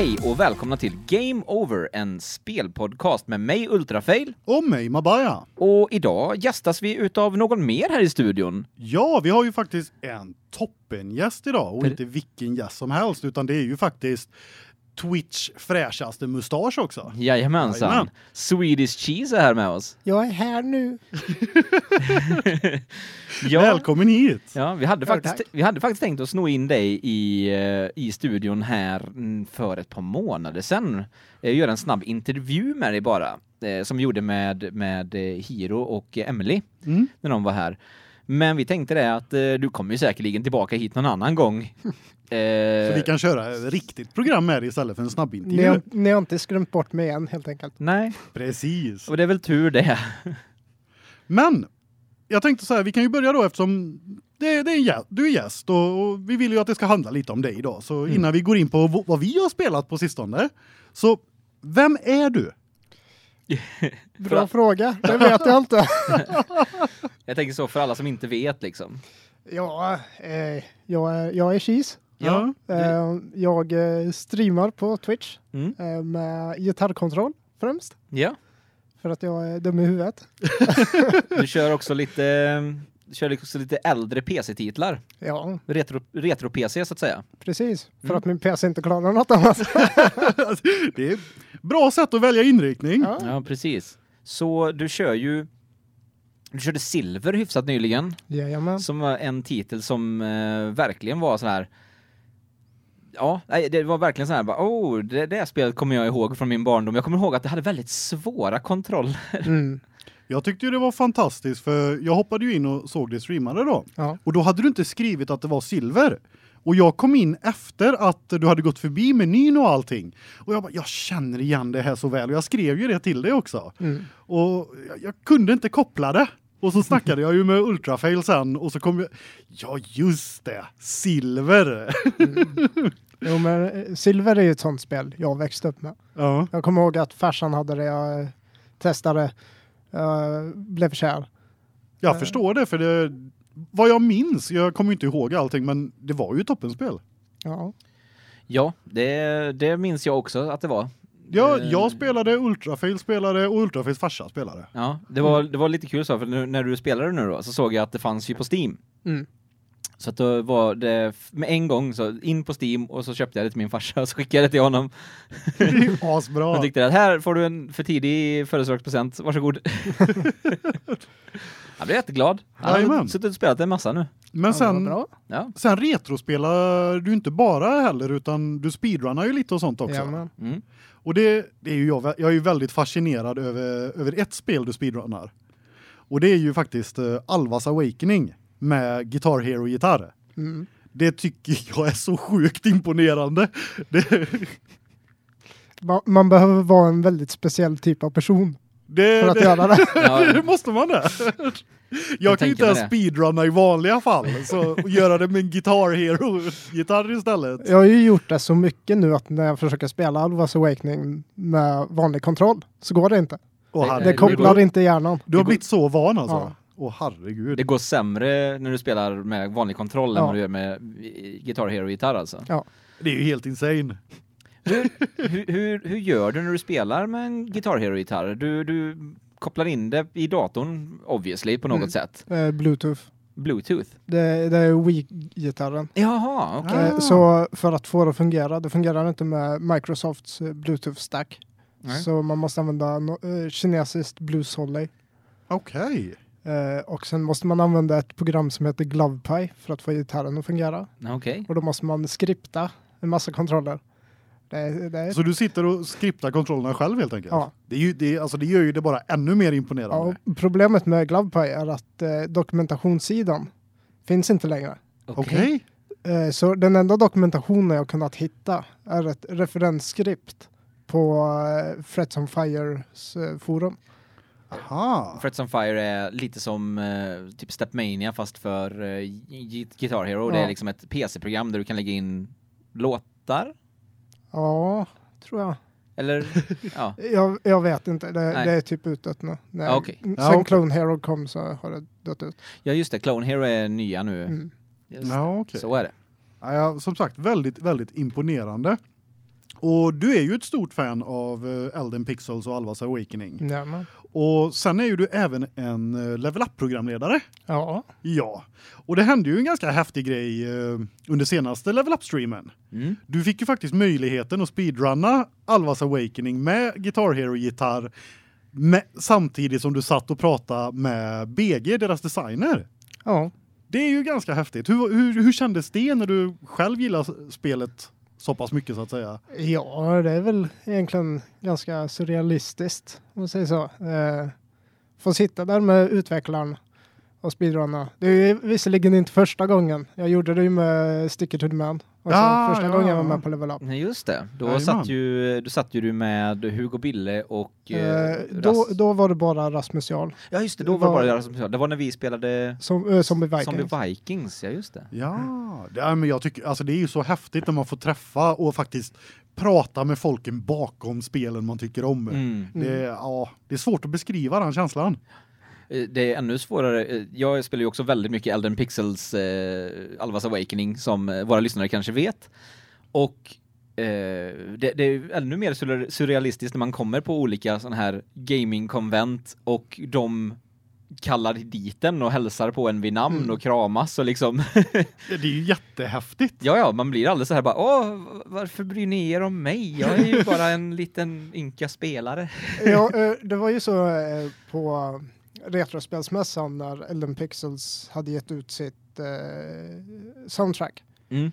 Hej och välkomna till Game Over, en spelpodcast med mig Ultrafail. Och mig Mabaya. Och idag gästas vi utav någon mer här i studion. Ja, vi har ju faktiskt en toppengäst idag och Per- inte vilken gäst som helst utan det är ju faktiskt Twitch fräschaste mustasch också. Jajamensan. Jajamän. Swedish Cheese är här med oss. Jag är här nu. Ja, Välkommen hit. ja vi, hade Ja, faktiskt, tack. vi hade faktiskt tänkt att sno in dig i, eh, i studion här för ett par månader sedan. Eh, Göra en snabb intervju med dig bara. eh, Som vi gjorde med, med Hiro och Emily. Mm. när de var här. Men vi tänkte det att eh, du kommer ju säkerligen tillbaka hit någon annan gång. Eh, Så vi kan köra ett riktigt program med dig istället för en Ni snabbintervju. har, ni har inte skrämt bort mig än helt enkelt. Nej, Precis. och det är väl tur det. Men jag tänkte så här, vi kan ju börja då eftersom det, det är du är gäst och, och vi vill ju att det ska handla lite om dig idag. Så Mm. innan vi går in på vad vi har spelat på sistone. Så vem är du? Bra fråga, det vet jag inte. Jag tänker så för alla som inte vet liksom. Ja, eh, jag, är, jag är Cheese. Ja. Eh, jag eh, streamar på Twitch Mm. eh, med gitarrkontroll främst. Ja, För att jag är dum i huvudet. du kör också lite du kör också lite äldre PC-titlar. Ja, Retro, retro-PC så att säga. precis. För Mm. att min PC inte klarar något annat. det är bra sätt att välja inriktning. Ja, Ja, precis. Så du kör ju du körde Silver hyfsat nyligen. jajamän. Som var en titel som eh, verkligen var så här. Ja, det var verkligen så här bara, oh, det, det spelet kommer jag ihåg från min barndom. Jag kommer ihåg att det hade väldigt svåra kontroller. Mm. Jag tyckte ju det var fantastiskt för jag hoppade ju in och såg det streamade då. Ja. Och då hade du inte skrivit att det var silver. Och jag kom in efter att du hade gått förbi menyn och allting. Och jag bara, jag känner igen det här så väl. Och jag skrev ju det till dig också. Mm. Och jag, jag kunde inte koppla det. Och så snackade jag ju med Ultrafail sen och så kom jag, ja just det, silver. Jo, men eh, Silver är ju ett sånt spel jag växte upp med. ja. Jag kommer ihåg att farsan hade det, jag eh, testade, uh, blev kär. Jag förstår det för det vad jag minns, jag kommer inte ihåg allting men det var ju ett toppenspel. Ja. Ja, det, det minns jag också att det var. Ja, Eh, jag spelade, Ultrafail spelade och Ultrafails farsa spelade. Ja, det var, det var lite kul så, för nu, när du spelade nu då, så såg jag att det fanns ju på Steam. Mm. Så att då var det med en gång så in på Steam och så köpte jag det till min farsa och så skickade det till honom. Det är ju asbra. Han tyckte att här får du en för tidig födelsedagspresent, varsågod. Han blev jätteglad. Han har suttit och spelat en massa nu. Men Ja, sen, bra. Ja. sen retrospelar du inte bara heller utan du speedrunnar ju lite och sånt också. Jajamän. Mm. Och det, det är ju jag, jag är ju väldigt fascinerad över, över ett spel du speedrunnar. Och det är ju faktiskt uh, Alvas Awakening med Guitar Hero gitarr. Mm. Det tycker jag är så sjukt imponerande. Det, Ma- Man behöver vara en väldigt speciell typ av person det, för att det, göra det. Ja. måste man det? Jag kan ju inte ens speedrunna i vanliga fall så göra det med en Guitar Hero gitarr istället. Jag har ju gjort det så mycket nu att när jag försöker spela Alvas Awakening med vanlig kontroll så går det inte. Åh, Det- kopplar inte hjärnan. Du har blivit så van alltså. Ja. Åh herregud. Det går sämre när du spelar med vanlig kontroll än Ja. vad du gör med Guitar Hero-gitarr alltså. Det är ju helt insane. Hur, hur, hur, hur gör du när du spelar med en Guitar Hero-gitarr? Du, du kopplar in det i datorn, obviously, på något Mm. sätt. Eh, Bluetooth. Bluetooth. Det, det är Wii-gitarren. Jaha, okej. Ah. Eh, Så för att få det att fungera, det fungerar inte med Microsofts eh, Bluetooth-stack. Så man måste använda no eh, kinesiskt Blues Holly. Okej. Eh, och sen måste man använda ett program som heter GlovePie för att få gitarren att fungera. Okej. Och då måste man skripta en massa kontroller. Det, det Så du sitter och skriptar kontrollerna själv helt enkelt? Ja. Det, är ju, det, alltså det gör ju det bara ännu mer ja, imponerande. och problemet med GlovePie är att eh, dokumentationssidan finns inte längre. Okej. Eh, så den enda dokumentationen jag kunnat hitta är ett referensskript på eh, Frets on Fires eh, forum. Aha. Frets on Fire är lite som eh, typ Stepmania fast för eh, Guitar Hero. Det är Ja. liksom ett PC-program där du kan lägga in låtar. Ja, tror jag. Eller, ja. Jag, jag vet inte, det, det är typ utdött nu. Nej. Ja, okej. Sen Ja, okej. Clone Hero kom så har det dött ut. ja, just det. Clone Hero är nya nu. Mm. Ja, okej. Så är det. Ja, ja, som sagt, väldigt, väldigt imponerande. Och du är ju ett stort fan av eh, Elden Pixels och Alvas Awakening. Ja, men. Och sen är ju du även en eh, level up programledare. ja. Ja. Och det hände ju en ganska häftig grej eh, under senaste level up streamen. Mm. Du fick ju faktiskt möjligheten att speedrunna Alvas Awakening med Guitar Hero gitarr med, samtidigt som du satt och pratade med BG deras designer. ja. Det är ju ganska häftigt. Hur, hur, hur kändes det när du själv gillar spelet så pass mycket så att säga? Ja, det är väl egentligen ganska surrealistiskt om man säger så. Eh, få sitta där med utvecklaren och speedrunna. Det är visserligen inte första gången. Jag gjorde det ju med Sticker to the Man. Och Ja, första ja, gången jag ja. var med på Level Up. Nej, just det. Då Jajamän. satt ju då satt ju du med Hugo Bille och eh, Eh, då, då var det bara Rasmus Jarl. Ja, just det. Då det var det var- bara det som det var när vi spelade Som, äh, Zombie Vikings. Zombie Vikings. Ja, just det. Ja, det, är, men jag tycker alltså det är ju så häftigt när man får träffa och faktiskt prata med folken bakom spelen man tycker om. Mm. Det, är- ja, det är svårt att beskriva den känslan. Eh, Det är ännu svårare. Eh, Jag spelar ju också väldigt mycket Elden Pixels eh, Alvas Awakening som eh, våra lyssnare kanske vet. Och eh, det, det är ännu mer surre- surrealistiskt när man kommer på olika sån här gamingkonvent och de kallar dit en och hälsar på en vid namn Mm. och kramas och liksom Det är ju jättehäftigt. ja ja man blir alldeles så här bara åh varför bryr ni er om mig jag är ju bara en liten ynka spelare ja, det var ju så på Retrospelsmässan när Elden Pixels hade gett ut sitt eh, soundtrack. mm.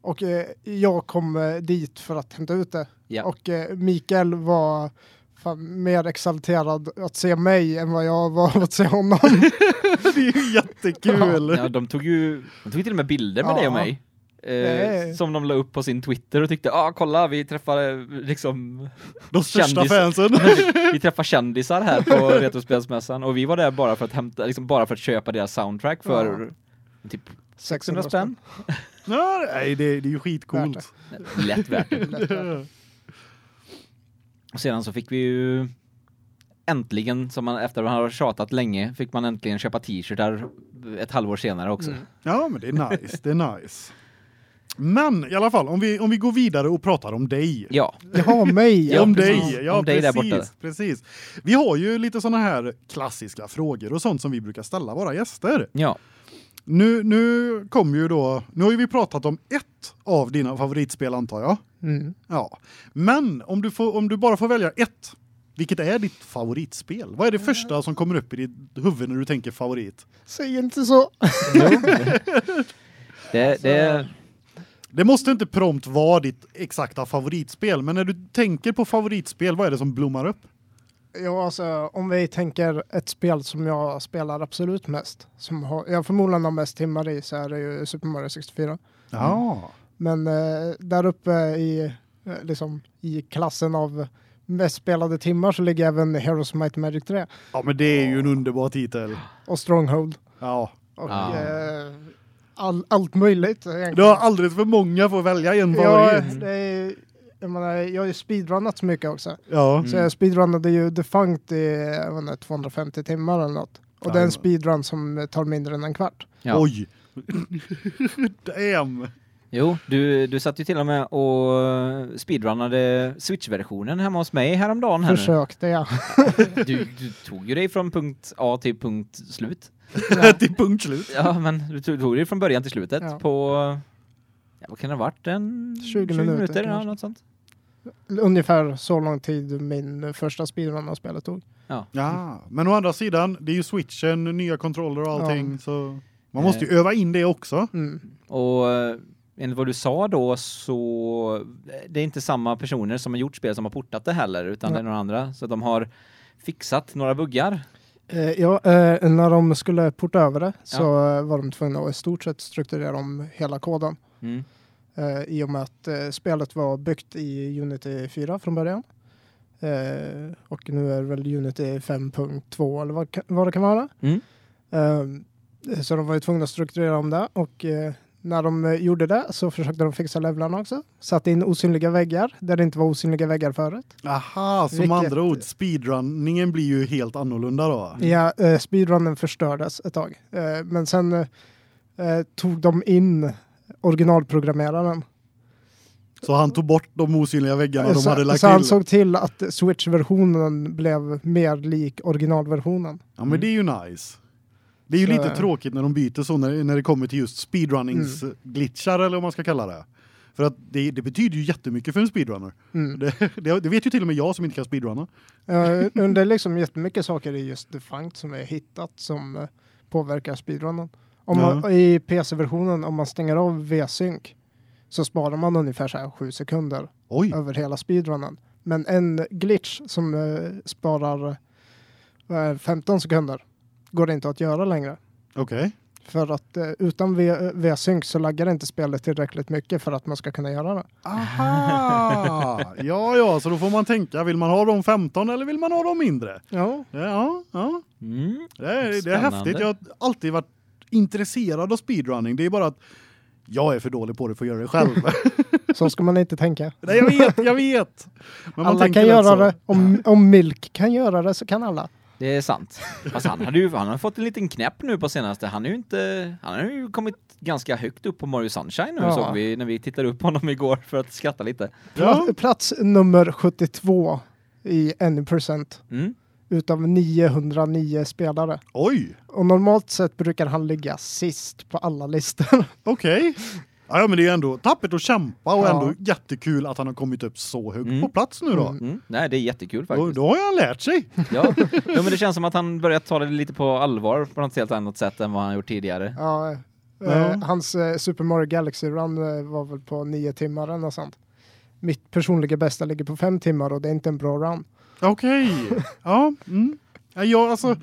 Och eh, jag kom eh, dit för att hämta ut det. Ja. Och eh, Mikael var fan mer exalterad att se mig än vad jag var att se honom. Det är ju jättekul. Ja, de tog ju de tog ju till och med bilder med Ja. dig och mig. Eh, som de la upp på sin Twitter och tyckte, ah kolla vi träffar liksom De största fansen. vi träffar kändisar här på Retrospelsmässan och vi var där bara för att hämta liksom bara för att köpa deras soundtrack för typ 600 spänn. Ja, nej, det, det är ju skitcoolt. Lätt värt det. Och sedan så fick vi ju äntligen som man efter att man har tjatat länge fick man äntligen köpa t-shirtar ett halvår senare också. Mm. Ja, men det är nice. Det är nice. Men i alla fall, om vi, om vi går vidare och pratar om dig. Ja, Jaha, mig. Ja, om precis. dig, ja Om dig där borta. precis. Vi har ju lite såna här klassiska frågor och sånt som vi brukar ställa våra gäster. ja. Nu nu kommer ju då, nu har ju vi pratat om ett av dina favoritspel antar jag. Mm. Ja. Men om du får om du bara får välja ett, vilket är ditt favoritspel? Vad är det första som kommer upp i ditt huvud när du tänker favorit? Säg inte så. Det, det, Det måste inte prompt vara ditt exakta favoritspel, men när du tänker på favoritspel, vad är det som blommar upp? Ja, alltså om vi tänker ett spel som jag spelar absolut mest, som har, jag förmodligen har mest timmar i, så är det ju Super Mario 64. Ja. Men eh, där uppe i, eh, liksom, i klassen av mest spelade timmar så ligger även Heroes of Might and Magic 3 Ja, men det är ju en underbar titel. och Stronghold Ja. och Ja. eh, all, allt möjligt. egentligen. Du har alldeles för många för att välja en ja, är, jag, menar, jag har ju speedrunnat så mycket också. Ja. Så jag speedrunnade ju Defunct i inte, 250 timmar eller något. Och det är en speedrun som tar mindre än en kvart. ja. Oj. Damn. Jo, du, du satt ju till och med och speedrunnade Switch-versionen hemma hos mig häromdagen. Här nu. Försökte jag. Du, du tog ju dig från punkt A till punkt slut. Till punkt slut. Ja, men du tog, dig från början till slutet Ja. på, ja, vad kan det ha varit? En 20 minuter ja, kanske. något sånt. Ungefär så lång tid min första speedrun av spelet tog. Ja, men å andra sidan, det är ju switchen, nya kontroller och allting, Ja. så man måste ju öva in det också. Mm. Och eh, enligt vad du sa då så eh, det är inte samma personer som har gjort spel som har portat det heller utan det är några andra så de har fixat några buggar. Eh, ja, eh, när de skulle porta över det så eh, var de tvungna att i stort sett strukturera om hela koden. Mm. Eh, I och med att spelet var byggt i Unity 4 från början. Och nu är det väl Unity 5.2 eller vad, det kan vara. Mm. Så de var ju tvungna att strukturera om det och när de eh, gjorde det så försökte de fixa levlarna också. Satte in osynliga väggar där det inte var osynliga väggar förut. Aha, som Vilket- andra ord, speedrunningen blir ju helt annorlunda då. Ja, eh, speedrunnen förstördes ett tag. Eh, men sen eh, tog de in originalprogrammeraren. Så han tog bort de osynliga väggarna de så, hade lagt så han till. såg till att Switch-versionen blev mer lik originalversionen. Ja, men det är ju nice. Det är ju Så- lite tråkigt när de byter så när, när det kommer till just speedrunnings-glitchar eller vad man ska kalla det. För att det, det betyder ju jättemycket för en speedrunner. Mm. Det, det, det vet ju till och med jag som inte kan speedrunna. Uh, det är liksom jättemycket saker i just Defunct som är hittat som eh, påverkar speedrunnen. Om Ja. man, I PC-versionen, om man stänger av V-sync så sparar man ungefär så här 7 sekunder Oj, över hela speedrunnen. Men en glitch som eh, sparar eh, 15 sekunder går det inte att göra längre. okej. För att eh, utan V- V-sync så laggar inte spelet tillräckligt mycket för att man ska kunna göra det. Aha! Ja, ja, så då får man tänka, vill man ha de 15 eller vill man ha de mindre? Ja, Ja, ja. Mm. Det är, det är häftigt. Jag har alltid varit intresserad av speedrunning. Det är bara att jag är för dålig på det för att göra det själv. så ska man inte tänka. Nej, jag vet, jag vet. Men man alla kan göra så. det. Om, om Milk kan göra det så kan alla. Det är sant. Fast han hade ju han har fått en liten knäpp nu på senaste. Han är ju inte han har ju kommit ganska högt upp på Mario Sunshine nu Ja. såg vi när vi tittade upp honom igår för att skratta lite. Ja. Pla- Plats nummer 72 i any procent Mm. utav 909 spelare. Oj, Och normalt sett brukar han ligga sist på alla listor. okej. Ja, men det är ändå tappert att kämpa och Ja. ändå jättekul att han har kommit upp så högt Mm. på plats nu då. Mm. Mm. Nej, det är jättekul faktiskt. då har han lärt sig. Ja. ja, men det känns som att han börjat ta det lite på allvar på något helt annat sätt än vad han gjort tidigare. Ja, eh, Ja. hans eh, Super Mario Galaxy Run eh, var väl på nio timmar eller sånt. Mitt personliga bästa ligger på fem timmar och det är inte en bra run. Okej. Ja, mm. ja, jag alltså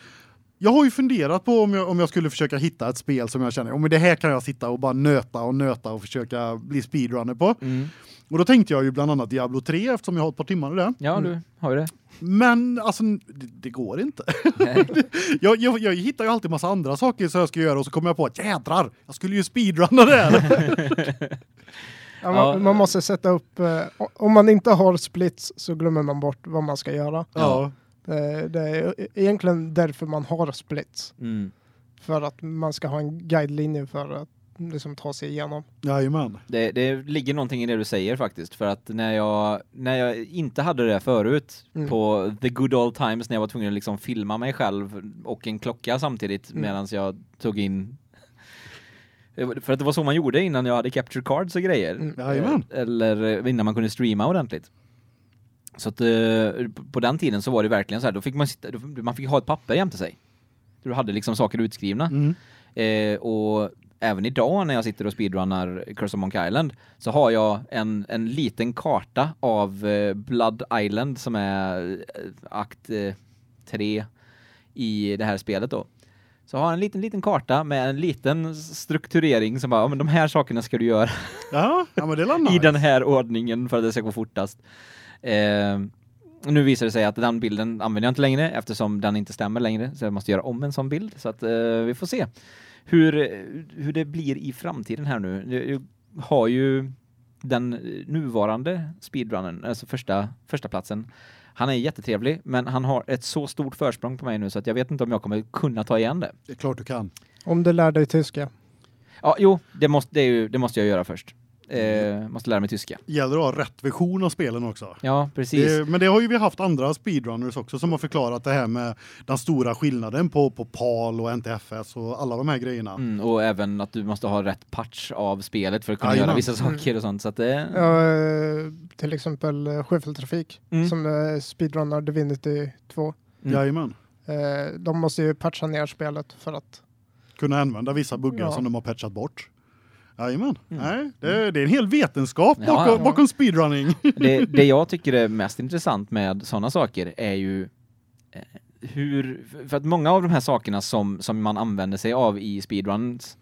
jag har ju funderat på om jag, om jag skulle försöka hitta ett spel som jag känner, om det här kan jag sitta och bara nöta och nöta och försöka bli speedrunner på. Mm. Och då tänkte jag ju bland annat Diablo 3 eftersom jag har ett par timmar i det. Ja, du har ju det. Men alltså det, det går inte. Nej. Jag, jag, jag hittar ju alltid massa andra saker som jag ska göra och så kommer jag på att jädrar, jag skulle ju speedrunna det här. Ja, man, Ja. man måste sätta upp, eh, om man inte har splits så glömmer man bort vad man ska göra. ja. Eh, det är egentligen därför man har splits. Mm. För att man ska ha en guidelinje för att liksom ta sig igenom. Jajamän. Det, det ligger någonting i det du säger faktiskt för att när jag när jag inte hade det förut Mm. på the good old times när jag var tvungen att liksom filma mig själv och en klocka samtidigt Mm. medan jag tog in för att det var så man gjorde innan jag hade capture cards och grejer. Mm. Jajamän. Eh, Eller innan man kunde streama ordentligt. Så att eh, på- den tiden så var det verkligen så här, då fick man sitta, man fick ha ett papper jämte sig. Du hade liksom saker utskrivna. Mm. Eh, och även idag när jag sitter och speedrunnar Curse of Monkey Island så har jag en, en liten karta av eh, Blood Island som är eh, akt 3 i det här spelet då. Så har en liten liten karta med en liten strukturering som bara, ja men de här sakerna ska du göra Ja, ja men det är nice. i den här ordningen för att det ska gå fortast. Eh, nu visar det sig att den bilden använder jag inte längre eftersom den inte stämmer längre så jag måste göra om en sån bild så att eh, vi får se hur hur det blir i framtiden här nu. Jag har ju den nuvarande speedrunnen, alltså första första platsen. Han är jättetrevlig, men han har ett så stort försprång på mig nu så att jag vet inte om jag kommer kunna ta igen det. Det är klart du kan. Om du lär dig tyska. Ja, jo, det måste det, är ju, det måste jag göra först. Eh, måste lära mig tyska. Gäller att ha rätt version av spelen också. Ja, precis. Det, men det har ju vi haft andra speedrunners också som har förklarat det här med den stora skillnaden på på PAL och NTFS och alla de här grejerna. Mm, och även att du måste ha rätt patch av spelet för att kunna Jajamän. göra vissa saker och sånt så att det Ja, eh, till exempel uh, Sjöfälttrafik Mm. som uh, speedrunnar Divinity 2. Mm. Jajamän. Eh, de måste ju patcha ner spelet för att Kunna använda vissa buggar Ja. som de har patchat bort. Jajamän. Mm. Nej, det, det är en hel vetenskap Ja, bakom, ja. bakom speedrunning. det, det jag tycker är mest intressant med sådana saker är ju eh, hur, för att många av de här sakerna som, som man använder sig av i speedruns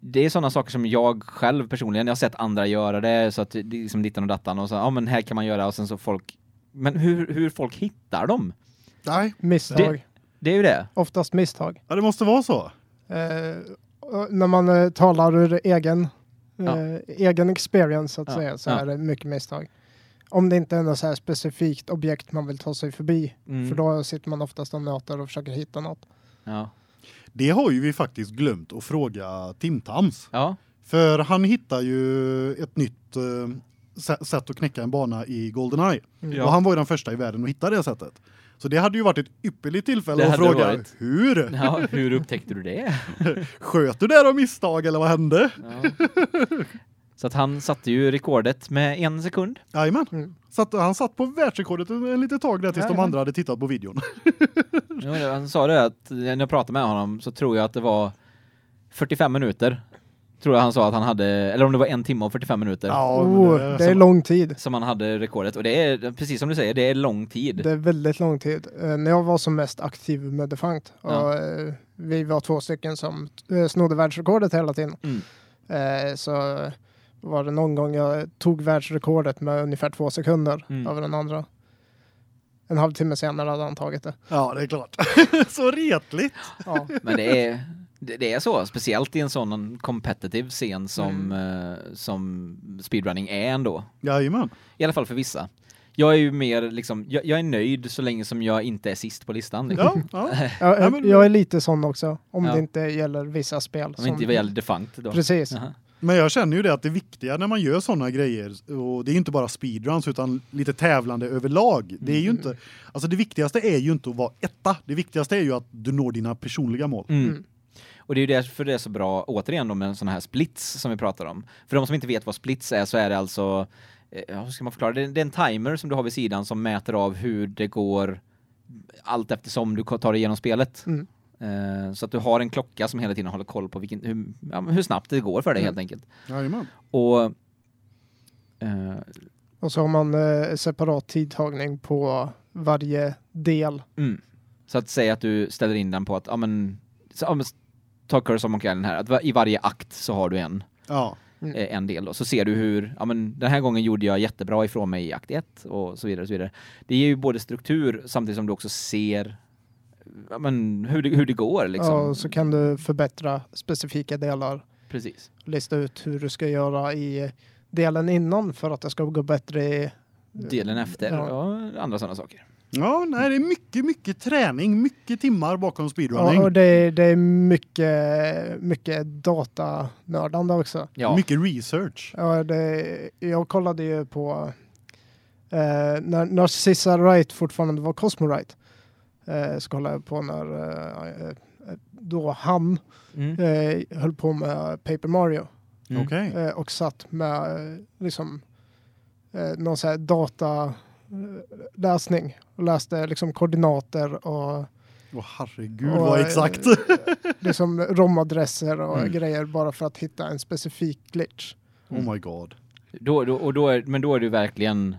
det är sådana saker som jag själv personligen, jag har sett andra göra det så att det är liksom dittan och dattan och så, ja men här kan man göra och sen så folk, men hur, hur folk hittar dem? Nej, misstag, Det är ju det. oftast misstag. ja, det måste vara så. Eh, när man eh, talar ur egen, Ja. eh, egen experience så att Ja, säga så ja. är det mycket misstag. Om det inte är något så här specifikt objekt man vill ta sig förbi. Mm. För då sitter man oftast och nöter och försöker hitta något. Ja. Det har ju vi faktiskt glömt att fråga Tim Tams. Ja. För han hittar ju ett nytt eh, sä- sätt att knäcka en bana i GoldenEye. Mm. Och han var ju den första i världen att hitta det sättet. Så det hade ju varit ett ypperligt tillfälle Det att fråga varit. hur Ja, hur upptäckte du det? sköt du det av misstag eller vad hände? Ja. Så att han satte ju rekordet med en sekund. Jajamän. Mm. Så att han satt på världsrekordet en, litet tag där tills de Jajamän. andra hade tittat på videon. Ja, Han sa det att när jag pratade med honom så tror jag att det var 45 minuter. Tror jag han sa att han hade, eller om det var en timme och 45 minuter. Ja, Oh, det- det är lång tid. Som han hade rekordet. Och det är, precis som du säger, det är lång tid. Det är väldigt lång tid. Eh, när jag var som mest aktiv med Defunct Ja. och eh, vi var två stycken som eh, snodde världsrekordet hela tiden. Mm. Eh, så var det någon gång jag tog världsrekordet med ungefär två sekunder Mm. över den andra. En halvtimme senare hade han tagit det. Ja, det är klart. så retligt. Ja. Men det är, det, är så, speciellt i en sån competitive scen som, Mm. eh, som speedrunning är ändå. Jajamän. I alla fall för vissa. Jag är ju mer liksom, jag, jag är nöjd så länge som jag inte är sist på listan. Liksom. Ja, ja. Jag, jag är lite sån också, om Ja. det inte gäller vissa spel. Om inte vad gäller defunct då. Precis. Jaha. Men jag känner ju det att det viktiga när man gör såna grejer och det är ju inte bara speedruns utan lite tävlande överlag. Det är ju Mm. inte alltså det viktigaste är ju inte att vara etta. Det viktigaste är ju att du når dina personliga mål. Mm. Och det är ju därför det är så bra, återigen då, med en sån här splits som vi pratar om. För de som inte vet vad splits är så är det alltså, eh, hur ska man förklara det? Det är en timer som du har vid sidan som mäter av hur det går allt eftersom du tar dig igenom spelet. Mm. Eh, så att du har en klocka som hela tiden håller koll på vilken, hur, ja, hur snabbt det går för dig Mm. helt enkelt. Jajamän. Och eh, Och så har man eh, separat tidtagning på varje del. Mm. Så att säga att du ställer in den på att, ja men, så, ja, men ta Curse of Monkey Island här, att i varje akt så har du en, Ja. eh, en del då. Så ser du hur, ja men den här gången gjorde jag jättebra ifrån mig i akt 1 och så vidare och så vidare. Det ger ju både struktur samtidigt som du också ser ja, men hur det, hur det går liksom. Ja, så kan du förbättra specifika delar. Precis. Lista ut hur du ska göra i delen innan för att det ska gå bättre i... Delen efter Ja. och andra sådana saker. Ja, nej, det är mycket mycket träning, mycket timmar bakom Ja, speedrunning. och det, det är mycket, mycket datanördande också. Ja. Mycket research. Ja, det, jag kollade ju på eh, när Narcissa Wright fortfarande var Cosmo Wright. Eh, så kollade jag på när eh, eh, då han Mm. eh, höll på med Paper Mario Mm. Eh, och satt med liksom eh, någon sån här dataläsning och läste liksom koordinater och Åh herregud Och, vad eh, exakt. liksom romadresser och Mm. grejer bara för att hitta en specifik glitch. oh my god. Då, då, och då är, men då är du verkligen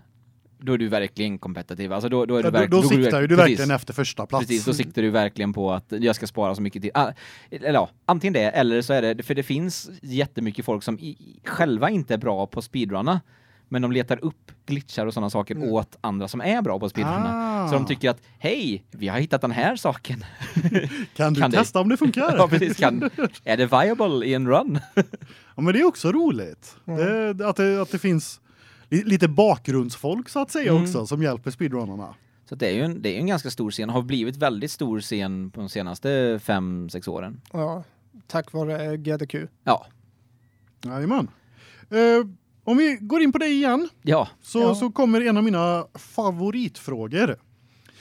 då är du verkligen kompetitiv. Alltså då, då är du Ja, då, verk- då går siktar du precis. verkligen efter första plats. Precis, då siktar du verkligen på att jag ska spara så mycket tid. Ah, eller ja, antingen det eller så är det för det finns jättemycket folk som i, själva inte är bra på speedrunna men de letar upp glitchar och sådana saker Mm. åt andra som är bra på speedrunna. Ah. Så de tycker att hej, vi har hittat den här saken. Kan du kan det- testa om det funkar? ja, precis. Kan, är det viable i en run? Ja, men det är också roligt. Mm. Det, att, det, att det finns li, lite bakgrundsfolk så att säga Mm. också som hjälper speedrunnarna. Så det är ju en, det är en ganska stor scen, har blivit väldigt stor scen på de senaste fem sex åren. Ja, tack vare GDQ. Ja, Jajamän. Uh, om vi går in på det igen ja. så, Ja. så kommer en av mina favoritfrågor.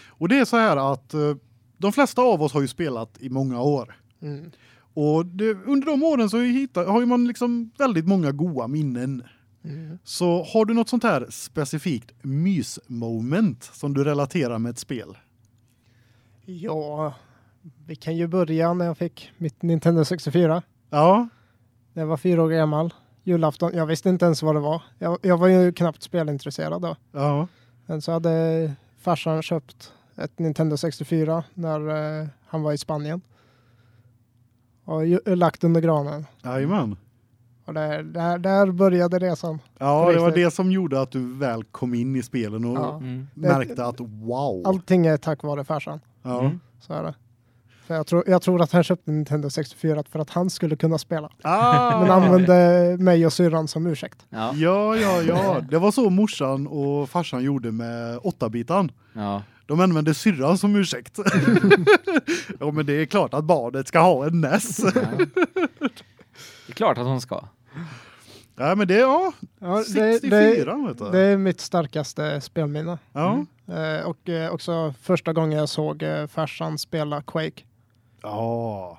Och det är så här att eh, de flesta av oss har ju spelat i många år. Mm. Och det, under de åren så hittar, har ju man liksom väldigt många goda minnen. Mm. Så har du något sånt här specifikt mysmoment som du relaterar med ett spel? Ja, vi kan ju börja när jag fick mitt Nintendo 64. Ja, När jag var fyra år gammal. Julafton, jag visste inte ens vad det var. Jag, jag var ju knappt spelintresserad då. ja. Men så hade farsan köpt ett Nintendo 64 när eh, han var i Spanien. Och ju, lagt under granen. Jajamän. Och där, där, där började resan. Ja, det var det som gjorde att du väl kom in i spelen och Ja. Mm. märkte att wow. Allting är tack vare farsan. Ja. Mm. Så är det. För jag, tror, jag tror att han köpte Nintendo 64 för att han skulle kunna spela. Ah. Men använde mig och syrran som ursäkt. Ja. Ja, ja, ja. Det var så morsan och farsan gjorde med 8-bitan. ja. De använde syrran som ursäkt. ja, men det är klart att barnet ska ha en NES. Ja. Det är klart att hon ska. Ja, men det ja, Ja, 64 det, vet du. det, är mitt starkaste spelminne. ja. Eh, och eh, också första gången jag såg eh, farsan spela Quake. Ja.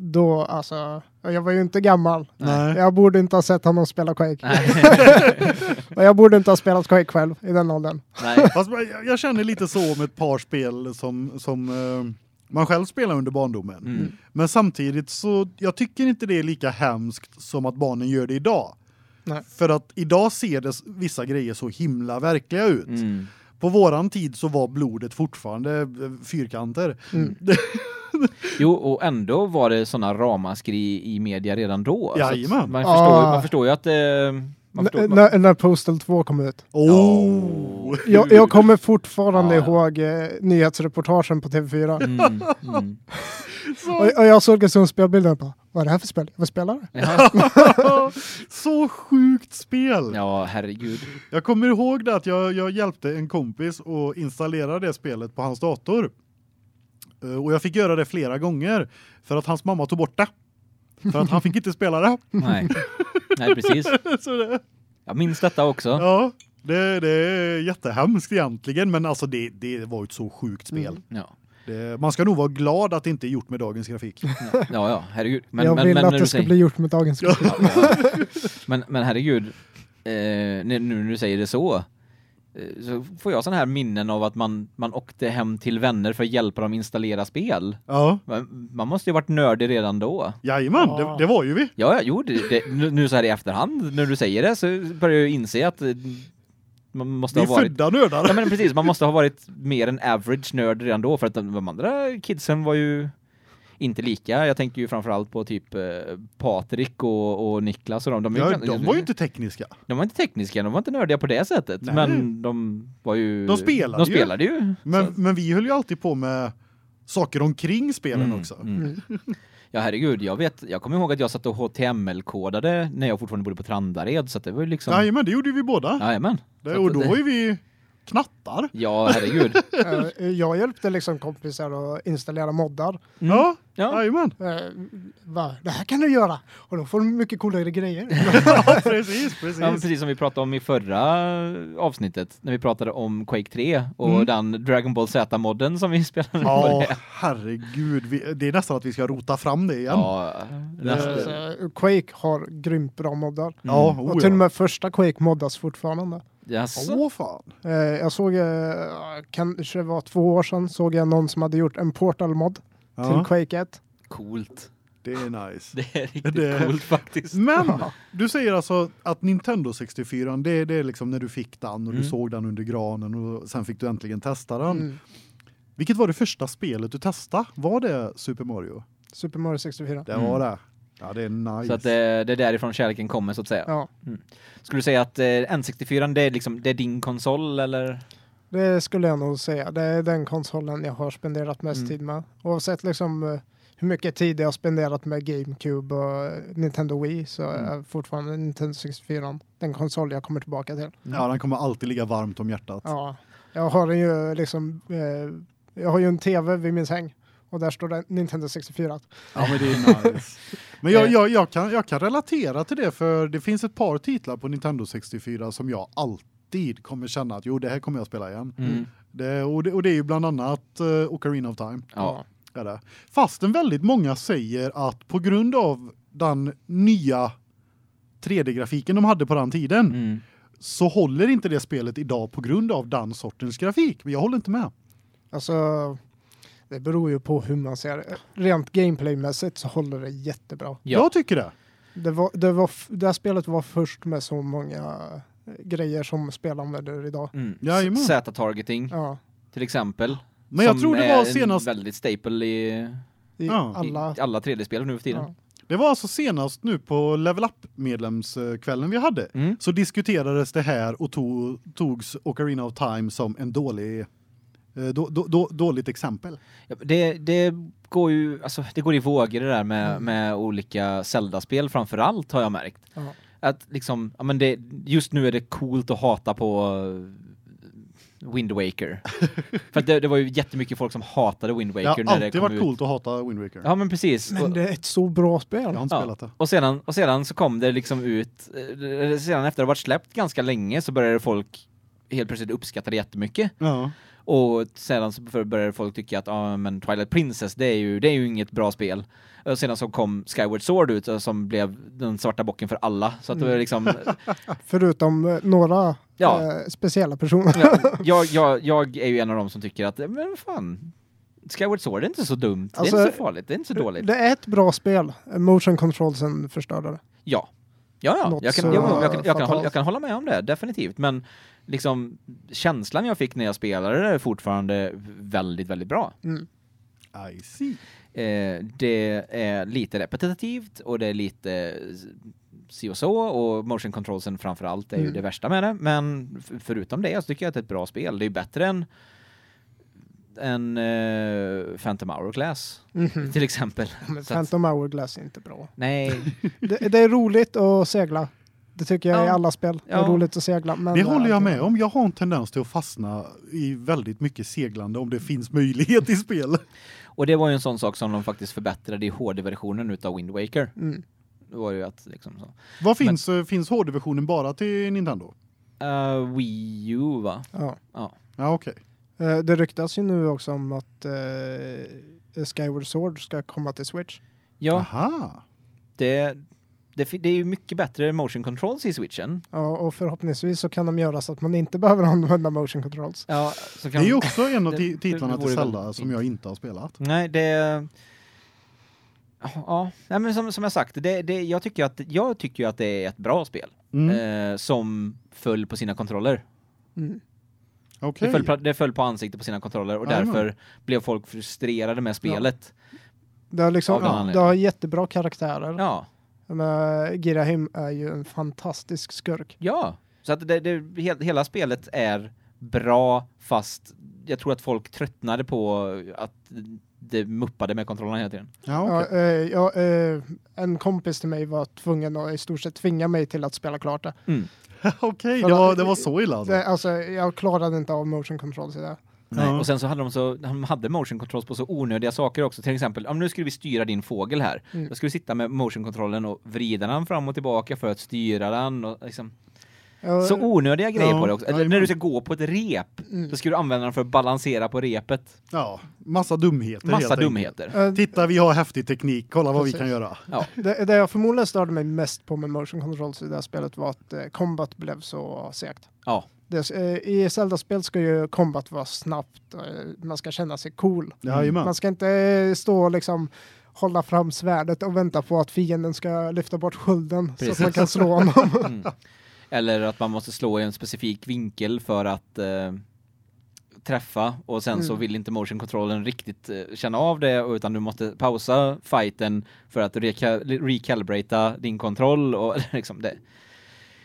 Då, alltså, jag var ju inte gammal. Nej. Jag borde inte ha sett honom spela Quake. Nej. Och jag borde inte ha spelat Quake själv i den åldern. Nej. Fast jag, jag känner lite så om ett par spel som som eh, man själv spelar under barndomen. Mm. Men samtidigt så jag tycker inte det är lika hemskt som att barnen gör det idag. Nej. För att idag ser det vissa grejer så himla verkliga ut. Mm. På våran tid så var blodet fortfarande eh, fyrkanter. Mm. Jo, och ändå var det såna ramaskri i media redan då. Jajamän. Man förstår, ju- Ah. man förstår ju att eh, förstår, när, när Postal 2 kom ut. Oh. Jag, jag kommer fortfarande ja. ihåg eh, nyhetsreportagen på TV4. mm, mm. Och, och jag såg en sån spelbild och bara, vad är det här för spel? Vad spelar det? Så sjukt spel. ja, herregud. Jag kommer ihåg det att jag, jag hjälpte en kompis att installera det spelet på hans dator. Eh, Och jag fick göra det flera gånger för att hans mamma tog bort det. För att han fick inte spela det. Nej. Nej, precis. Så det Jag minns detta också. ja, det, det är jättehemskt egentligen, men alltså det, det var ett så sjukt spel. Mm. Ja. Det, man ska nog vara glad att det inte är gjort med dagens grafik. Ja, ja, herregud. Men, jag men, vill men, att det ska säger- bli gjort med dagens grafik. Ja, ja. men, men herregud, eh, nu nu när du säger det så, så får jag sådana här minnen av att man, man åkte hem till vänner för att hjälpa dem installera spel. Ja, Man, man måste ju varit nördig redan då. jajamän, Ja. det, det var ju vi. Ja, jo, det, det, nu så här i efterhand, när du säger det, så börjar jag inse att eh, man måste Vi ha varit... födda nördar. Ja men precis, man måste ha varit mer än average nörd redan då för att de andra kidsen var ju inte lika. Jag tänker ju framförallt på typ eh, Patrik och, och Niklas och de. De, ju Ja, de var ju inte tekniska. de var inte tekniska, de var inte nördiga på det sättet. Nej. Men de var ju... De spelade de ju. spelade ju. Men, Så- men vi höll ju alltid på med saker omkring spelen Mm, också. mm. Ja herregud, jag vet, jag kommer ihåg att jag satt och HTML-kodade när jag fortfarande bodde på Trandared, så att det var ju liksom... Jajamän, det gjorde vi båda. Det, Så och då var ju vi knattar. Ja, herregud. Eh, jag hjälpte liksom kompisar att installera moddar. Mm. Ja, Ja. jajamän. Eh, va? Det här kan du göra! Och då får du mycket coolare grejer. Ja, precis, precis. Ja, precis som vi pratade om i förra avsnittet när vi pratade om Quake 3 och Mm. den Dragon Ball Z-modden som vi spelade Ja, herregud. Vi, det är nästan att vi ska rota fram det igen. Ja, nästan. Quake har grymt bra moddar. Ja, Mm. oh, och till och ja. med första Quake moddas fortfarande. Jaså? Åh fan. Eh, jag såg, eh, kanske var två år sedan, såg jag någon som hade gjort en Portal-mod till Ja, Quake 1. Coolt. det är nice. Det är riktigt Det- coolt faktiskt. Men du säger alltså att Nintendo 64, det, det är liksom när du fick den och du Mm. såg den under granen och sen fick du äntligen testa den. Mm. Vilket var det första spelet du testade? Var det Super Mario? Super Mario 64. Det Mm. var det. Ja, det är nice. Så att det, det är därifrån kärleken kommer så att säga. Ja, Skulle du säga att eh, N64 det är liksom det är din konsol eller? det skulle jag nog säga. Det är den konsolen jag har spenderat mest Mm. tid med. Oavsett liksom eh, hur mycket tid jag har spenderat med GameCube och eh, Nintendo Wii så Mm. är fortfarande Nintendo 64 den konsol jag kommer tillbaka till. Ja, den kommer alltid ligga varmt om hjärtat. Ja, jag har ju liksom, eh, jag har ju en tv vid min säng och där står det Nintendo 64. Ja, men det är nice. Men jag, jag, jag, kan, jag kan relatera till det för det finns ett par titlar på Nintendo 64 som jag alltid kommer känna att jo, det här kommer jag spela igen. Mm. Det, och, det, och det är ju bland annat uh, Ocarina of Time. Ja. Är det. Fastän väldigt många säger att på grund av den nya 3D-grafiken de hade på den tiden Mm. så håller inte det spelet idag på grund av den sortens grafik. Men jag håller inte med. Alltså, det beror ju på hur man ser det. Rent gameplaymässigt så håller det jättebra. Ja. Jag tycker det. Det, var, det, var, det här spelet var först med så många eh, grejer som spel använder idag. Mm. Z-targeting Ja, till exempel. Men jag tror det var en senast väldigt staple i, i Ja. alla. i alla 3D-spel nu för tiden. Ja. Det var alltså senast nu på Level Up medlemskvällen vi hade. Mm. Så diskuterades det här och tog, togs Ocarina of Time som en dålig då, då, då, dåligt exempel. Ja, Det, det går ju alltså det går i vågor det där med Mm. med olika Zelda-spel framför allt har jag märkt. Ja. Att liksom ja men det just nu är det coolt att hata på Wind Waker. För det, det var ju jättemycket folk som hatade Wind Det Waker har när det kom varit ut. coolt att hata Wind Waker. Ja men precis. Men det är ett så bra spel. Jag har inte Ja. spelat det. Och sedan, och sedan så kom det liksom ut, eh, sedan efter det varit släppt ganska länge så började folk helt plötsligt uppskatta det jättemycket. Ja. Och sedan så började folk tycka att ja men Twilight Princess det är ju det är ju inget bra spel. Och sedan så kom Skyward Sword ut som blev den svarta bocken för alla. Så att det var Mm. liksom Förutom eh, några Ja. eh, speciella personer. ja, jag, jag, jag är ju en av dem som tycker att men fan Skyward Sword är inte så dumt. det är Alltså, inte så farligt. Det är inte så dåligt. Det är ett bra spel. Motion controlsen förstörde det. Ja. Ja, Jag kan, jag, jag, kan, jag, kan hålla, jag kan hålla med om det, definitivt. Men liksom känslan jag fick när jag spelade det är fortfarande väldigt, väldigt bra. Mm. I see. Eh, det är lite repetitivt och det är lite si och så och motion controlsen framför allt är ju Mm. det värsta med det. Men förutom det så tycker jag att det är ett bra spel. Det är bättre än en uh, Phantom Hourglass Mhm. till exempel. Men Så att- Phantom Hourglass är inte bra. Nej, Det, det är roligt att segla. Det tycker jag i Ja. alla spel. Det är Ja. roligt att segla. Men Det håller jag eh, med om. Jag har en tendens till att fastna i väldigt mycket seglande om det finns möjlighet i spel. och det var ju en sån sak som de faktiskt förbättrade i HD-versionen utav Wind Waker. Mm. Det var ju att liksom så. Vad finns, eh, finns HD-versionen bara till Nintendo? Uh, Wii U va? Ja. Ja, okej. Eh, Det ryktas ju nu också om att eh, Skyward Sword ska komma till Switch. Ja, Aha. det, det, det är ju mycket bättre motion controls i switchen. Ja, och förhoppningsvis så kan de göra så att man inte behöver använda motion controls. Ja, så Det är ju också en av Det- ti- det titlarna till Zelda som jag inte har spelat. Nej, det Ja, nej, men som, som jag sagt, det, det, jag tycker att jag tycker ju att det är ett bra spel Mm. eh, som föll på sina kontroller. Mm. Okej. Det, föll, på- det föll på ansiktet på sina kontroller och Jajamän. därför blev folk frustrerade med spelet. Det har, liksom, den det har jättebra karaktärer. Ja, Men Girahim är ju en fantastisk skurk. ja. Så att det, det, he- hela spelet är bra fast jag tror att folk tröttnade på att det muppade med kontrollerna hela tiden. Ja, Ja, okej. eh, ja, eh, en kompis till mig var tvungen att i stort sett tvinga mig till att spela klart det. Mm. Okej, För det, var, det var så illa alltså. det alltså, jag klarade inte av motion controls i det. Nej. Ja. Och sen så hade de så de hade motion controls på så onödiga saker också. Till exempel, om nu skulle vi styra din fågel här. Mm. Då skulle vi sitta med motion controllen och vrida den fram och tillbaka för att styra den och liksom Ja, så onödiga grejer Ja, på det också. Eller när du ska gå på ett rep, mm. då ska du använda den för att balansera på repet. Ja, massa dumheter. Massa dumheter. Eh, Titta, vi har häftig teknik. Kolla vad vi Precis. kan göra. Ja. Det, det jag förmodligen störde mig mest på med motion controls i det här spelet var att eh, combat blev så segt. Ja. Det, eh, I Zelda-spel ska ju combat vara snabbt, eh, man ska känna sig cool. Jajamän. Man ska inte eh, stå och liksom hålla fram svärdet och vänta på att fienden ska lyfta bort skölden så att Precis. man kan slå honom. Mm. Eller att man måste slå i en specifik vinkel för att eh, träffa och sen så Mm. vill inte motion controllen riktigt eh, känna av det utan du måste pausa fighten för att reca- recalibrata din kontroll och liksom det.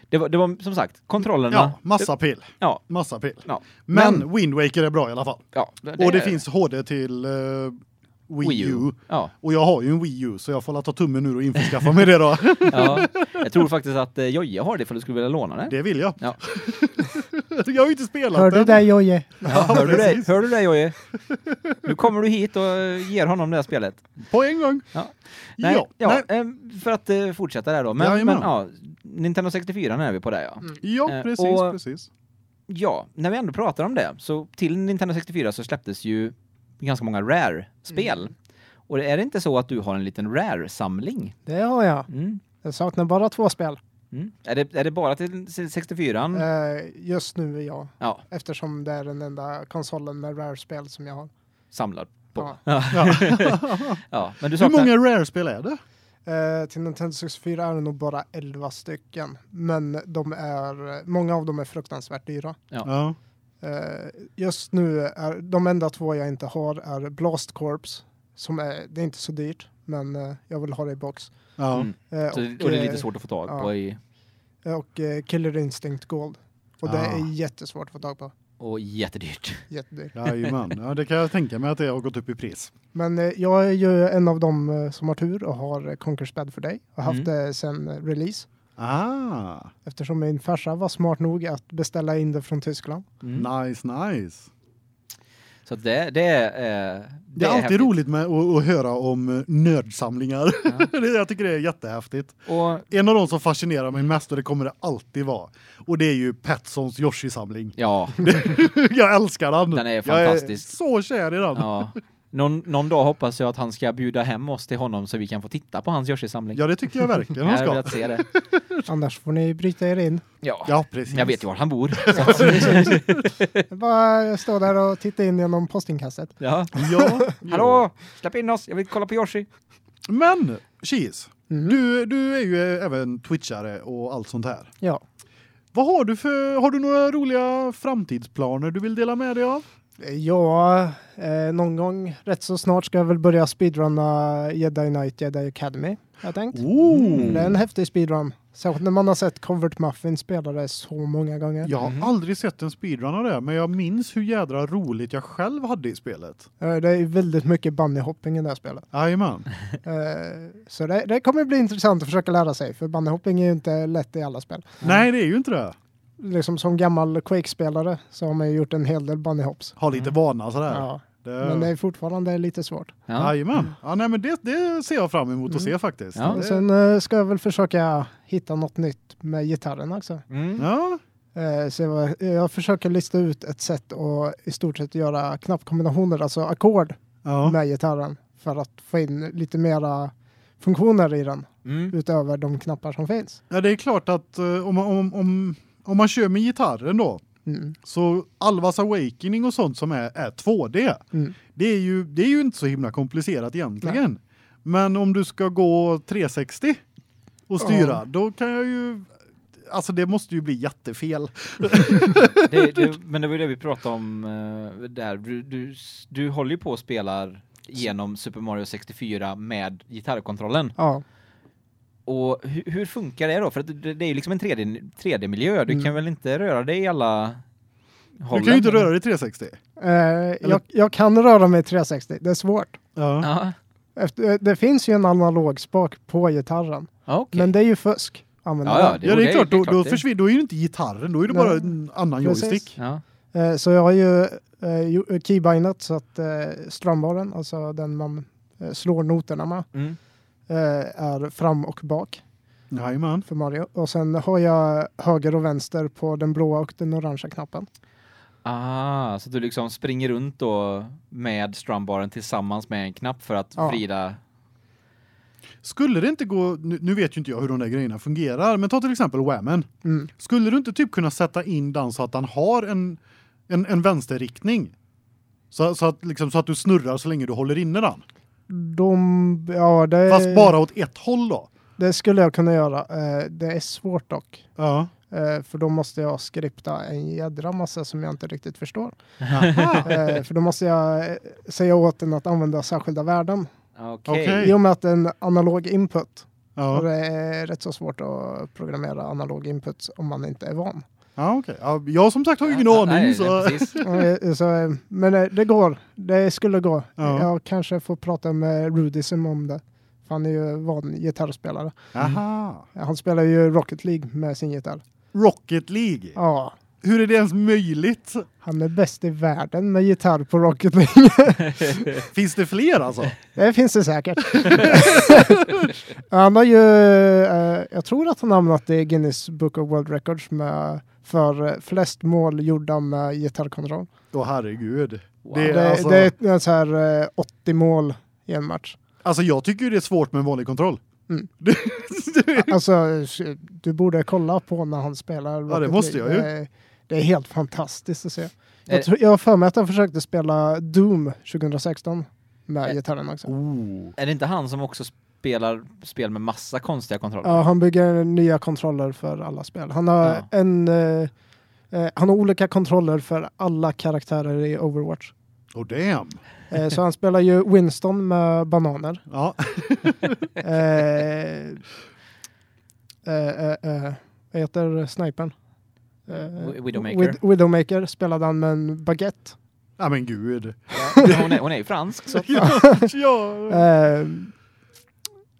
Det var, det var som sagt kontrollerna. Ja, massa pill. Ja. Massa pill. Ja. Men, Men- Wind Waker är bra i alla fall. Ja, och det finns HD till eh, Wii, U. Ja, Och jag har ju en Wii U så jag får ta tummen ur och införskaffa mig det då. ja. Jag tror faktiskt att eh, Jojje har det för du skulle vilja låna det. Det vill jag. Ja. jag har ju inte spelat Hör du den. det Jojje? Ja, hör, du det? hör du det Jojje? Nu kommer du hit och eh, ger honom det här spelet. På en gång. Ja. Nej, ja. ja, Nej. eh, för att eh, fortsätta där då. Men, Jajamän. men ja, Nintendo 64 är vi på det ja. Mm. ja Eh, precis, och- precis. Ja, när vi ändå pratar om det så till Nintendo 64 så släpptes ju ganska många Rare-spel. Mm. Och är det inte så att du har en liten Rare-samling? Det har jag. Mm. Jag saknar bara två spel. Mm. Är, det, är det bara till 64? Eh, just nu ja. Ja, Eftersom det är den enda konsolen med Rare-spel som jag har. samlad på. Ja. Ja. Men du Hur saknar... många Rare-spel är det? Eh, till Nintendo 64 är det nog bara 11 stycken. Men de är, många av dem är fruktansvärt dyra. Ja. Eh, just nu är de enda två jag inte har är Blast Corps. Som är, det är inte så dyrt, men eh, jag vill ha det i box. Ja. Mm. Eh, Så, och det är lite svårt att få tag ja. på i, Och Killer Instinct Gold. Och det Ah. är jättesvårt att få tag på. och jättedyrt. Jättedyrt. Jajamän. Ja, det kan jag tänka mig att det har gått upp i pris. Men eh, jag är ju en av dem som har tur och har Conquer's Bad för dig. Och haft Mm. det sedan release. Ah, Eftersom min farsa var smart nog att beställa in det från Tyskland. Mm. nice, nice. Så det, det är... eh, Det är alltid häftigt. roligt med att, att höra om eh, nördsamlingar. Ja. Det- Jag tycker det är jättehäftigt. Och, En av de som fascinerar mig mest och det kommer det alltid vara. Och det är ju Petsons Yoshi-samling. ja, Jag älskar den. Den är Jag fantastisk. är så kär i den. ja. Någon, någon dag hoppas jag att han ska bjuda hem oss till honom så vi kan få titta på hans Yoshi-samling. Ja, det tycker jag verkligen jag han ska. velat se det. Annars får ni bryta er in. Ja. Ja, precis. Jag vet ju var han bor. Jag bara stå där och titta in genom postingkastet. Ja. Ja. Hallå! Släpp in oss, jag vill kolla på Yoshi. Men, Cheese, Mm. du, du är ju även twitchare och allt sånt här. Ja. Vad har du för, har du några roliga framtidsplaner du vill dela med dig av? Ja, eh, någon gång rätt så snart ska jag väl börja speedrunna Jedi Knight Jedi Academy. Jag tänkt. Oh! Det är en häftig speedrun. Särskilt när man har sett Covert Muffin spela det så många gånger. Jag har Mhm. aldrig sett en speedrun av det, men jag minns hur jädra roligt jag själv hade i spelet. Eh, Det är väldigt mycket bunnyhopping i det här spelet. Jajamän. Eh, Så det, det kommer bli intressant att försöka lära sig, för bunnyhopping är ju inte lätt i alla spel. Nej, det är ju inte det. Liksom som gammal Quake-spelare så har man ju gjort en hel del bunnyhops. Ha lite Mm. vana sådär. Ja, Det... men det är fortfarande lite svårt. Ja. Jajamän. Ja, nej, men det, det ser jag fram emot att Mm. se faktiskt. Ja. Det... sen eh, ska jag väl försöka hitta något nytt med gitarren också. Mm. Ja, Eh, Så jag, jag försöker lista ut ett sätt att i stort sett göra knappkombinationer, alltså ackord ja. med gitarren för att få in lite mera funktioner i den Mm. utöver de knappar som finns. ja, det är klart att eh, om, om, om, om man kör med gitarren då, Mm. så Alvas Awakening och sånt som är, är 2D, Mm. det är, ju, det är ju inte så himla komplicerat egentligen. Men om du ska gå 360 och styra, Ja. då kan jag ju Alltså det måste ju bli jättefel. Det, det, men det var ju det vi pratade om eh, där. Du, du, du håller ju på och spelar genom Super Mario 64 med gitarrkontrollen. Ja, Och hur, hur funkar det då? För att det, det är ju liksom en 3D 3D-miljö. Du Mm. kan väl inte röra dig i alla Du hållen? kan ju inte röra dig 360. eh, jag, jag kan röra mig 360, det är svårt. Ja. Efter, eh, det finns ju en analog spak på gitarren, okej. men det är ju fusk. Ja, ja, det- Ja, det är det är- klart, det är då, klart då det- försvinner då är ju inte gitarren, då är det Nej. bara en annan Precis. joystick. Ja. Eh, Så jag har ju ju- keybindat så att eh, strumbaren, alltså den man slår noterna med, Mm. Eh, är fram och bak Jajamän. för Mario. Och sen har jag höger och vänster på den blåa och den orangea knappen. Ah, så du liksom springer runt då med strumbaren tillsammans med en knapp för att Ja. vrida Skulle det inte gå, nu, nu vet ju inte jag hur de där grejerna fungerar, men ta till exempel Whammen. Mm. Skulle du inte typ kunna sätta in den så att den har en, en, en vänsterriktning? Så, så, att, liksom, så att du snurrar så länge du håller inne den. De, ja, det, Fast bara åt ett håll då. det skulle jag kunna göra. Eh, det är svårt dock. Ja. Eh, för då måste jag skripta en jädra massa som jag inte riktigt förstår. Eh, för då måste jag säga åt den att använda särskilda värden. Okej. Okej. I och med att det är en analog input. Och Ja, det är rätt så svårt att programmera analog inputs om man inte är van. Ja okej. Ja, jag som sagt har ju ingen Ja, aning nej, så... nej. Eh, så, eh, men eh, det går. Det skulle gå. Ja. Jag kanske får prata med Rudism om det. För han är ju van gitarrspelare. Aha. Han spelar ju Rocket League med sin gitarr. Rocket League. Ja, Hur är det ens möjligt? han är bäst i världen med gitarr på Rocket League. Finns det fler alltså? Det finns det säkert. han har ju, eh, jag tror att han har hamnat i Guinness Book of World Records med, för eh, flest mål gjorda med gitarrkontroll. Åh herregud. Wow. Det är Det, alltså, det är så här eh, 80 mål i en match. alltså jag tycker ju det är svårt med en vanlig kontroll. Mm. Alltså, du borde kolla på när han spelar. Ja, det måste jag ju. Det är, det är helt fantastiskt att se. Eh, Jag, tror, jag har för mig att han försökte spela Doom 2016 med Eh. gitarren också. oh. Är det inte han som också spelar spel med massa konstiga kontroller? Ja, han bygger nya kontroller för alla spel. Han har Ja. en eh, eh, han har olika kontroller för alla karaktärer i Overwatch. oh damn. Eh, så han spelar ju Winston med bananer. Ja. Eh, eh, eh, eh, vad heter snipern? Eh, Wi- Widowmaker. Wid- Widowmaker spelade han med en baguette. ja men gud. Ja, hon, är, hon är ju fransk så Ja. ja.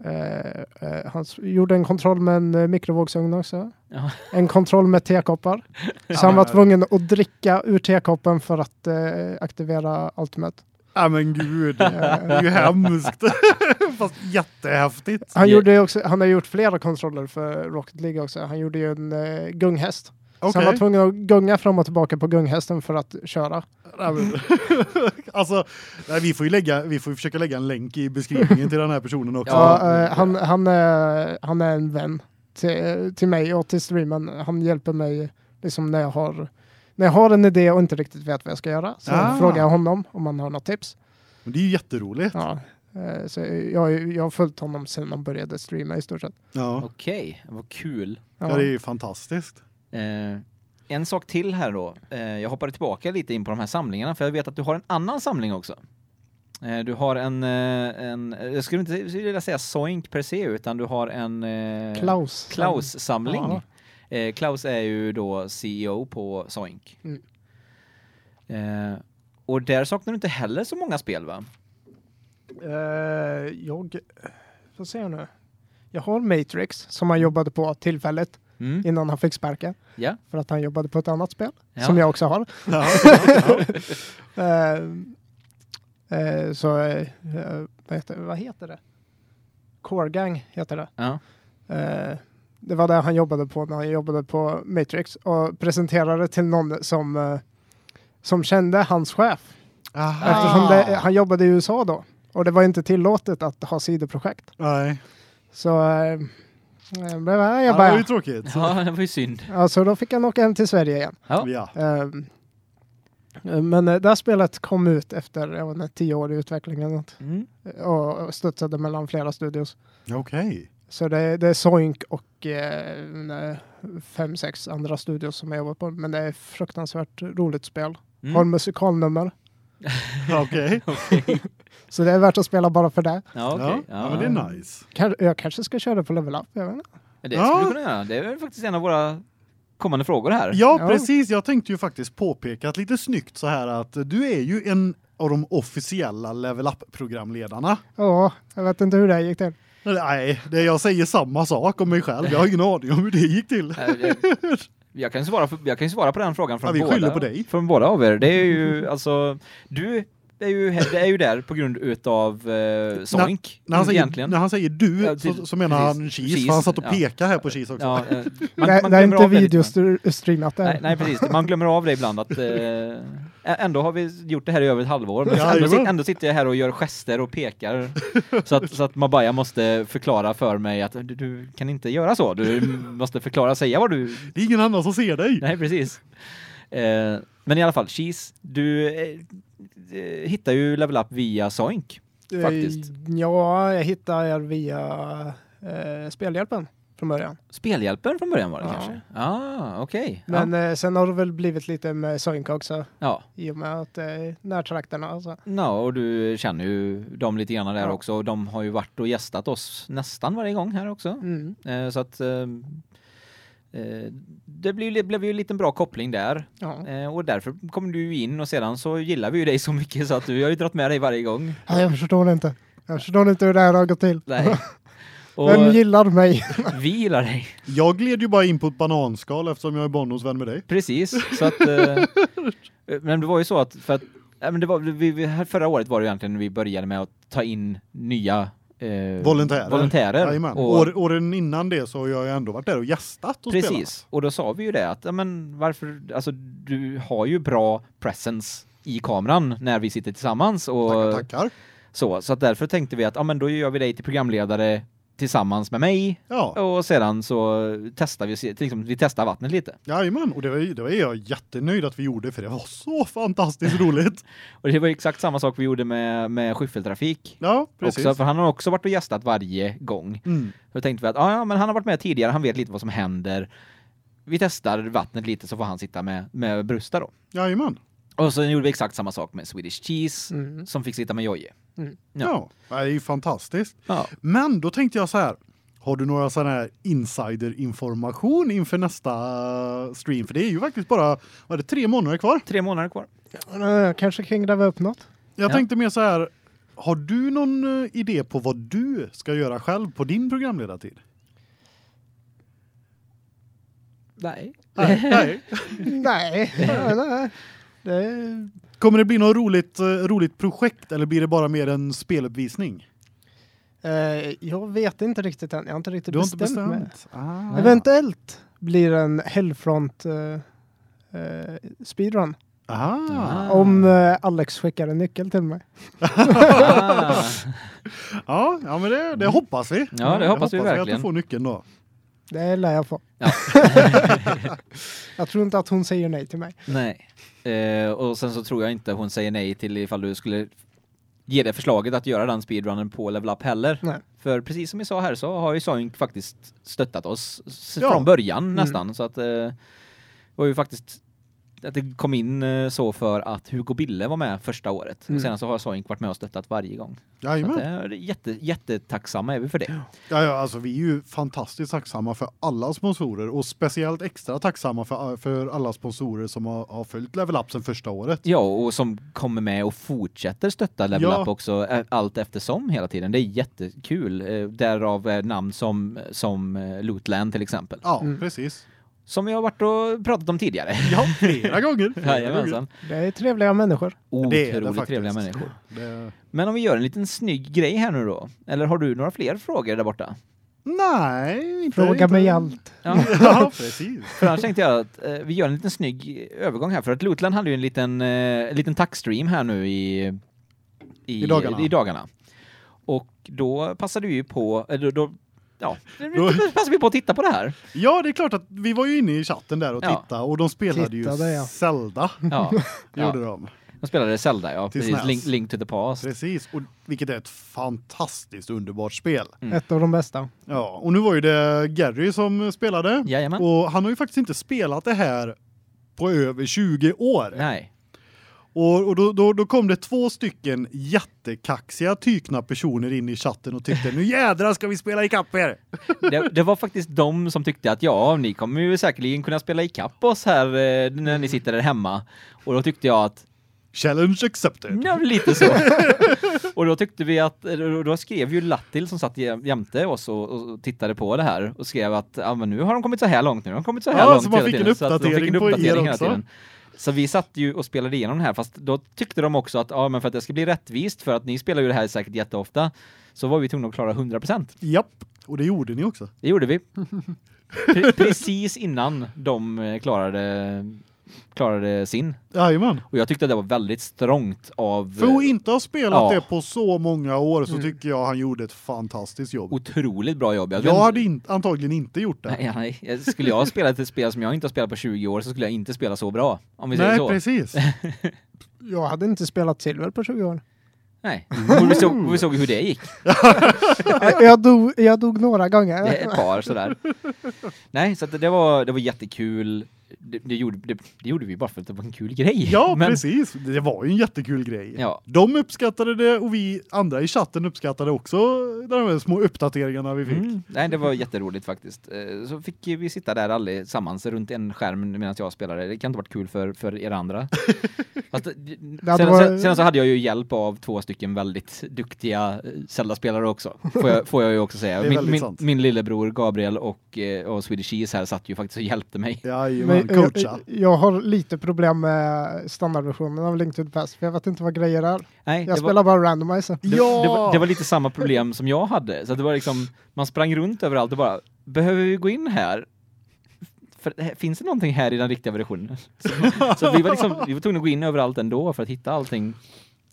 Eh, Eh, han gjorde en kontroll med en eh, mikrovågsugn också. Ja. En kontroll med tekoppar. Så han var tvungen att dricka ur tekoppen för att eh, aktivera Ultimate. Ja men gud, det är ju hemskt. Fast jättehäftigt. Han, gjorde också, han har gjort flera kontroller för Rocket League också. Han gjorde ju en eh, gunghäst. Så han var tvungen att gunga fram och tillbaka på gunghästen för att köra. Alltså, nej, vi får ju lägga, vi får försöka lägga en länk i beskrivningen till den här personen också. Ja, eh, han, han, är, han är en vän till, till mig och till streamen. Han hjälper mig liksom när jag har när jag har en idé och inte riktigt vet vad jag ska göra. Så Ah. frågar jag honom om han har något tips. Men det är ju jätteroligt. Ja. eh, Så jag, jag har följt honom sedan han började streama i stort sett. Ja, Okej, vad kul. ja. Ja. det är ju fantastiskt. Eh, en sak till här då. Eh, jag hoppade tillbaka lite in på de här samlingarna för jag vet att du har en annan samling också. Eh, du har en, eh, en jag skulle inte vilja säga Soink per se utan du har en eh, Klaus. Klaus-samling. Ja. Eh, Klaus är ju då CEO på Soink. Mm. Eh, och där saknar du inte heller så många spel va? Eh, jag får se nu. Jag har Matrix som han jobbade på tillfälligt Mm. innan han fick sparken. Ja. För att han jobbade på ett annat spel Ja. som jag också har. Ja, ja, ja. Eh, eh, så eh, vad, heter, vad heter det? Core Gang heter det. Ja. Eh, det var det han jobbade på när han jobbade på Matrix och presenterade till någon som, som kände hans chef. Aha. Eftersom det, han jobbade i USA då och det var inte tillåtet att ha sidoprojekt. Nej, Så eh, eh, blev jag, ja, det var ju bara, tråkigt. ja, det var ju synd. ja, så då fick han åka hem till Sverige igen. Ja. Ja. Ehm, eh, men eh, det här spelet kom ut efter jag vet inte, tio år i utvecklingen Mm. och studsade mellan flera studios. Okej. Så det, det är Soink och eh, fem, sex andra studios som jag jobbar på. Men det är fruktansvärt roligt spel. Mm. Har musikalnummer. Okej. Så det är värt att spela bara för det. Ja, okej. Ja, ja, men det är nice. Kan, jag kanske ska köra det på Level Up. Jag vet inte. Det skulle Ja. du kunna göra. Det är faktiskt en av våra kommande frågor här. Ja, Ja. precis. Jag tänkte ju faktiskt påpeka att lite snyggt så här att du är ju en av de officiella Level Up-programledarna. Ja, jag vet inte hur det gick till. Nej, det jag säger samma sak om mig själv. Jag har ingen aning om hur det gick till. Jag- kan svara för, jag kan svara på den frågan från Ja, vi båda. skyller på dig. Från båda av er. Det är ju alltså du är ju det är ju där på grund utav eh, Soink När han, säger, egentligen. när han säger du Ja, till- så, så menar han. Cheese, Cheese, för han satt och pekade här på Cheese också. Ja, eh, man, det, man det är glömmer inte det videostreamat där. Nej, nej precis, man glömmer av det ibland att eh, ändå har vi gjort det här i över ett halvår. Men Ja, ändå, ändå sitter jag här och gör gester och pekar så att, så att Mabaya måste förklara för mig att du, du kan inte göra så. Du måste förklara, säga vad du Det är ingen annan som ser dig. Nej, precis. Eh, men i alla fall, Cheese, du eh, hittar ju Level Up via Soink. faktiskt. Eh, Ja, jag hittade er via eh, Spelhjälpen från början. Spelhjälpen från början var det Ja. kanske? Ah, okej. Men Ja. eh, sen har det väl blivit lite med Soink också ja. i och med att är närtrakterna. Alltså. Ja, och du känner ju dem lite grann där Ja. också. De har ju varit och gästat oss nästan varje gång här också. Mm. Eh, så att eh, eh, det blev, det blev ju en liten bra koppling där. Ja. Eh, och därför kom du ju in och sedan så gillar vi ju dig så mycket så att du har ju dragit med dig varje gång. Ja, jag förstår inte. Jag förstår inte hur det här har gått till. Nej. Och Vem gillar mig? vi gillar dig. Jag gled ju bara in på ett bananskal eftersom jag är barndomsvän med dig. Precis, så att eh, men det var ju så att för att men det var vi, förra året var det egentligen vi började med att ta in nya eh, Volontärer. volontärer och, År, åren innan det så har jag ändå varit där och gästat och spelat. precis. Och då sa vi ju det att ja, men varför alltså du har ju bra presence i kameran när vi sitter tillsammans och Tackar, tackar. så så därför tänkte vi att ja men då gör vi dig till programledare tillsammans med mig Ja, och sedan så testar vi liksom, vi testar vattnet lite. jajamän. Och det var, det var jag jättenöjd att vi gjorde för det var så fantastiskt roligt. Och det var exakt samma sak vi gjorde med med skyffeltrafik. Ja, precis. Också, för han har också varit och gästat varje gång. Mm. Då tänkte vi att ah, ja, men han har varit med tidigare, han vet lite vad som händer. Vi testar vattnet lite så får han sitta med med Brusta då. Jajamän. Och så gjorde vi exakt samma sak med Swedish Cheese Mm. som fick sitta med Jojje. Ja. Ja. det är ju fantastiskt. Ja. Men då tänkte jag så här. Har du några sådana här insiderinformation inför nästa stream? För det är ju faktiskt bara, vad är det, tre månader kvar? Tre månader kvar. Eh, Kanske kan gräva upp något. Jag Ja. tänkte mer så här. har du någon eh, idé på vad du ska göra själv på din programledartid? Nej. Nej, nej. nej, nej, nej. Det, Kommer det bli något roligt eh, roligt projekt eller blir det bara mer en speluppvisning? eh, jag vet inte riktigt än. Jag har inte riktigt Du har inte bestämt, mig. bestämt. Ah. Eventuellt blir det en Hellfront eh, eh, speedrun. Aha. Ah. Om eh, Alex skickar en nyckel till mig. Ah. Ja, ja men det, det hoppas vi. Ja, det hoppas vi att verkligen. du får nyckeln då. Det lär jag få. Ja. jag tror inte att hon säger nej till mig. Nej. Eh, och sen så tror jag inte hon säger nej till ifall du skulle ge det förslaget att göra den speedrunnen på Level Up heller. Nej. För precis som vi sa här så har ju Soink faktiskt stöttat oss Ja. från början Mm. nästan så att eh, var ju faktiskt att det kom in eh, så för att Hugo Bille var med första året. Mm. Sen så har Soink varit med och stöttat varje gång. Det är jätte, jättetacksamma är vi för det. Ja, ja, alltså vi är ju fantastiskt tacksamma för alla sponsorer och speciellt extra tacksamma för, för alla sponsorer som har, har följt Level Up sedan första året. Ja, och som kommer med och fortsätter stötta Level Ja. Up också eh, allt eftersom hela tiden. Det är jättekul. Eh, Därav eh, namn som som eh, Lootland till exempel. Ja, Mm. precis. Som vi har varit och pratat om tidigare. Ja, flera gånger. Jajamensan. Det är trevliga människor. Det är det Otroligt faktiskt. trevliga människor. Det... Men om vi gör en liten snygg grej här nu då. Eller har du några fler frågor där borta? Nej, inte Fråga inte. mig allt. Ja. Ja, precis. För annars tänkte jag att eh, vi gör en liten snygg övergång här. För att Lootland hade ju en liten, eh, en liten tackstream här nu i, i, I dagarna. i dagarna. Och då passade vi ju på, eller då, ja, Då- passade vi på att titta på det här. Ja, det är klart att vi var ju inne i chatten där och Ja. tittade och de spelade Tittade, ju ja. Zelda. Ja, Gjorde ja. de. de spelade Zelda, ja, Till precis. Link, Link to the Past. Precis, och vilket är ett fantastiskt underbart spel. Mm. Ett av de bästa. Ja, och nu var ju det Gary som spelade Jajamän. och han har ju faktiskt inte spelat det här på över 20 år. Nej. Och, och då, då, då kom det två stycken jättekaxiga tykna personer in i chatten och tyckte nu jädrar ska vi spela ikapp er. Det, det var faktiskt de som tyckte att ja, ni kommer ju säkerligen kunna spela ikapp oss här eh, när ni sitter där hemma. Och då tyckte jag att Challenge accepted. Ja, lite så. och då tyckte vi att, då- skrev ju Lattil som satt jäm- jämte oss och, och tittade på det här och skrev att ja, men nu har de kommit så här långt, nu har de kommit så här Ja, långt så man fick en. Så att de uppdatering på er också. tiden. Så vi satt ju och spelade igenom det här, fast då tyckte de också att ja, men för att det ska bli rättvist, för att ni spelar ju det här säkert jätteofta, så var vi tvungna att klara 100%. Japp, och det gjorde ni också. Det gjorde vi. Pre precis innan de eh, klarade, klarade sin. Jajamän. Och jag tyckte att det var väldigt strångt av För att inte ha spelat Ja. det på så många år så Mm. tycker jag han gjorde ett fantastiskt jobb. otroligt bra jobb. Jag inte- hade in, antagligen inte gjort det. Nej, nej. Jag- Skulle jag ha spelat ett spel som jag inte har spelat på 20 år så skulle jag inte spela så bra. Om vi säger Nej, så. precis. Jag hade inte spelat silver på 20 år. Nej. Och vi, såg, och vi såg hur det gick. jag, jag, dog, jag dog några gånger. Det är ett par sådär. Nej, så att det var det var jättekul. Det, det, gjorde, det, det gjorde vi bara för att det var en kul grej. Ja, Men- precis. Det var ju en jättekul grej. Ja. De uppskattade det och vi andra i chatten uppskattade också de här små uppdateringarna vi fick. Mm. Nej, det var jätteroligt faktiskt. Eh, Så fick vi sitta där allesammans runt en skärm medan jag spelade. Det kan inte varit kul för, för er andra. Fast, hade sen, varit- sen, sen så hade jag ju hjälp av två stycken väldigt duktiga eh, Zelda-spelare också. Får jag, får jag ju också säga. Min, min, min lillebror Gabriel och, eh, och Swedish Cheese här satt ju faktiskt och hjälpte mig. Jajamän, Men, coacha. jag, jag har lite problem med standardversionen av Link to the Past, för jag vet inte vad grejer är. Nej, Jag det var- spelar bara randomizer. Det, Ja! det, var, det var lite samma problem som jag hade. Så det var liksom, man sprang runt överallt och bara, behöver vi gå in här? För, här- finns det någonting här i den riktiga versionen? Så, så vi var liksom, vi var tvungna att gå in överallt ändå för att hitta allting.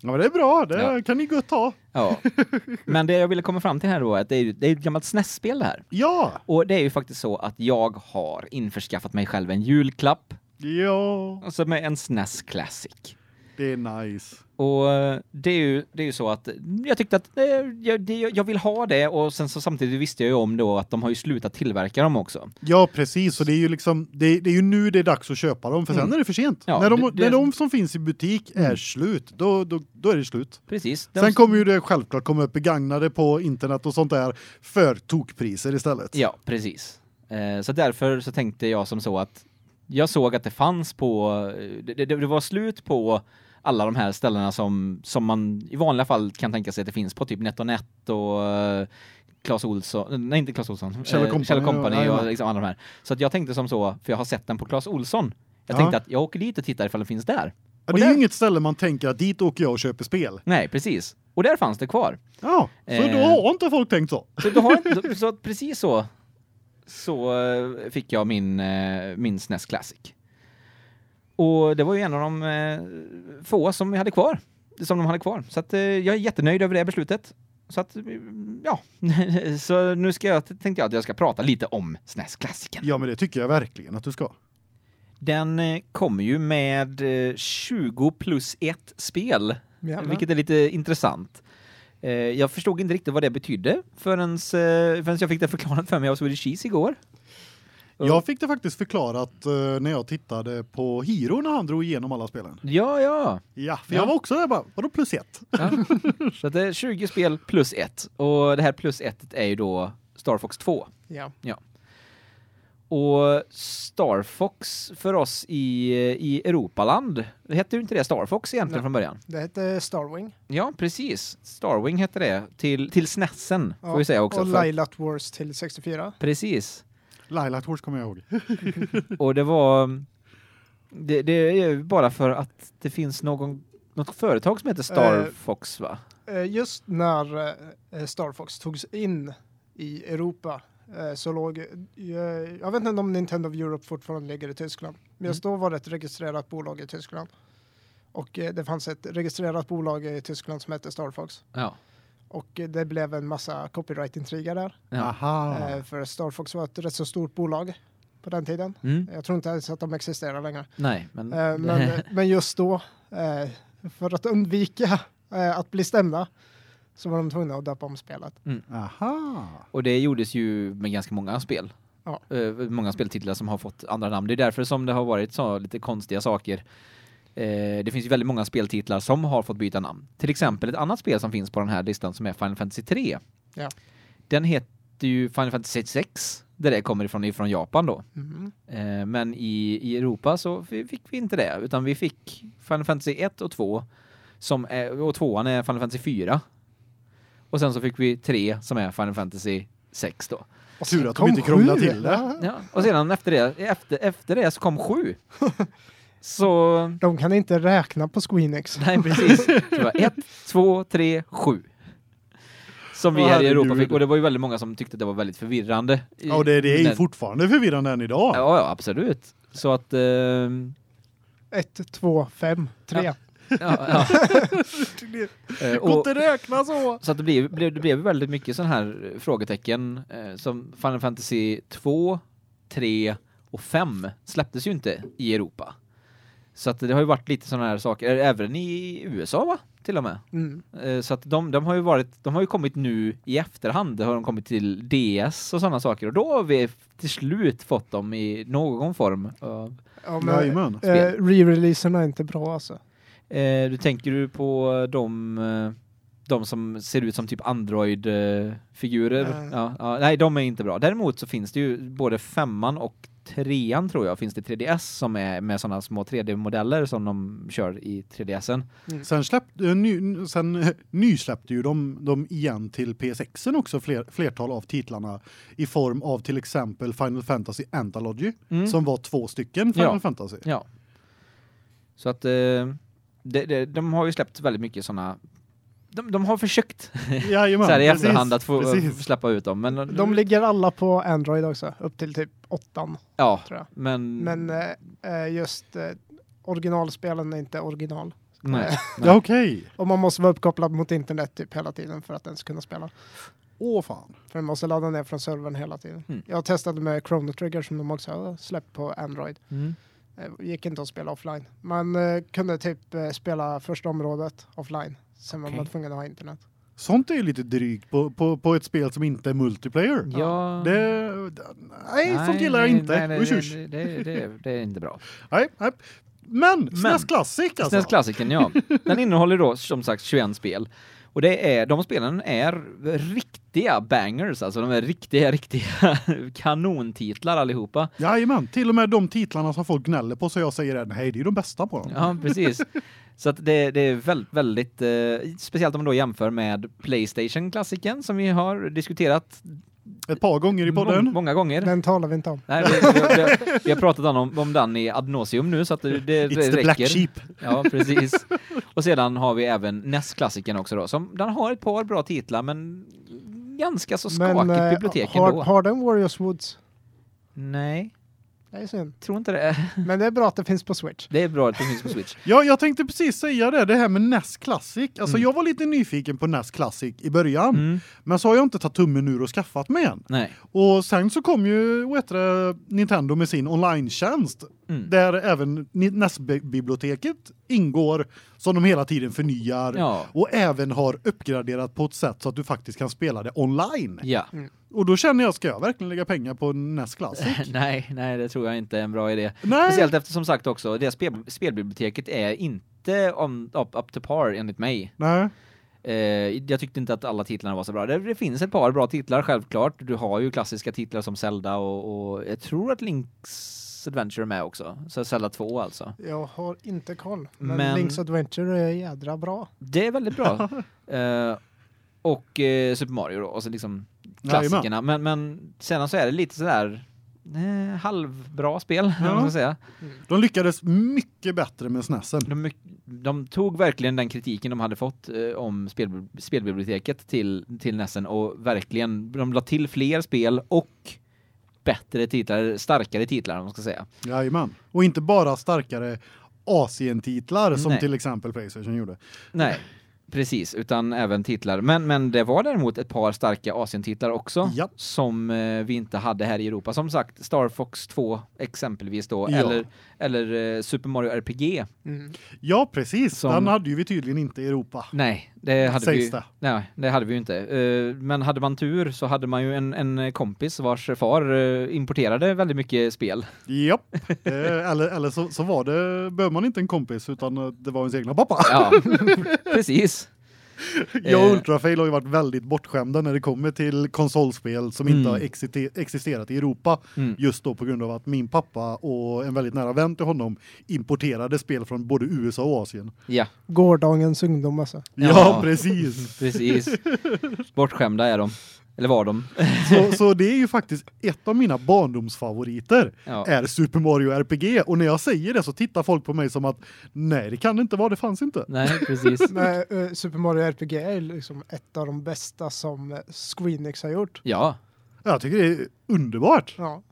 Ja, men det är bra. Det Ja. kan ni gott ta. Ja. Men det jag ville komma fram till här då är att det är, det är ett gammalt SNES-spel det här. Ja, Och det är ju faktiskt så att jag har införskaffat mig själv en julklapp, ja, alltså med en SNES Classic. det är nice. Och eh, det är ju det är ju så att jag tyckte att eh, jag, det, jag vill ha det och sen så samtidigt visste jag ju om då att de har ju slutat tillverka dem också. Ja, precis. Så det är ju liksom det, det är ju nu det är dags att köpa dem för sen Mm. är det för sent. Ja, när de det- när de som finns i butik är Mm. slut, då, då då är det slut. Precis. Sen kommer ju det självklart komma upp begagnade på internet och sånt där för tokpriser istället. Ja, precis. Eh, så därför så tänkte jag som så att jag såg att det fanns på eh, det, det var slut på alla de här ställena som som man i vanliga fall kan tänka sig att det finns på typ NetOnNet och uh, Clas Olsson, nej inte Clas Olsson, Kjell eh, Company, Kjell Company ja, och liksom alla de här. Så jag tänkte som så, för jag har sett den på Clas Olsson. Jag Ja. tänkte att jag åker dit och tittar ifall den finns där. Det är ju inget ställe man tänker att dit åker jag och köper spel. Nej, precis. Och där fanns det kvar. Ja, så Eh. då har inte folk tänkt så. Så, då har, så precis så så eh, fick jag min eh, min SNES Classic. Och det var ju en av de eh, få som jag hade kvar, som de hade kvar. Så att eh, jag är jättenöjd över det beslutet. Så att eh, ja, så nu ska jag tänkte jag att jag ska prata lite om SNES Classicen. Ja, men det tycker jag verkligen att du ska. Den eh, kommer ju med eh, 20 plus 1 spel Jävlar. vilket är lite intressant. Eh, jag förstod inte riktigt vad det betydde förrän, eh, förrän jag fick det förklarat för mig av Swedish Cheese igår. Jag fick det faktiskt förklarat eh, när jag tittade på Hiro när han drog igenom alla spelen. Ja, ja. Ja, för Ja. jag var också där bara, vadå plus ett? ja. Så att det är 20 spel plus 1 och det här plus 1 är ju då Star Fox 2. Ja. Och Star Fox för oss i i Europaland, det hette ju inte det Star Fox egentligen Nej. från början. Det hette Starwing. Ja, precis. Starwing hette det till till SNESen får vi säga också. Och för Lilat Wars till 64. Precis. Lilac Horse kommer jag ihåg. Och det var det, det är ju bara för att det finns någon något företag som heter Star Eh, Fox va? Eh, Just när eh, Star Fox togs in i Europa eh, så låg, eh, jag vet inte om Nintendo of Europe fortfarande ligger i Tyskland, men just då var det ett registrerat bolag i Tyskland. Och eh, det fanns ett registrerat bolag i Tyskland som hette Star Fox. Ja. Och det blev en massa copyright-intriger där. Aha. Eh, För Star Fox var ett rätt så stort bolag på den tiden. Mm. Jag tror inte ens att de existerar längre. Nej, men Eh, men, men just då, eh, för att undvika att bli stämda, så var de tvungna att döpa om spelet. Aha. och det gjordes ju med ganska många spel. Ja. Många speltitlar som har fått andra namn. Det är därför som det har varit så lite konstiga saker. Eh, det finns ju väldigt många speltitlar som har fått byta namn. Till exempel ett annat spel som finns på den här listan som är Final Fantasy 3. Ja. Den heter ju Final Fantasy 6 där det kommer ifrån ifrån Japan då. Mhm. Eh, men i, i Europa så fi- fick vi inte det, utan vi fick Final Fantasy 1 och 2 som är, och tvåan är Final Fantasy 4. Och sen så fick vi 3 som är Final Fantasy 6 då. Och Tur att de inte krånglar sju. till det. Ja, och sedan efter det efter efter det så kom 7. Så De kan inte räkna på Squeenix. nej precis. Det var 1 2 3 7. Som vi här i Europa fick och det var ju väldigt många som tyckte det var väldigt förvirrande. Ja, det, det är ju den- fortfarande förvirrande än idag. Ja, ja, absolut. Så att ehm, Ett, två, fem, tre. Ja. Ja, ja. Eh, och, inte räkna så. så att det blev, blev, det blev väldigt mycket sån här eh, frågetecken eh, som Final Fantasy 2, 3 och 5 släpptes ju inte i Europa. Så att det har ju varit lite såna här saker, även i USA va? Till och med. Mm. Eh, Så att de, de har ju varit, de har ju kommit nu i efterhand, det har de kommit till DS och sådana saker och då har vi till slut fått dem i någon form av Ja, men, eh, re-releaserna är inte bra alltså. Eh, du tänker du på de eh, de som ser ut som typ Android eh, figurer? Nej. Ja, ja, nej, de är inte bra. Däremot så finns det ju både femman och trean tror jag finns det 3DS som är med sådana små 3D-modeller som de kör i 3DSen. Sen släppte eh, ny, sen eh, nysläppte ju de de igen till PS6 också fler, flertal av titlarna i form av till exempel Final Fantasy Anthology Mm. som var två stycken Final Ja. Fantasy. Ja. Så att eh, det, det, de har ju släppt väldigt mycket sådana de, de har försökt Jajamän. så här i precis, efterhand att få precis. släppa ut dem men De ligger alla på Android också, upp till typ åttan ja, tror jag. men Men eh, eh, just eh, originalspelen är inte original. nej. Ja okej. Och man måste vara uppkopplad mot internet typ hela tiden för att ens kunna spela. Åh fan. För den måste ladda ner från servern hela tiden. Mm. Jag testade med Chrono Trigger som de också har släppt på Android. Mm. Eh, gick inte att spela offline. Man eh, kunde typ eh, spela första området offline. Sen var Okej. man tvungen att ha internet. Sånt är ju lite drygt på, på, på ett spel som inte är multiplayer. Ja. Det, nej, sånt gillar jag inte. Nej, nej, det, det, det, det är inte bra. Nej, nej. Men, Men- SNES Classic alltså. SNES Classicen, ja. Den innehåller då som sagt 21 spel. Och det är, de spelen är riktiga bangers, alltså de är riktiga, riktiga kanontitlar allihopa. Jajamän, till och med de titlarna som folk gnäller på så jag säger nej, det är ju de bästa på dem. Ja, precis. Så att det, det är väldigt, väldigt eh, speciellt om man då jämför med Playstation-klassiken som vi har diskuterat Ett par gånger i podden. må många gånger. Den talar vi inte om. Nej, vi, vi, vi, vi har pratat om, om den i ad nauseum nu så att det, det, det It's the black räcker. sheep. Ja, precis. Och sedan har vi även NES-klassiken också då, som den har ett par bra titlar men ganska så skakigt eh, bibliotek har, ändå. har den Warriors Woods? Nej, Det är synd. tror inte det. Men det är bra att det finns på Switch. Det är bra att det finns på Switch. Ja, jag tänkte precis säga det, det här med NES Classic. Alltså Mm. jag var lite nyfiken på NES Classic i början, Mm. men så har jag inte tagit tummen ur och skaffat mig än. Nej. Och sen så kom ju vad heter det, Nintendo med sin online-tjänst Mm. där även NES-biblioteket ingår som de hela tiden förnyar Ja. och även har uppgraderat på ett sätt så att du faktiskt kan spela det online. Ja. Och då känner jag, ska jag verkligen lägga pengar på NES Classic? nej, nej, det tror jag inte är en bra idé. Nej. Speciellt efter som sagt också, det spel, spelbiblioteket är inte on, up, up to par enligt mig. Nej. Eh, jag tyckte inte att alla titlarna var så bra. Det, det finns ett par bra titlar självklart. Du har ju klassiska titlar som Zelda och, och jag tror att Link's Adventure är med också. Så Zelda 2 alltså. Jag har inte koll. Men, Men- Link's Adventure är jädra bra. Det är väldigt bra. eh, och eh, Super Mario då, och så liksom Jajamän. klassikerna. Men, men sen så är det lite sådär eh, halvbra spel, Ja. ja. man säga. De lyckades mycket bättre med SNESen. De, de tog verkligen den kritiken de hade fått eh, om spel, spelbiblioteket till, till Nessen och verkligen, de la till fler spel och bättre titlar, starkare titlar om man ska säga. Jajamän. Och inte bara starkare Asien-titlar som Nej. till exempel Playstation gjorde. Nej, precis, utan även titlar. Men, men det var däremot ett par starka Asien-titlar också Ja. som eh, vi inte hade här i Europa. Som sagt, Star Fox 2 exempelvis då, Ja. eller, eller eh, Super Mario RPG. Mm. Ja, precis. Som- Den hade ju vi tydligen inte i Europa. Nej, det hade Sägs vi det. Nej, det hade vi ju inte. Eh, Men hade man tur så hade man ju en, en kompis vars far eh, importerade väldigt mycket spel. Japp. Eh, eller eller så, så var det, behöver man inte en kompis utan det var ens egna pappa. Ja, precis. Jag och Eh. Ultrafail har ju varit väldigt bortskämda när det kommer till konsolspel som inte Mm. har existe- existerat i Europa. Mm. Just då på grund av att min pappa och en väldigt nära vän till honom importerade spel från både USA och Asien. Ja, Gårdagens ungdom alltså. Ja, Ja. precis. precis. Bortskämda är de. Eller var de. Så, så det är ju faktiskt ett av mina barndomsfavoriter. Ja. är Super Mario RPG och när jag säger det så tittar folk på mig som att nej, det kan det inte vara, det fanns inte. Nej, precis. Men, eh, Super Mario RPG är liksom ett av de bästa som eh, Squeenix har gjort. Ja, Jag tycker det är underbart. Ja.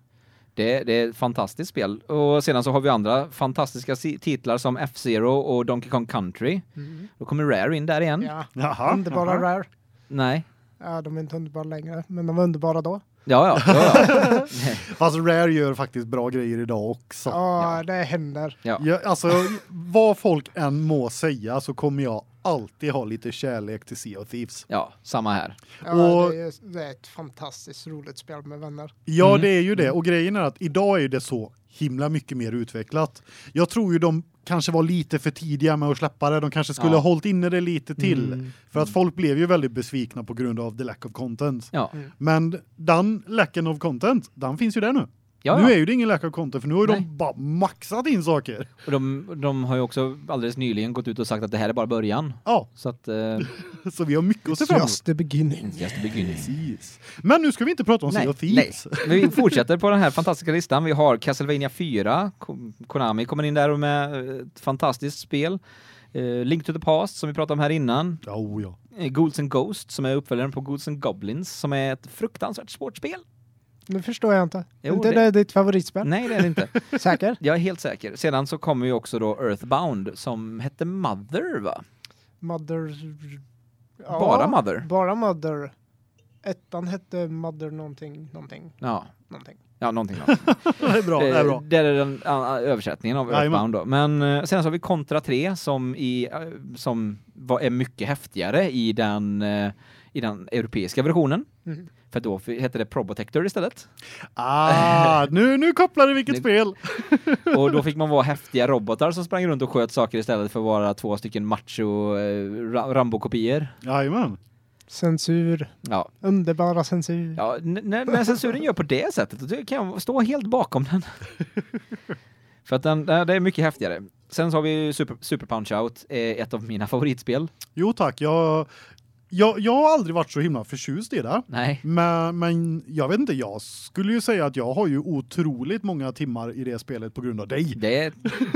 det, det är ett fantastiskt spel. Och sedan så har vi andra fantastiska titlar som F-Zero och Donkey Kong Country. Mm. Då kommer Rare in där igen. ja. Jaha. Underbara jaha. Rare. Nej. Ja, de är inte underbara längre, men de var underbara då. Ja, ja. ja, ja. Fast Rare gör faktiskt bra grejer idag också. Ja, det händer. ja. Ja, alltså vad folk än må säga så kommer jag alltid ha lite kärlek till Sea of Thieves. ja samma här. Ja, Och- det, är, det är ett fantastiskt roligt spel med vänner. Ja, Mm. det är ju det och grejen är att idag är det så himla mycket mer utvecklat. Jag tror ju de kanske var lite för tidiga med att släppa det. De kanske skulle Ja. ha hållit inne det lite till Mm. för att folk blev ju väldigt besvikna på grund av the lack of content. Ja. Mm. Men den lacken of content, den finns ju där nu. Ja, Nu ja. är ju det ingen content för nu har ju Nej. de bara maxat in saker. Och de, de har ju också alldeles nyligen gått ut och sagt att det här är bara början. Ja, Så att... Eh, så vi har mycket att se fram emot. just the beginning. just the beginning. Precis. Men nu ska vi inte prata om Sea of Thieves. nej. Vi fortsätter på den här fantastiska listan. Vi har Castlevania 4. Ko- Konami kommer in där med eh, ett fantastiskt spel. Eh, Link to the Past som vi pratade om här innan. Ja, oh, ja. Eh, Ghouls and Ghosts som är uppföljaren på Ghouls and Goblins som är ett fruktansvärt svårt spel. Nu förstår jag inte. Jo, inte det- det ditt favoritspel? Nej, det är det inte. Säker? Jag är helt säker. Sedan så kommer ju också då Earthbound som hette Mother va? Mother... Ja, Bara Mother. Bara Mother. Ettan hette Mother någonting, någonting, Ja, någonting. ja någonting. någonting. Det är bra, det är bra. Eh, Det är den översättningen av. Earthbound då. Men uh, sen så har vi Contra 3 som i eh, som var, är mycket häftigare i den eh, i den europeiska versionen. Mm. För då hette det Probotector istället. Ah, nu nu kopplar du vilket Nu- spel. Och då fick man vara häftiga robotar som sprang runt och sköt saker istället för att vara två stycken macho eh, Ra- Rambo-kopior. Jajamän. Censur. Ja, Underbara censur. ja när, när censuren gör på det sättet, då kan jag stå helt bakom den. För att den, det är mycket häftigare. Sen så har vi Super, Super Punch-Out, eh, ett av mina favoritspel. Jo tack, jag, jag, jag har aldrig varit så himla förtjust i det. Nej. Men, men jag vet inte, jag skulle ju säga att jag har ju otroligt många timmar i det spelet på grund av dig. Det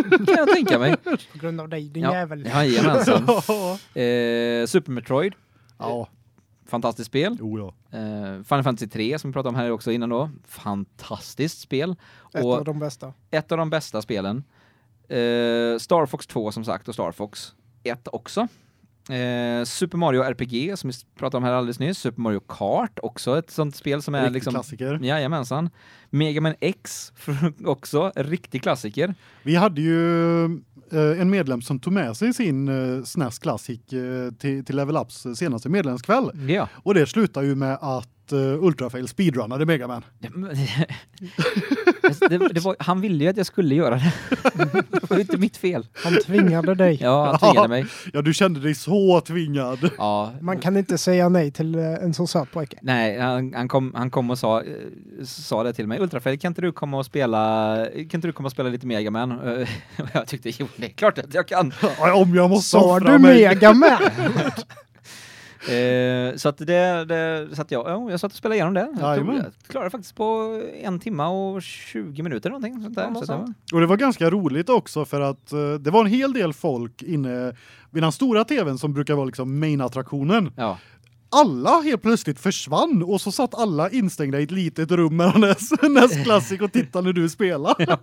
kan jag tänka mig. På grund av dig, din Ja. jävel. Jajamensan. ja. Eh, Super Metroid, Ja, fantastiskt spel. jo ja. Eh, Final Fantasy 3 som vi pratade om här också innan då, fantastiskt spel. Ett Och- av de bästa. Ett av de bästa spelen. Eh, Star Fox 2 som sagt och Star Fox 1 också. Eh, Super Mario RPG som vi pratade om här alldeles nyss. Super Mario Kart också ett sånt spel som är Riktig liksom klassiker. Jajamensan. Mega Man X också, riktig klassiker. Vi hade ju eh, en medlem som tog med sig sin eh, SNES Classic eh, till, till Level Ups senaste medlemskväll. Ja. Och det slutar ju med att uh, Ultrafail speedrunnade Mega Man. det, det var, han ville ju att jag skulle göra det. Det var ju inte mitt fel. Han tvingade dig. Ja, han tvingade mig. Ja, du kände dig så tvingad. Ja, Man kan inte säga nej till eh, en så söt pojke. Nej, han, han, kom, han kom och sa, eh, sa det till mig. Ultrafail, kan inte du komma och spela, kan inte du komma och spela lite Mega Man? Och jag tyckte, jo, det är klart att jag kan. Ja, Om jag måste Sa offra du mig. Mega Man? Eh, så att det, det så att jag, ja, jag satt och spelade igenom det. Jag, tog, jag klarade faktiskt på en timma och 20 minuter någonting sånt där. Ja, så det Och det var ganska roligt också för att eh, det var en hel del folk inne vid den stora tvn som brukar vara liksom main-attraktionen. ja. Alla helt plötsligt försvann och så satt alla instängda i ett litet rum med NES, NES Classic och tittade när du spelade.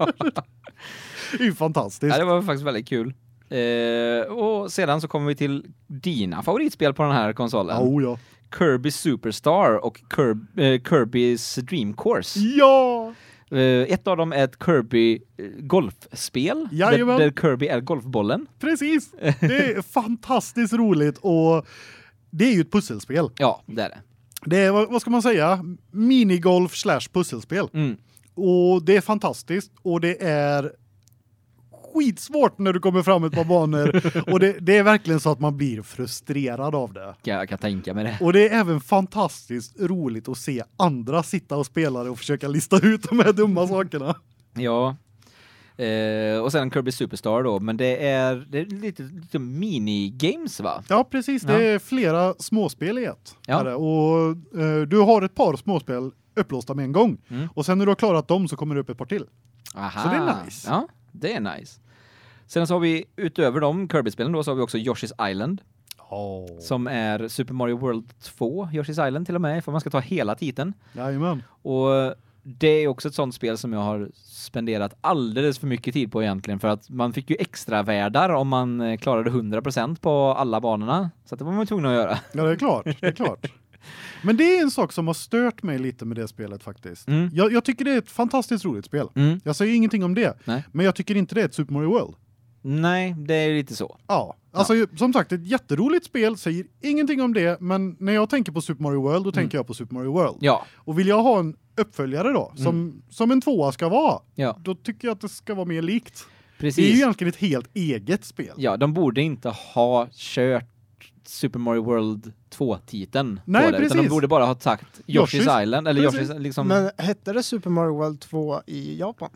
det är ju fantastiskt. ja, det var faktiskt väldigt kul. Eh, och sedan så kommer vi till dina favoritspel på den här konsolen. Oh, ja. Kirby Superstar och Kirby, eh, Kirby's Dream Course. Ja! Eh, ett av dem är ett Kirby eh, golfspel där, Jajamän. där Kirby är golfbollen. Precis. Det är fantastiskt roligt och det är ju ett pusselspel. Ja, det är det. Det är vad ska man säga? Minigolf slash pusselspel. Mm. Och det är fantastiskt och det är skitsvårt när du kommer fram ett par banor och det, det är verkligen så att man blir frustrerad av det. Jag kan tänka mig det. Och det är även fantastiskt roligt att se andra sitta och spela det och försöka lista ut de här dumma sakerna. Ja. Eh, och sen Kirby Superstar då, men det är, det är lite, lite minigames va? Ja, precis. Det är flera småspel i ett. Ja. Och eh, du har ett par småspel upplåsta med en gång. Mm. Och sen när du har klarat dem så kommer det upp ett par till. Aha. Så det är nice. Ja, det är nice. Sen så har vi utöver de Kirby-spelen då så har vi också Yoshi's Island Oh. som är Super Mario World 2, Yoshi's Island till och med, för man ska ta hela titeln. Jajamän. Och det är också ett sånt spel som jag har spenderat alldeles för mycket tid på egentligen för att man fick ju extra världar om man eh, klarade 100% på alla banorna. Så det var man tvungen att göra. Ja, det är klart. Det är klart. Men det är en sak som har stört mig lite med det spelet faktiskt. Mm. Jag, jag tycker det är ett fantastiskt roligt spel. Mm. Jag säger ingenting om det. Nej. Men jag tycker inte det är ett Super Mario World. Nej, det är lite så. Ja, alltså som sagt ett jätteroligt spel, säger ingenting om det, men när jag tänker på Super Mario World då tänker jag på Super Mario World. Ja, Och vill jag ha en uppföljare då som som en tvåa ska vara, ja, då tycker jag att det ska vara mer likt. Det är ju precis. egentligen ett helt eget spel. Ja, de borde inte ha kört Super Mario World 2-titeln Nej, på det, utan de precis. borde bara ha sagt Yoshi's, Yoshi's. Island, eller Precis. Yoshi's liksom, Men hette det Super Mario World 2 i Japan?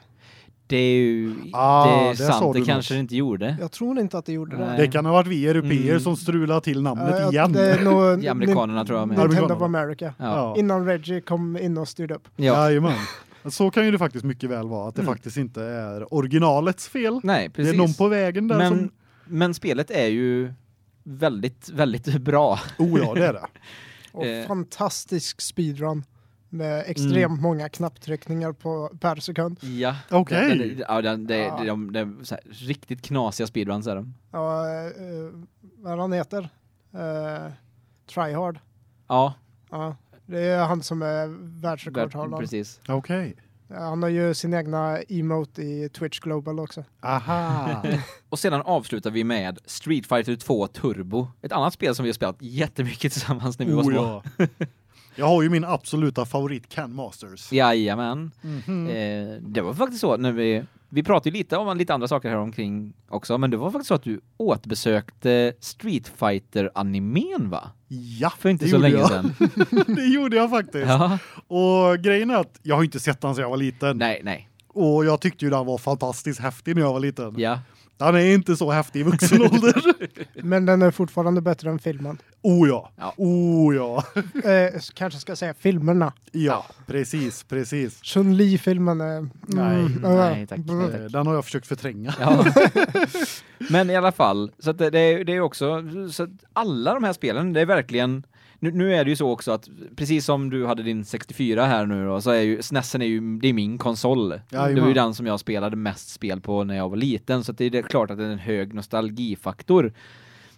det är ju, Ah, det är det sa sant, det kanske det inte gjorde. Jag tror inte att det gjorde det. Nej. Det kan ha varit vi europeer Mm. som strular till namnet Eh, igen. Det är nog I amerikanerna tror jag med. Nintendo of. America. Ja. Ja. Innan Reggie kom in och styrde upp. Ja. Jajamän. Så kan ju det faktiskt mycket väl vara att det Mm. faktiskt inte är originalets fel. Nej, precis. Det är någon på vägen där men, som men spelet är ju väldigt, väldigt bra. Oh ja, det är det. Och Eh. fantastisk speedrun. Med extremt Mm. många knapptryckningar på, per sekund. Ja. Okej. Det, det, ja, det, det, Ja. de, är så här, riktigt knasiga speedruns är de. Ja, eh, vad han heter? Uh, Tryhard. Ja, Ja, det är han som är vär- världsrekordhållaren. precis. Okej. Ja, Han har ju sin egna emote i Twitch Global också. Aha. Och sedan avslutar vi med Street Fighter 2 Turbo. Ett annat spel som vi har spelat jättemycket tillsammans när vi var oh, små. ja. Jag har ju min absoluta favorit Ken Masters. Jajamän. Mhm. Eh, det var faktiskt så när vi vi pratade lite om lite andra saker här omkring också, men det var faktiskt så att du återbesökte Street Fighter animen va? Ja, För inte så länge jag. sedan. det gjorde jag faktiskt. Ja. Och grejen är att jag har inte sett den sedan jag var liten. Nej, nej. Och jag tyckte ju den var fantastiskt häftig när jag var liten. Ja. Han är inte så häftig i vuxen ålder. Men den är fortfarande bättre än filmen. oh ja. Ja. Oh ja. Eh, kanske ska säga filmerna. Ja, precis, precis. Chun-Li-filmen är... Mm, Nej, nej, tack. brr. Eh, Den har jag försökt förtränga. Ja. Men i alla fall, så att det, det, är, det är också, så att alla de här spelen, det är verkligen, nu, nu är det ju så också att precis som du hade din 64 här nu då, så är ju SNESen är ju, det är min konsol. det var ju den som jag spelade mest spel på när jag var liten, så det är klart att det är en hög nostalgifaktor.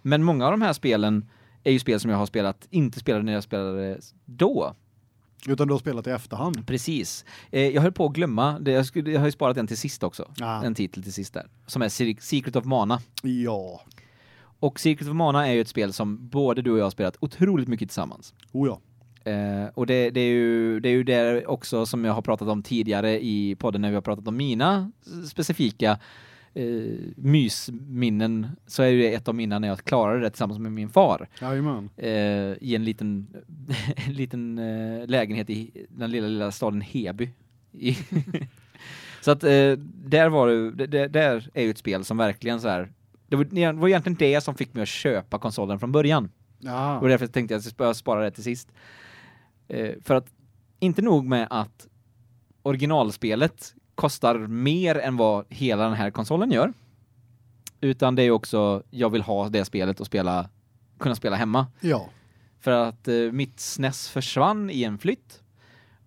Men många av de här spelen är ju spel som jag har spelat, inte spelade när jag spelade då. Utan du har spelat i efterhand. Precis. Eh, jag höll på att glömma, det, jag, skulle, jag har ju sparat en till sist också. Ja. En titel till sist där. Som är Se- Secret of Mana. Ja. Och Secret of Mana är ju ett spel som både du och jag har spelat otroligt mycket tillsammans. Oh ja. Eh, och det, det, är ju, det är ju det också som jag har pratat om tidigare i podden när vi har pratat om mina specifika eh, mysminnen så är ju det ett av mina när jag klarade det tillsammans med min far Jajamän. eh, i en liten, en liten eh, lägenhet i den lilla, lilla staden Heby. Så att eh, där var det- det, där är ju ett spel som verkligen så här det var, det var egentligen det som fick mig att köpa konsolen från början. Ja. Och därför tänkte jag att jag spara det till sist. Eh, för att inte nog med att originalspelet kostar mer än vad hela den här konsolen gör. Utan det är också, jag vill ha det spelet och spela, kunna spela hemma. Ja. För att eh, mitt SNES försvann i en flytt.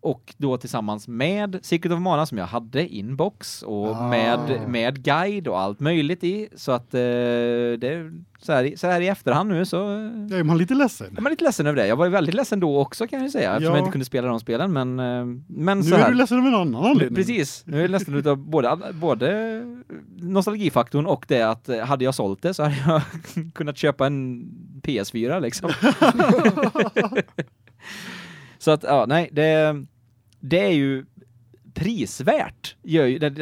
Och då tillsammans med Secret of Mana som jag hade inbox och Ah. med, med guide och allt möjligt i. Så att eh, det, så, här, så här i efterhand nu så eh, Jag är man lite ledsen. är lite ledsen över det. Jag var väldigt ledsen då också kan jag säga, eftersom Ja. jag inte kunde spela de spelen. Men, eh, men Nu så är här. du ledsen av en annan anledning. Precis, nu är jag ledsen utav både, både nostalgifaktorn och det att eh, hade jag sålt det så hade jag kunnat köpa en PS4 liksom. så att, ja, nej, det, det är ju prisvärt.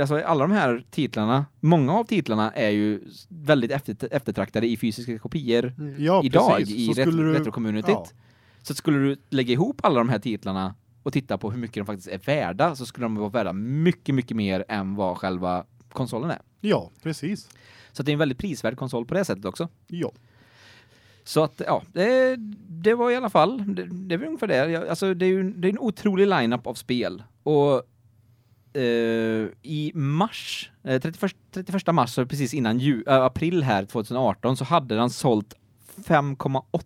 Alltså alla de här titlarna, många av titlarna är ju väldigt efter, eftertraktade i fysiska kopior Ja, idag precis. i ret du- retrocommunityt. ja. Så skulle du lägga ihop alla de här titlarna och titta på hur mycket de faktiskt är värda så skulle de vara värda mycket, mycket mer än vad själva konsolen är. Ja, precis. Så det är en väldigt prisvärd konsol på det sättet också. Ja. Så att, ja, det, det var i alla fall, det, det är väl ungefär det. Jag- Alltså det är ju det är en otrolig lineup av spel. Och eh, i mars, eh, 31, 31 mars, så precis innan ju, äh, april här 2018, så hade den sålt 5,8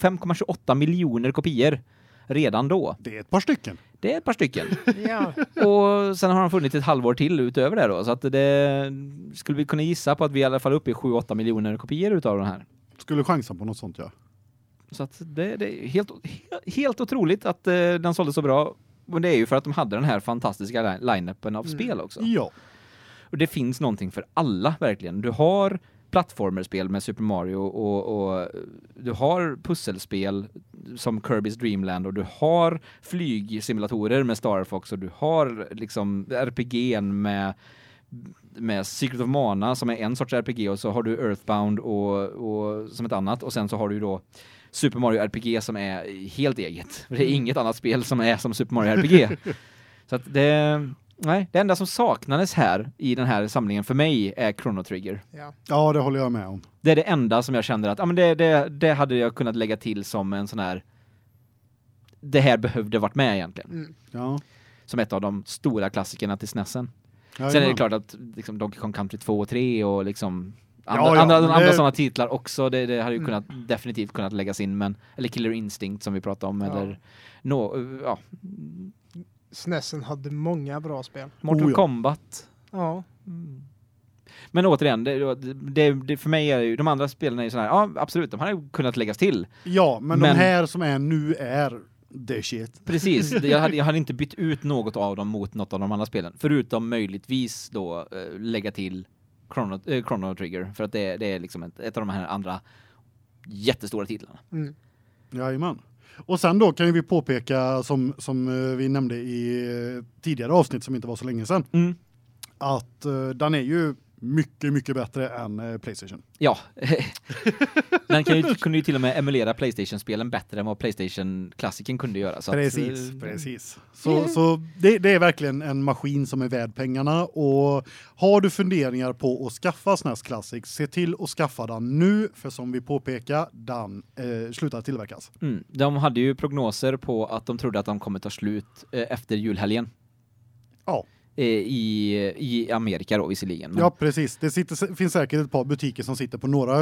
5,28 miljoner kopior redan då. Det är ett par stycken. Det är ett par stycken. Ja. Och sen har han funnits ett halvår till utöver det då, så att det skulle vi kunna gissa på att vi i alla fall är uppe i 7-8 miljoner kopior utav den här. Skulle chansa på något sånt, ja. Så att det, det är helt, helt otroligt att eh, den sålde så bra. Och det är ju för att de hade den här fantastiska li- line-upen av Mm. spel också. Ja. Och det finns någonting för alla verkligen. Du har plattformerspel med Super Mario och, och du har pusselspel som Kirby's Dream Land och du har flygsimulatorer med Star Fox och du har liksom RPG med med Secret of Mana som är en sorts RPG och så har du Earthbound och, och som ett annat och sen så har du då Super Mario RPG som är helt eget. Det är inget annat spel som är som Super Mario RPG. så att det nej, det enda som saknades här i den här samlingen för mig är Chrono Trigger. ja. Ja, det håller jag med om. Det är det enda som jag kände att ja men det det det hade jag kunnat lägga till som en sån här det här behövde varit med egentligen. Mm. Ja. Som ett av de stora klassikerna till SNESen. Jajamän. Sen är det klart att liksom Donkey Kong Country 2 och 3 och liksom andra, Ja, ja, andra, andra det- sådana titlar också, det, det hade ju Mm. kunnat definitivt kunnat läggas in men eller Killer Instinct som vi pratade om Ja. eller no, ja, SNESen hade många bra spel. Mortal Oh ja. Kombat. Ja. Men återigen, det, det, det, för mig är ju de andra spelen är ju såna här, ja absolut, de hade kunnat läggas till. Ja, men, Men- de här som är nu är the shit. Precis, jag hade, jag hade inte bytt ut något av dem mot något av de andra spelen. Förutom möjligtvis då eh, lägga till Chrono, eh, Chrono Trigger. För att det, det är liksom ett, ett av de här andra jättestora titlarna. Mm. Jajamän. Och sen då kan ju vi påpeka som som eh, vi nämnde i tidigare avsnitt som inte var så länge sedan Mm. att eh, den är ju mycket mycket bättre än eh, PlayStation. Ja. Den kan ju, kunde ju till och med emulera PlayStation-spelen bättre än vad PlayStation-klassikern kunde göra. Så Precis, att, eh, precis. Så, så det, det är verkligen en maskin som är värd pengarna och har du funderingar på att skaffa SNES Classic, se till att skaffa den nu för som vi påpekar, den eh, slutar tillverkas. Mm. De hade ju prognoser på att de trodde att de kommer ta slut eh, efter julhelgen. Ja. Eh, I, I Amerika då visserligen. Men, Ja, precis. Det sitter, finns säkert ett par butiker som sitter på några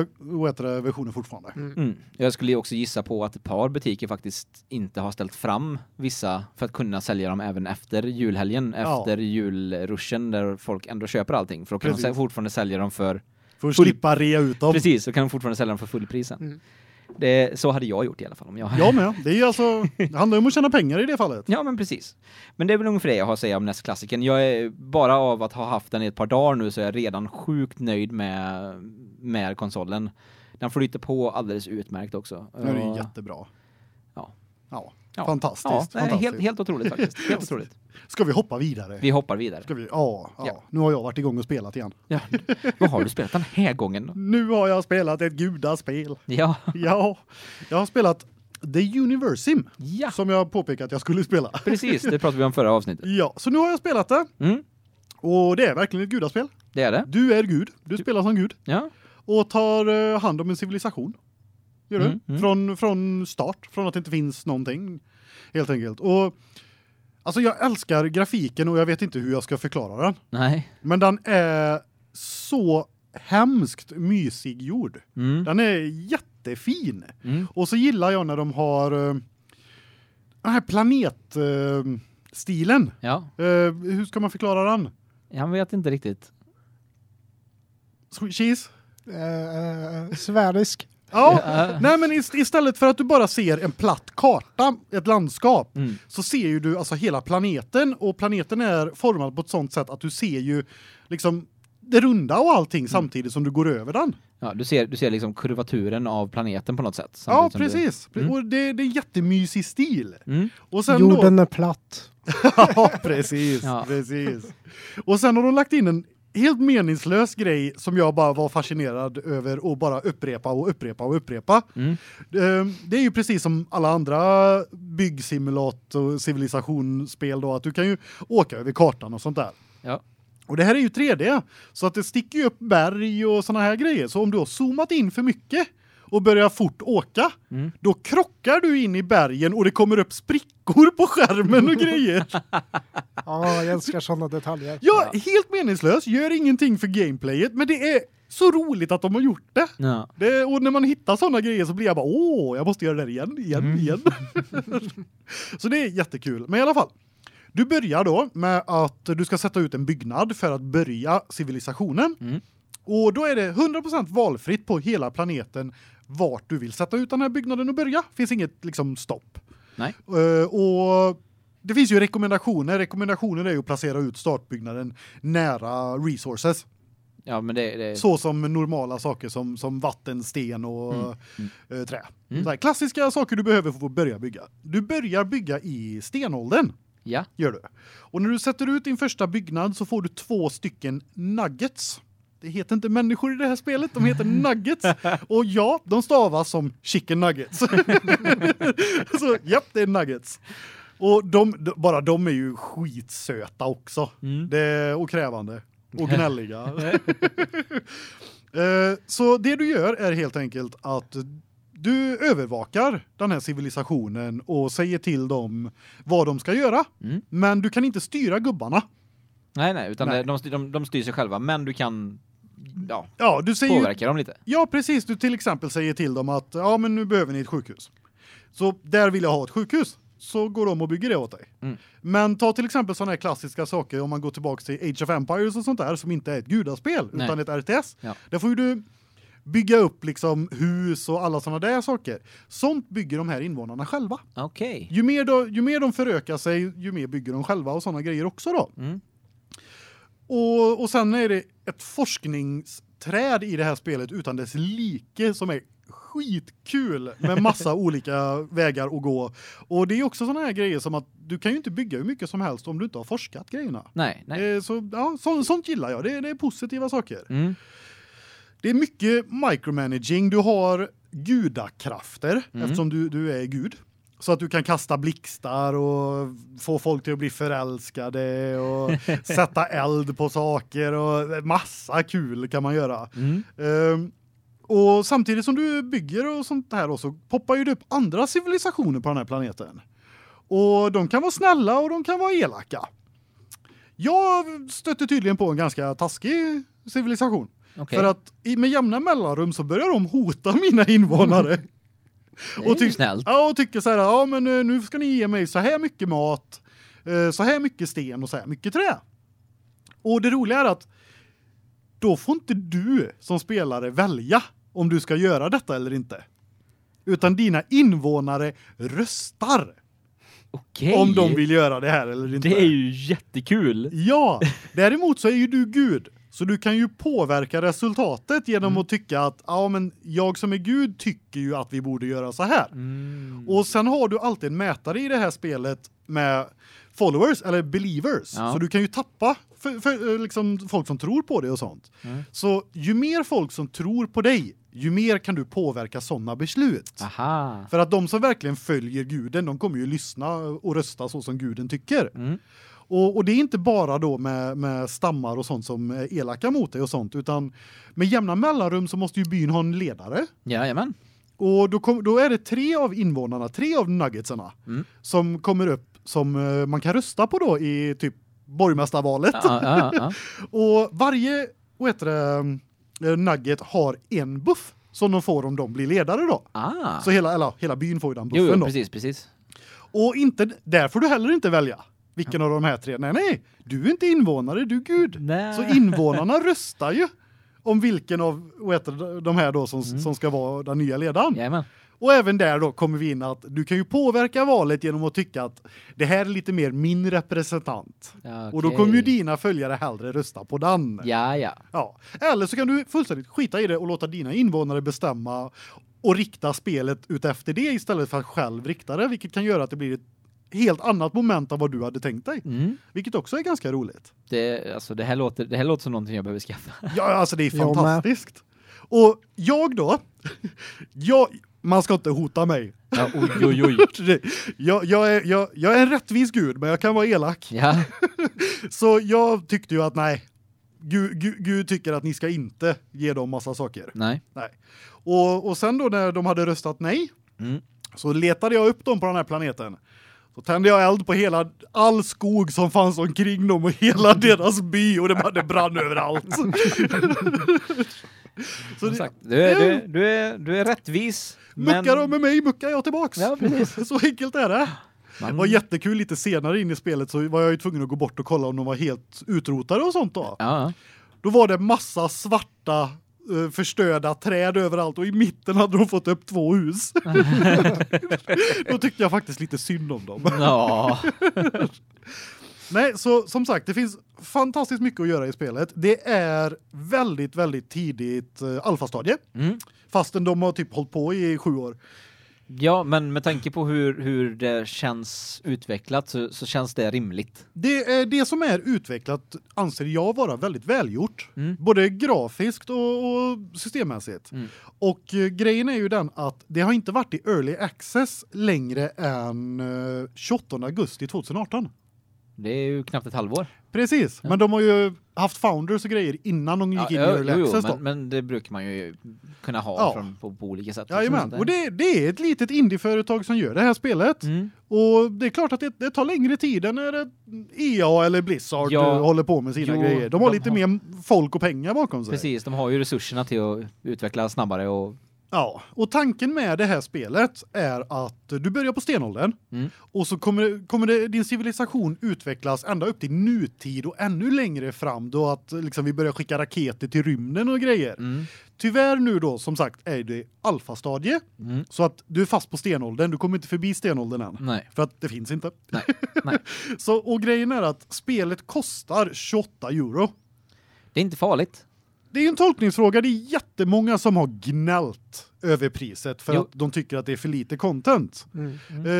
det, versioner fortfarande. Mm. Jag skulle också gissa på att ett par butiker faktiskt inte har ställt fram vissa för att kunna sälja dem även efter julhelgen, Ja. efter julruschen där folk ändå köper allting. För då kan Precis. de fortfarande sälja dem för För att Full- slippa rea ut dem. Precis, så kan de fortfarande sälja dem för fullprisen. Mm. Det, så hade jag gjort i alla fall om jag Jag med. Det är alltså det handlar ju om att tjäna pengar i det fallet. Ja, men precis. Men det är väl ungefär det jag har att säga om NES Classicen. Jag är bara av att ha haft den i ett par dagar nu så är jag redan sjukt nöjd med med konsolen. Den flyter på alldeles utmärkt också. Det är jättebra. Ja. Ja. Ja. Fantastiskt. Ja, fantastiskt. helt helt otroligt faktiskt. Helt otroligt. Ska vi hoppa vidare? Vi hoppar vidare. Vi? Ja, ja, Ja. Nu har jag varit igång och spelat igen. Ja. Vad har du spelat den här gången? Nu har jag spelat ett gudaspel. Ja. Ja. Jag har spelat The Universim Ja, som jag påpekat att jag skulle spela. precis. Det pratade vi om förra avsnittet. Ja, så nu har jag spelat det Mm, och det är verkligen ett gudaspel. det är det. Du är gud, du spelar som gud Ja. och tar eh, hand om en civilisation. Gör du? Mm, mm. Från från start, från att det inte finns någonting helt enkelt. Och alltså jag älskar grafiken och jag vet inte hur jag ska förklara den. Nej. Men den är så hemskt mysig gjord. Mm. Den är jättefin. Mm. Och så gillar jag när de har eh, den här planet eh, stilen. Ja. Eh, hur ska man förklara den? Jag vet inte riktigt. Cheese? Eh, eh, Sverisk. Ja. Nej men ist istället för att du bara ser en platt karta, ett landskap, Mm. så ser ju du alltså hela planeten och planeten är formad på ett sånt sätt att du ser ju liksom det runda och allting Mm. samtidigt som du går över den. Ja, du ser du ser liksom kurvaturen av planeten på något sätt. Ja, som du- precis. Mm. Och det det är jättemysig stil. Mm. Och sen Jorden då är platt. Ja, precis, Ja. precis. Och sen har de lagt in en helt meningslös grej som jag bara var fascinerad över och bara upprepa och upprepa och upprepa. Mm. Eh, Det är ju precis som alla andra byggsimulat och civilisationsspel då att du kan ju åka över kartan och sånt där. Ja. Och det här är ju 3D så att det sticker ju upp berg och såna här grejer. Så om du har zoomat in för mycket och börjar fort åka, Mm. då krockar du in i bergen och det kommer upp sprickor på skärmen och grejer. Ja, jag älskar sådana detaljer. Ja, helt meningslös, gör ingenting för gameplayet, men det är så roligt att de har gjort det. Ja. det och när man hittar såna grejer så blir jag bara åh, jag måste göra det där igen, igen, Mm. igen. så det är jättekul. Men i alla fall, du börjar då med att du ska sätta ut en byggnad för att börja civilisationen. Mm. Och då är det 100% valfritt på hela planeten vart du vill sätta ut den här byggnaden och börja. Finns inget liksom stopp. Nej. Eh, och det finns ju rekommendationer. Rekommendationer är ju att placera ut startbyggnaden nära resources. Ja, men det, det Så som normala saker som som vatten, sten och Mm, mm. eh, trä. Mm. Här, klassiska saker du behöver för att börja bygga. Du börjar bygga i stenåldern Ja. gör du. Och när du sätter ut din första byggnad så får du två stycken nuggets. Det heter inte människor i det här spelet, de heter nuggets. Och ja, de stavas som chicken nuggets. så japp, det är nuggets. Och de, bara de är ju skitsöta också. Mm. Det är och krävande och gnälliga. Eh, så det du gör är helt enkelt att du övervakar den här civilisationen och säger till dem vad de ska göra. Mm. Men du kan inte styra gubbarna. Nej, nej, utan Nej. De, de, de styr sig själva, men du kan ja, Ja, du säger ju, påverka dem lite. Ja, precis. Du till exempel säger till dem att ja, men nu behöver ni ett sjukhus. Så där vill jag ha ett sjukhus. Så går de och bygger det åt dig. Mm. Men ta till exempel såna här klassiska saker om man går tillbaks till Age of Empires och sånt där som inte är ett gudaspel Nej. utan ett RTS. Ja. Där får ju du bygga upp liksom hus och alla såna där saker. Sånt bygger de här invånarna själva. Okej. Ju mer då, ju mer de förökar sig, ju mer bygger de själva och såna grejer också då. Mm. Och och sen är det ett forskningsträd i det här spelet utan dess like som är skitkul med massa olika vägar att gå. Och det är också såna här grejer som att du kan ju inte bygga hur mycket som helst om du inte har forskat grejerna. Nej, nej. Eh, Så ja, så, sånt gillar jag. Det, det är positiva saker. Mm. Det är mycket micromanaging. Du har gudakrafter Mm. eftersom du du är gud. Så att du kan kasta blixtar och få folk till att bli förälskade och sätta eld på saker och massa kul kan man göra. Mm. Ehm, och samtidigt som du bygger och sånt här så poppar ju det upp andra civilisationer på den här planeten. Och de kan vara snälla och de kan vara elaka. Jag stötte tydligen på en ganska taskig civilisation. Okej. För att i, med jämna mellanrum så börjar de hota mina invånare. Tyck- snällt. Ja, och tycker så här, ja men eh, nu ska ni ge mig så här mycket mat, eh, så här mycket sten och så här mycket trä. Och det roliga är att då får inte du som spelare välja om du ska göra detta eller inte. Utan dina invånare röstar Okej. om de vill göra det här eller inte. Det är ju jättekul. Ja, däremot så är ju du gud. Så du kan ju påverka resultatet genom Mm. att tycka att ja men jag som är gud tycker ju att vi borde göra så här. Mm. Och sen har du alltid en mätare i det här spelet med followers eller believers. Ja. Så du kan ju tappa för, för, eh, liksom folk som tror på dig och sånt. Mm. Så ju mer folk som tror på dig, ju mer kan du påverka såna beslut. Aha. För att de som verkligen följer guden, de kommer ju lyssna och rösta så som guden tycker. Och, och det är inte bara då med, med stammar och sånt som är elaka mot dig och sånt utan med jämna mellanrum så måste ju byn ha en ledare. Jajamän. Och då kom, då är det tre av invånarna, tre av nuggetsarna Mm. som kommer upp som eh, man kan rösta på då i typ borgmästarvalet. Ja, ja, ja. Och varje vad heter det, eh, nugget har en buff som de får om de blir ledare då. Ah. Så hela eller hela byn får ju den Jo, buffen jo, då. precis, precis. Och inte där får du heller inte välja vilken av de här tre. Nej nej, du är inte invånare, du är gud. Nej. Så invånarna röstar ju om vilken av det, de här då som Mm. som ska vara den nya ledaren. Jajamän. Och även där då kommer vi in att du kan ju påverka valet genom att tycka att det här är lite mer min representant. Ja, Och då kommer ju dina följare hellre rösta på den. Ja, ja. Ja. Eller så kan du fullständigt skita i det och låta dina invånare bestämma och rikta spelet ut efter det istället för att själv rikta det, vilket kan göra att det blir ett helt annat moment av vad du hade tänkt dig. Mm. Vilket också är ganska roligt. Det alltså det här låter det här låter som någonting jag behöver skaffa. Ja, alltså det är Jag fantastiskt. Och jag då, jag, man ska inte hota mig. Ja, oj oj oj. jag, jag, är, jag, jag är en rättvis gud, men jag kan vara elak. Ja. Så jag tyckte ju att nej, Gud, Gud, Gud tycker att ni ska inte ge dem massa saker. Nej. Nej. Och, och sen då när de hade röstat nej, Mm. så letade jag upp dem på den här planeten. Så tände jag eld på hela all skog som fanns omkring dem och hela deras by och det bara det brann överallt. så det, sagt, du är du, du är du är rättvis. muckar de med mig muckar jag tillbaks. Ja, precis. så enkelt är det. Det Man- var jättekul lite senare in i spelet så var jag ju tvungen att gå bort och kolla om de var helt utrotade och sånt då. Ja. Då var det massa svarta förstörda träd överallt och i mitten hade de fått upp två hus. Då tyckte jag faktiskt lite synd om dem. Ja. Nej, så som sagt, det finns fantastiskt mycket att göra i spelet. Det är väldigt väldigt tidigt uh, alfastadie Mm. fastän de har typ hållit på i sju år. Ja, men med tanke på hur hur det känns utvecklat så, så känns det rimligt. Det är det som är utvecklat anser jag vara väldigt välgjort. Mm. Både grafiskt och, och systemmässigt. Mm. Och eh, grejen är ju den att det har inte varit i early access längre än eh, 28 augusti 2018. Det är ju knappt ett halvår. Precis, men de har ju haft founders och grejer innan de gick in i early jo, access men, men det brukar man ju kunna ha Ja. från, på, på olika sätt. Jajamän, och det, det är ett litet indieföretag som gör det här spelet. Mm. Och det är klart att det, det tar längre tid än när EA eller Blizzard Ja. håller på med sina Jo, grejer. De har de lite har- mer folk och pengar bakom sig. Precis, de har ju resurserna till att utveckla snabbare och Ja, och tanken med det här spelet är att du börjar på stenåldern Mm. och så kommer kommer det, din civilisation utvecklas ända upp till nutid och ännu längre fram då att liksom vi börjar skicka raketer till rymden och grejer. mm. Tyvärr nu då som sagt är det alfastadie Mm. så att du är fast på stenåldern, du kommer inte förbi stenåldern än. Nej. För att det finns inte. Nej. Nej. så och grejen är att spelet kostar 28 euro. Det är inte farligt. Det är en tolkningsfråga. Det är jättemånga som har gnällt över priset för Jo. att de tycker att det är för lite content. Mm.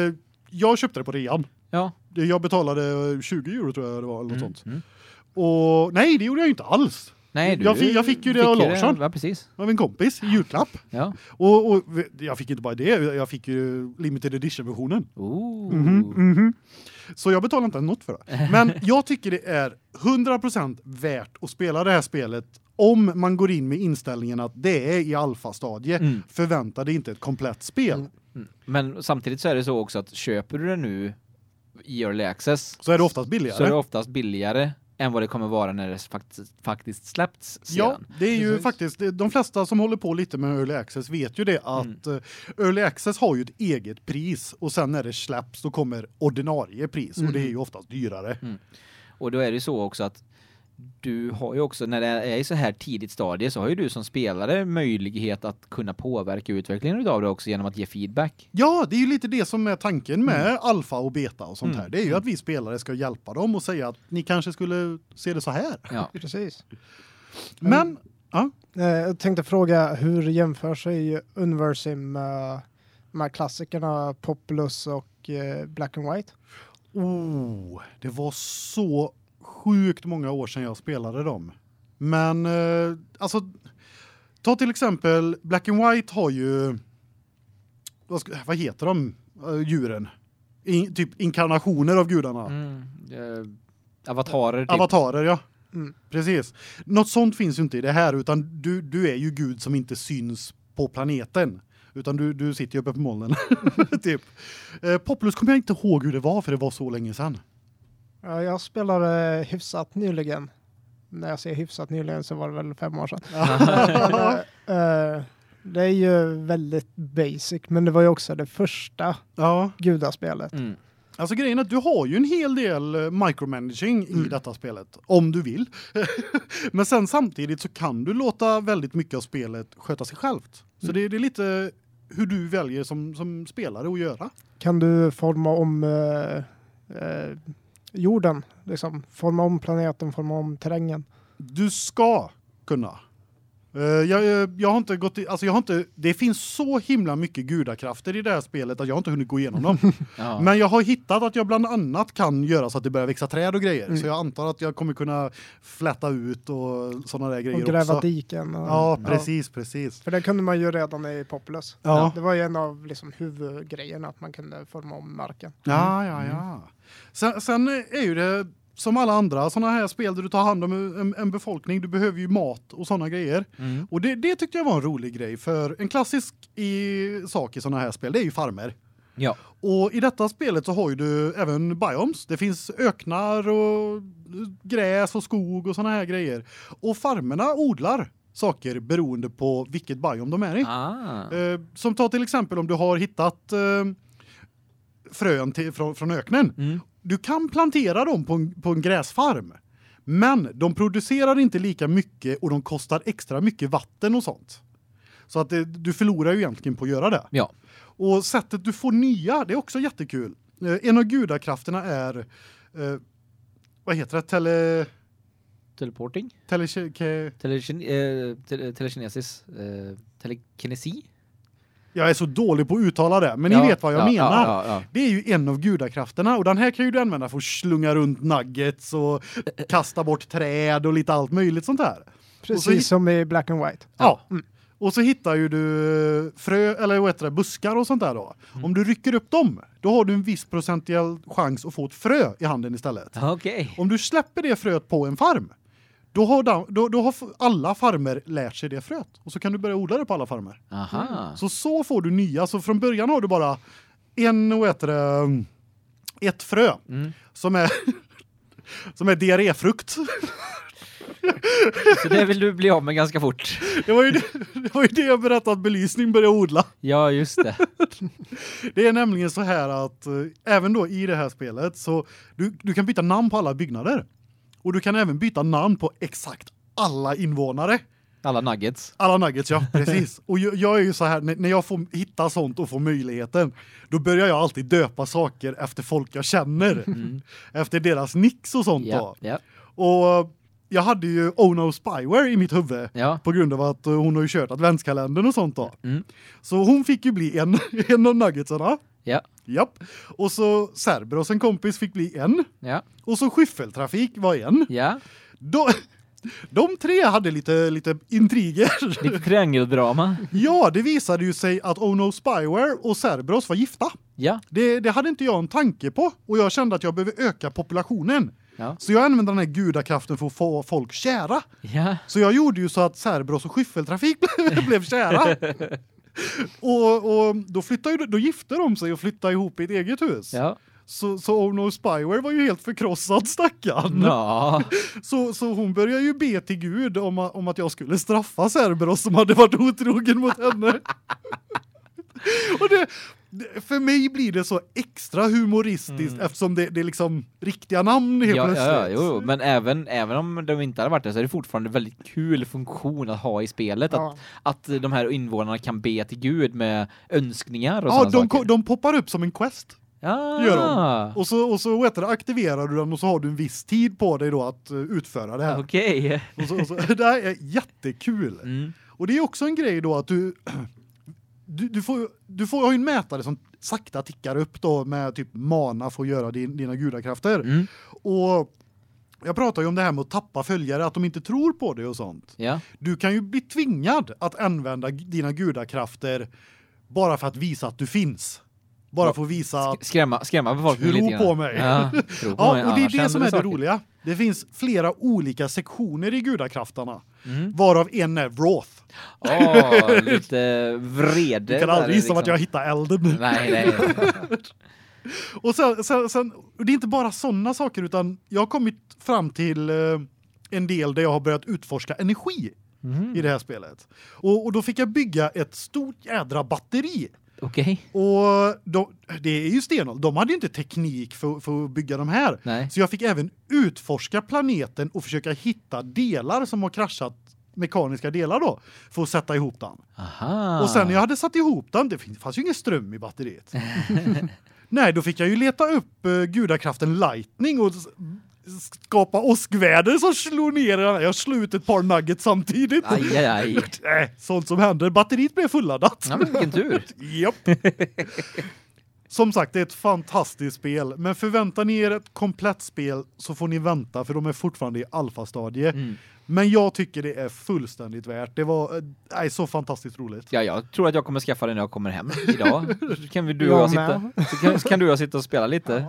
Eh, jag köpte det på rean. Ja. Jag betalade 20 euro tror jag det var eller något Mm, sånt. mm. Och nej, det gjorde jag ju inte alls. Nej, du Jag fick- jag fick ju det av Larsson. Ja, precis. Av en kompis i julklapp. Ja. Och, och jag fick inte bara det, jag fick ju limited edition versionen. Ooh. Mhm, mhm. Så jag betalar inte något för det. Men jag tycker det är 100% värt att spela det här spelet om man går in med inställningen att det är i alfastadie. Mm. Förvänta dig inte ett komplett spel. Mm. Mm. Men samtidigt så är det så också att köper du det nu i early access Så är det oftast billigare. så är det oftast billigare än vad det kommer vara när det faktiskt, faktiskt släppts Ja, sedan. det är ju Precis. faktiskt de flesta som håller på lite med early access vet ju det att Mm. eh, early access har ju ett eget pris och sen när det släpps så kommer ordinarie pris och det är ju oftast dyrare. Och då är det så också att du har ju också när det är i så här tidigt stadie så har ju du som spelare möjlighet att kunna påverka utvecklingen utav det också genom att ge feedback. Ja, det är ju lite det som är tanken med alfa och beta och sånt Mm. här. Det är ju att vi spelare ska hjälpa dem och säga att ni kanske skulle se det så här. Ja. Precis. Men ja, Eh, Jag tänkte fråga hur jämför sig Unversim med, med klassikerna Populous och eh, Black and White? oh, det var så sjukt många år sedan jag spelade dem. Men eh, alltså ta till exempel Black and White har ju vad, ska, vad heter de eh, djuren? In, typ inkarnationer av gudarna. Mm. Eh, avatarer typ. Avatarer, ja. Mm. Precis. Något sånt finns ju inte i det här utan du du är ju gud som inte syns på planeten utan du du sitter ju uppe på molnen typ. Eh, Populus kommer jag inte ihåg hur det var för det var så länge sedan. Ja, jag spelade hyfsat nyligen. När jag säger hyfsat nyligen så var det väl fem år sedan. Eh, det är ju väldigt basic, men det var ju också det första ja, gudaspelet. Mm. alltså grejen är att du har ju en hel del eh, micromanaging i Mm. detta spelet om du vill. Men sen samtidigt så kan du låta väldigt mycket av spelet sköta sig självt. Så Mm. det, det är lite hur du väljer som som spelare att göra. Kan du forma om eh, eh, jorden? Liksom, forma om planeten, forma om terrängen. Du ska kunna. Eh, jag, eh, jag har inte gått i, alltså jag har inte det finns så himla mycket gudakrafter i det här spelet att jag har inte hunnit gå igenom dem. Ja. Men jag har hittat att jag bland annat kan göra så att det börjar växa träd och grejer. Mm. Så jag antar att jag kommer kunna flätta ut och såna där grejer Och gräva också. diken. Och, Ja, precis, precis. För det kunde man ju redan i Populous. Ja. Det var ju en av liksom, huvudgrejerna att man kunde forma om marken. Ja, ja, ja. Sen, sen är ju det som alla andra såna här spel där du tar hand om en, en befolkning, du behöver ju mat och såna grejer. Mm. Och det, det tyckte jag var en rolig grej för en klassisk i, sak i såna här spel det är ju farmer. Ja. Och i detta spelet så har ju du även biomes. Det finns öknar och gräs och skog och såna här grejer. Och farmerna odlar saker beroende på vilket biome de är i. Ah. Eh, som ta till exempel om du har hittat eh, frön till, från, från öknen. Mm. Du kan plantera dem på en, på en gräsfarm. Men de producerar inte lika mycket och de kostar extra mycket vatten och sånt. Så att det, du förlorar ju egentligen på att göra det. Ja. Och sättet du får nya, det är också jättekul. Eh, en av gudakrafterna är eh, vad heter det? Tele Teleporting? tele ke, Telekin eh, tele telekinesis? Eh, telekinesi? Jag är så dålig på att uttala det, men Ja, ni vet vad jag ja, menar. Ja, ja, ja. Det är ju en av gudakrafterna och den här kan ju du använda för att slunga runt nuggets och kasta bort träd och lite allt möjligt sånt där. Precis så som i Black and White. Ja. Mm. Och så hittar ju du frö eller vad heter det buskar och sånt där då. Om du rycker upp dem, då har du en viss procentuell chans att få ett frö i handen istället. Okej. Om du släpper det fröet på en farm, då har de, då, då har alla farmer lärt sig det fröet och så kan du börja odla det på alla farmer. Aha. Så så får du nya. Så från början har du bara en heter det ett frö Mm. som är som är diarréfrukt. Så det vill du bli av med ganska fort. Det var ju det, det var ju det jag berättade att belysning började odla. Ja, just det. Det är nämligen så här att eh, även då i det här spelet så du du kan byta namn på alla byggnader. Och du kan även byta namn på exakt alla invånare. Alla nuggets. Alla nuggets ja, precis. Och jag, jag är ju så här när, jag får hitta sånt och får möjligheten, då börjar jag alltid döpa saker efter folk jag känner. Mm. Efter deras nicks och sånt Ja, ja. Och jag hade ju Oh No Spyware i mitt huvud Ja. på grund av att hon har ju kört adventskalendern och sånt då. Mm. Så hon fick ju bli en en av nuggetsarna. Ja. Japp. Och så Cerberus en kompis fick bli en Ja. och så Skyffeltrafik var en. Ja. De, de tre hade lite lite intriger. Lite triangeldrama. Ja, det visade ju sig att Oh No Spyware och Cerberus var gifta. Ja. Det, det hade inte jag en tanke på och jag kände att jag behöver öka populationen. Ja. Så jag använde den här gudakraften för att få folk kära. Ja. Så jag gjorde ju så att Cerberus och Skyffeltrafik blev kära. och, och då flyttade då gifte de sig och flyttade ihop i ett eget hus. Ja. Så så Oh No Spyware var ju helt förkrossad stackarn. Ja. Så så hon började ju be till Gud om om att jag skulle straffa Cerberus som hade varit otrogen mot henne. och det för mig blir det så extra humoristiskt eftersom det det är liksom riktiga namn helt Ja, plötsligt. ja, jo, men även även om de inte hade varit det så är det fortfarande en väldigt kul funktion att ha i spelet Ja. att att de här invånarna kan be till Gud med önskningar och Ja, de, saker. de poppar upp som en quest. ja. gör de. Och så och så vet du, aktiverar du den och så har du en viss tid på dig då att uh, utföra det här. Okej. Och så, och så, det här är jättekul. Mm. Och det är också en grej då att du du, du får du får ha en mätare som sakta tickar upp då med typ mana för att göra din, dina gudakrafter. Mm. Och jag pratar ju om det här med att tappa följare att de inte tror på det och sånt. Ja. Du kan ju bli tvingad att använda dina gudakrafter bara för att visa att du finns. Bara för att visa att Skrämma skrämma befolkningen Tro lite grann. på mig. Ja, tro på Ja, mig, och det är det som är det saker. roliga. Det finns flera olika sektioner i gudakrafterna. Mm. Varav en är Wrath. Åh, lite vrede. Du kan aldrig gissa liksom. vart jag hittar elden. Nej, nej. Och sen, sen, sen det är inte bara sådana saker utan jag har kommit fram till eh, en del där jag har börjat utforska energi Mm. i det här spelet. Och, och då fick jag bygga ett stort jädra batteri. Okej. Och de, det är ju stenålder. De hade ju inte teknik för, för att bygga de här. Nej. Så jag fick även utforska planeten och försöka hitta delar som har kraschat mekaniska delar då för att sätta ihop den. Aha. Och sen när jag hade satt ihop den, det fanns ju ingen ström i batteriet. Nej, då fick jag ju leta upp uh, gudakraften lightning och skapa åskväder som slog ner den. Jag slog ut ett par nuggets samtidigt. Aj aj aj. Äh, sånt som händer. Batteriet blev fulladdat. Ja, men vilken tur. Japp. Som sagt, det är ett fantastiskt spel, men förväntar ni er ett komplett spel så får ni vänta för de är fortfarande i alfastadie. Mm. Men jag tycker det är fullständigt värt. Det var eh, nej, så fantastiskt roligt. Ja, jag tror att jag kommer skaffa det när jag kommer hem idag. Så kan vi du och Jag sitta så kan, så kan du och jag sitta och spela lite.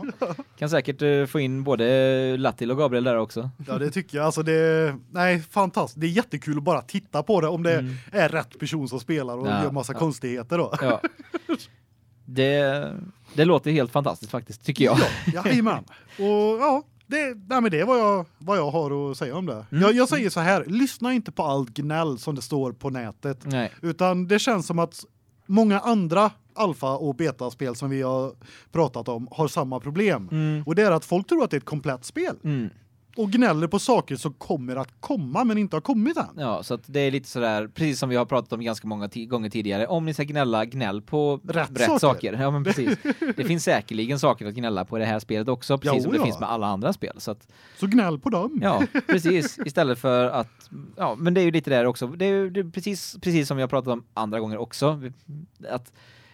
Kan säkert eh, få in både Lattil och Gabriel där också. Ja, det tycker jag. Alltså det nej, fantastiskt. Det är jättekul att bara titta på det om det Mm. är rätt person som spelar och Ja, gör massa ja. konstigheter då. Ja. Det det låter helt fantastiskt faktiskt tycker jag. Jajamän. Och ja, det nej men det är vad jag vad jag har att säga om det. Mm. Jag, jag säger så här, lyssna inte på allt gnäll som det står på nätet. Nej. Utan det känns som att många andra alfa och beta spel som vi har pratat om har samma problem. Mm. Och det är att folk tror att det är ett komplett spel Mm. Och gnäller på saker som kommer att komma men inte har kommit än. Ja, så det är lite sådär precis som vi har pratat om ganska många gånger tidigare. Om ni ska gnälla, gnäll på Rätt rätt, saker. saker. Ja, men precis. Det finns säkerligen saker att gnälla på i det här spelet också, precis Jo, som det ja. finns med alla andra spel. Så att Så gnäll på dem. Ja, precis. Istället för att ja, men det är ju lite där också. Det är ju det är precis precis som vi har pratat om andra gånger också att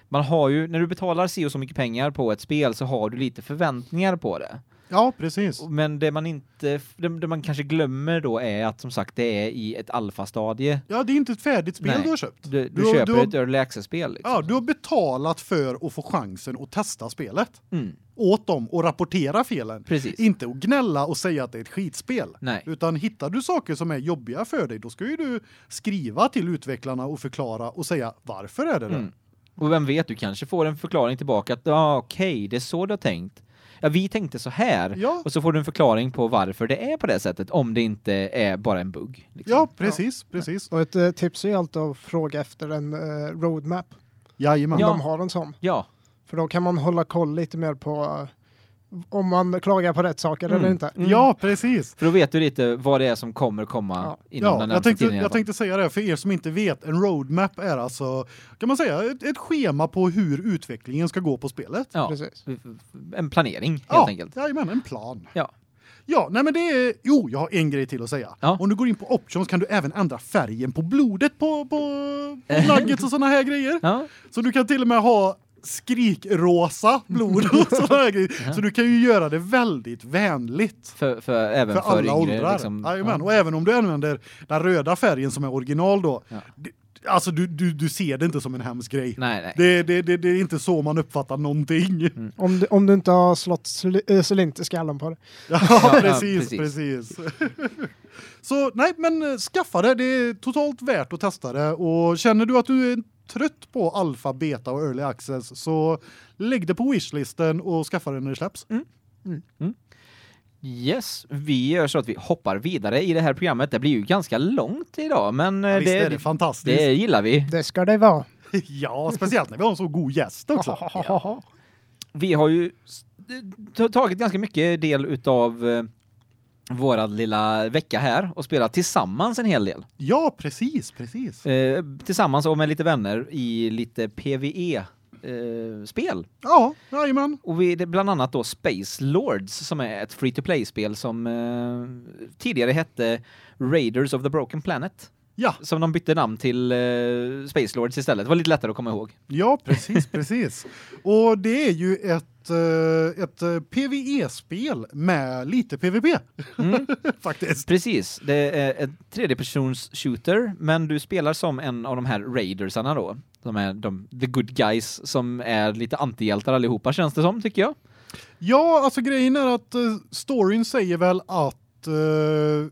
man har ju när du betalar si och så mycket pengar på ett spel så har du lite förväntningar på det. Ja, precis. Men det man inte det, det man kanske glömmer då är att som sagt det är i ett alfastadie. Ja, det är inte ett färdigt spel Nej. du har köpt. Du, du, Du köper du har- ett early access spel liksom. Ja, du har betalat för att få chansen att testa spelet Mm, åt dem och rapportera felen. precis. Inte att gnälla och säga att det är ett skitspel. Nej. Utan hittar du saker som är jobbiga för dig, då ska ju du skriva till utvecklarna och förklara och säga varför är det det? Mm. Och vem vet, du kanske får en förklaring tillbaka att ja, ah, okej, det är så du har tänkt. Ja, vi tänkte så här. Ja. Och så får du en förklaring på varför det är på det sättet om det inte är bara en bugg. liksom. Ja, precis, precis. Och ett eh, tips är alltid att fråga efter en eh, roadmap. Jajamän. Om Ja. de har en sån. Ja, För då kan man hålla koll lite mer på eh, om man klagar på rätt saker Mm. eller inte. Ja, precis. för då vet du lite vad det är som kommer komma Ja. inom den Ja, närmaste jag tänkte, jag tänkte säga det för er som inte vet, en roadmap är alltså kan man säga ett, ett schema på hur utvecklingen ska gå på spelet. Ja, Precis. en planering helt ja, enkelt. Jajamän, en plan. Ja. Ja, nej men det är jo, jag har en grej till att säga. Ja. Om du går in på options kan du även ändra färgen på blodet på på, på nuggets och såna här grejer. Ja. Så du kan till och med ha skrikrosa blod och här grejer. Så du kan ju göra det väldigt vänligt. För, för även För för, alla yngre åldrar. liksom. Ja. Och även om du använder den röda färgen som är original då. Ja. Alltså du, du, du ser det inte som en hemsk grej. Nej, nej. Det, det, det, det är inte så man uppfattar någonting. Mm. Om du, om du inte har slått skallen på det. Ja, ja, precis, precis. precis. så nej, men eh, skaffa det. Det är totalt värt att testa det och känner du att du är trött på alfa, beta och early access så lägg det på wishlisten och skaffa det när det släpps. Yes, vi gör så att vi hoppar vidare i det här programmet. Det blir ju ganska långt idag, men Ja, eh, visst är det det, fantastiskt. det gillar vi. Det ska det vara. ja, speciellt när vi har en så god gäst också. Vi har ju tagit ganska mycket del utav eh, våra lilla vecka här och spelat tillsammans en hel del. Ja, precis, precis. Eh, tillsammans och med lite vänner i lite PVE eh, spel. Ja, jajamän. Och vi det bland annat då Space Lords som är ett free to play spel som eh, tidigare hette Raiders of the Broken Planet. Ja, Som de bytte namn till eh, Space Lords istället. Det var lite lättare att komma ihåg. ja, precis, precis. Och det är ju ett eh, ett eh, PVE-spel med lite PVP Mm. faktiskt. Precis, det är ett tredjepersons shooter, men du spelar som en av de här raidersarna då. De är de the good guys som är lite antihjältar allihopa känns det som tycker jag. Ja, alltså grejen är att uh, storyn säger väl att eh,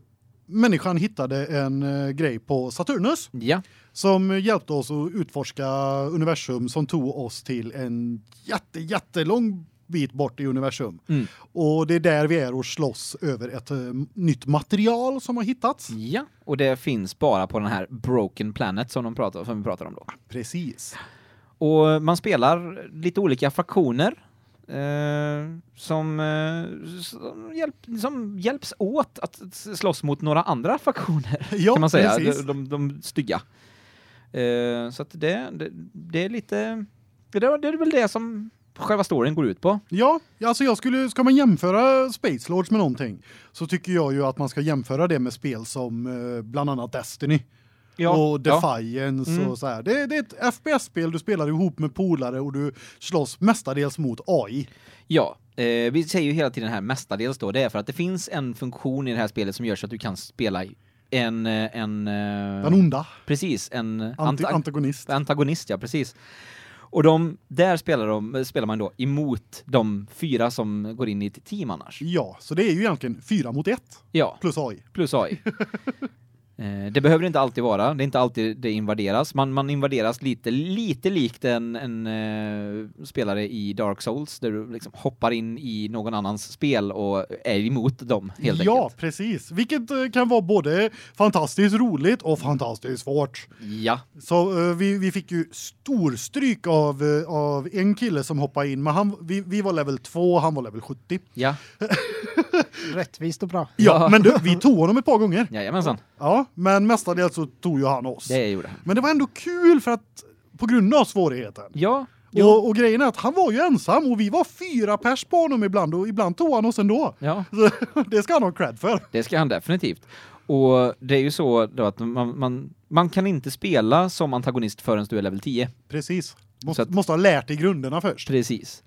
människan hittade en eh, grej på Saturnus Ja. som hjälpte oss att utforska universum som tog oss till en jätte jättelång bit bort i universum. Mm. Och det är där vi är och slåss över ett eh, nytt material som har hittats. Ja, och det finns bara på den här Broken Planet som de pratar som vi pratar om då. Precis. Och man spelar lite olika fraktioner eh, som, eh, som, hjälp, som hjälps åt att slåss mot några andra fraktioner Ja, kan man säga, precis. de, de, de stygga. Eh, så att det, det, det är lite det, är- det är väl det som själva storyn går ut på. Ja, alltså jag skulle ska man jämföra Space Lords med någonting så tycker jag ju att man ska jämföra det med spel som eh, bland annat Destiny och Defiance Mm. och så här. Det, det är ett FPS-spel du spelar ihop med polare och du slåss mestadels mot AI. Ja, eh, vi säger ju hela tiden här mestadels då, det är för att det finns en funktion i det här spelet som gör så att du kan spela en eh, en eh, Den onda precis en anti, anta- antagonist. antagonist ja, precis. Och de där spelar de spelar man då emot de fyra som går in i ett team annars. Ja, så det är ju egentligen fyra mot ett Ja, plus AI. plus AI. Eh, Det behöver inte alltid vara, det är inte alltid det invaderas. Man, man invaderas lite, lite likt en, en eh, spelare i Dark Souls där du liksom hoppar in i någon annans spel och är emot dem helt ja, enkelt. precis. Vilket eh, kan vara både fantastiskt roligt och fantastiskt svårt. Ja, Så eh, vi vi fick ju storstryk av eh, av en kille som hoppade in, men han vi vi var level 2, han var level 70. ja, Rättvist och bra. Ja, Ja. men du, vi tog honom ett par gånger. jajamensan. Ja, men mestadels så tog ju han oss. Det gjorde han. Men det var ändå kul för att på grund av svårigheten. Ja, Och, och grejen är att han var ju ensam och vi var fyra pers på honom ibland och ibland tog han oss ändå. ja. Så det ska han ha cred för. Det ska han definitivt. Och det är ju så då att man, man, man kan inte spela som antagonist förrän du är level 10. Precis. Måste, att- måste ha lärt dig grunderna först. Precis.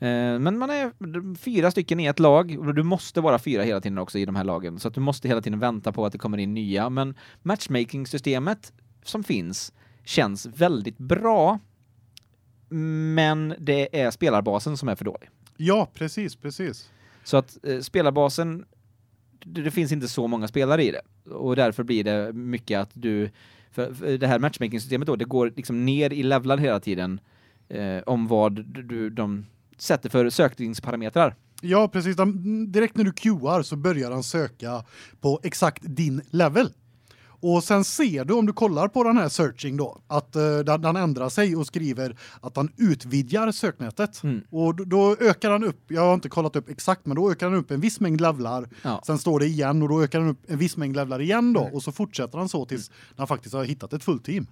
Eh, Men man är fyra stycken i ett lag och du måste vara fyra hela tiden också i de här lagen så att du måste hela tiden vänta på att det kommer in nya men matchmaking-systemet som finns känns väldigt bra men det är spelarbasen som är för dålig. Ja, precis, precis. Så att eh, spelarbasen det, det finns inte så många spelare i det och därför blir det mycket att du för, för det här matchmaking-systemet då det går liksom ner i levlar hela tiden eh, om vad du, du de sätter för sökningsparametrar. Ja, precis. Direkt när du queuar så börjar han söka på exakt din level. Och sen ser du om du kollar på den här searching då att uh, den, den ändrar sig och skriver att han utvidgar söknätet. Mm. Och då, då ökar han upp, jag har inte kollat upp exakt men då ökar han upp en viss mängd levlar. Ja. Sen står det igen och då ökar han upp en viss mängd levlar igen då Mm. och så fortsätter han så tills han faktiskt har hittat ett fullt team.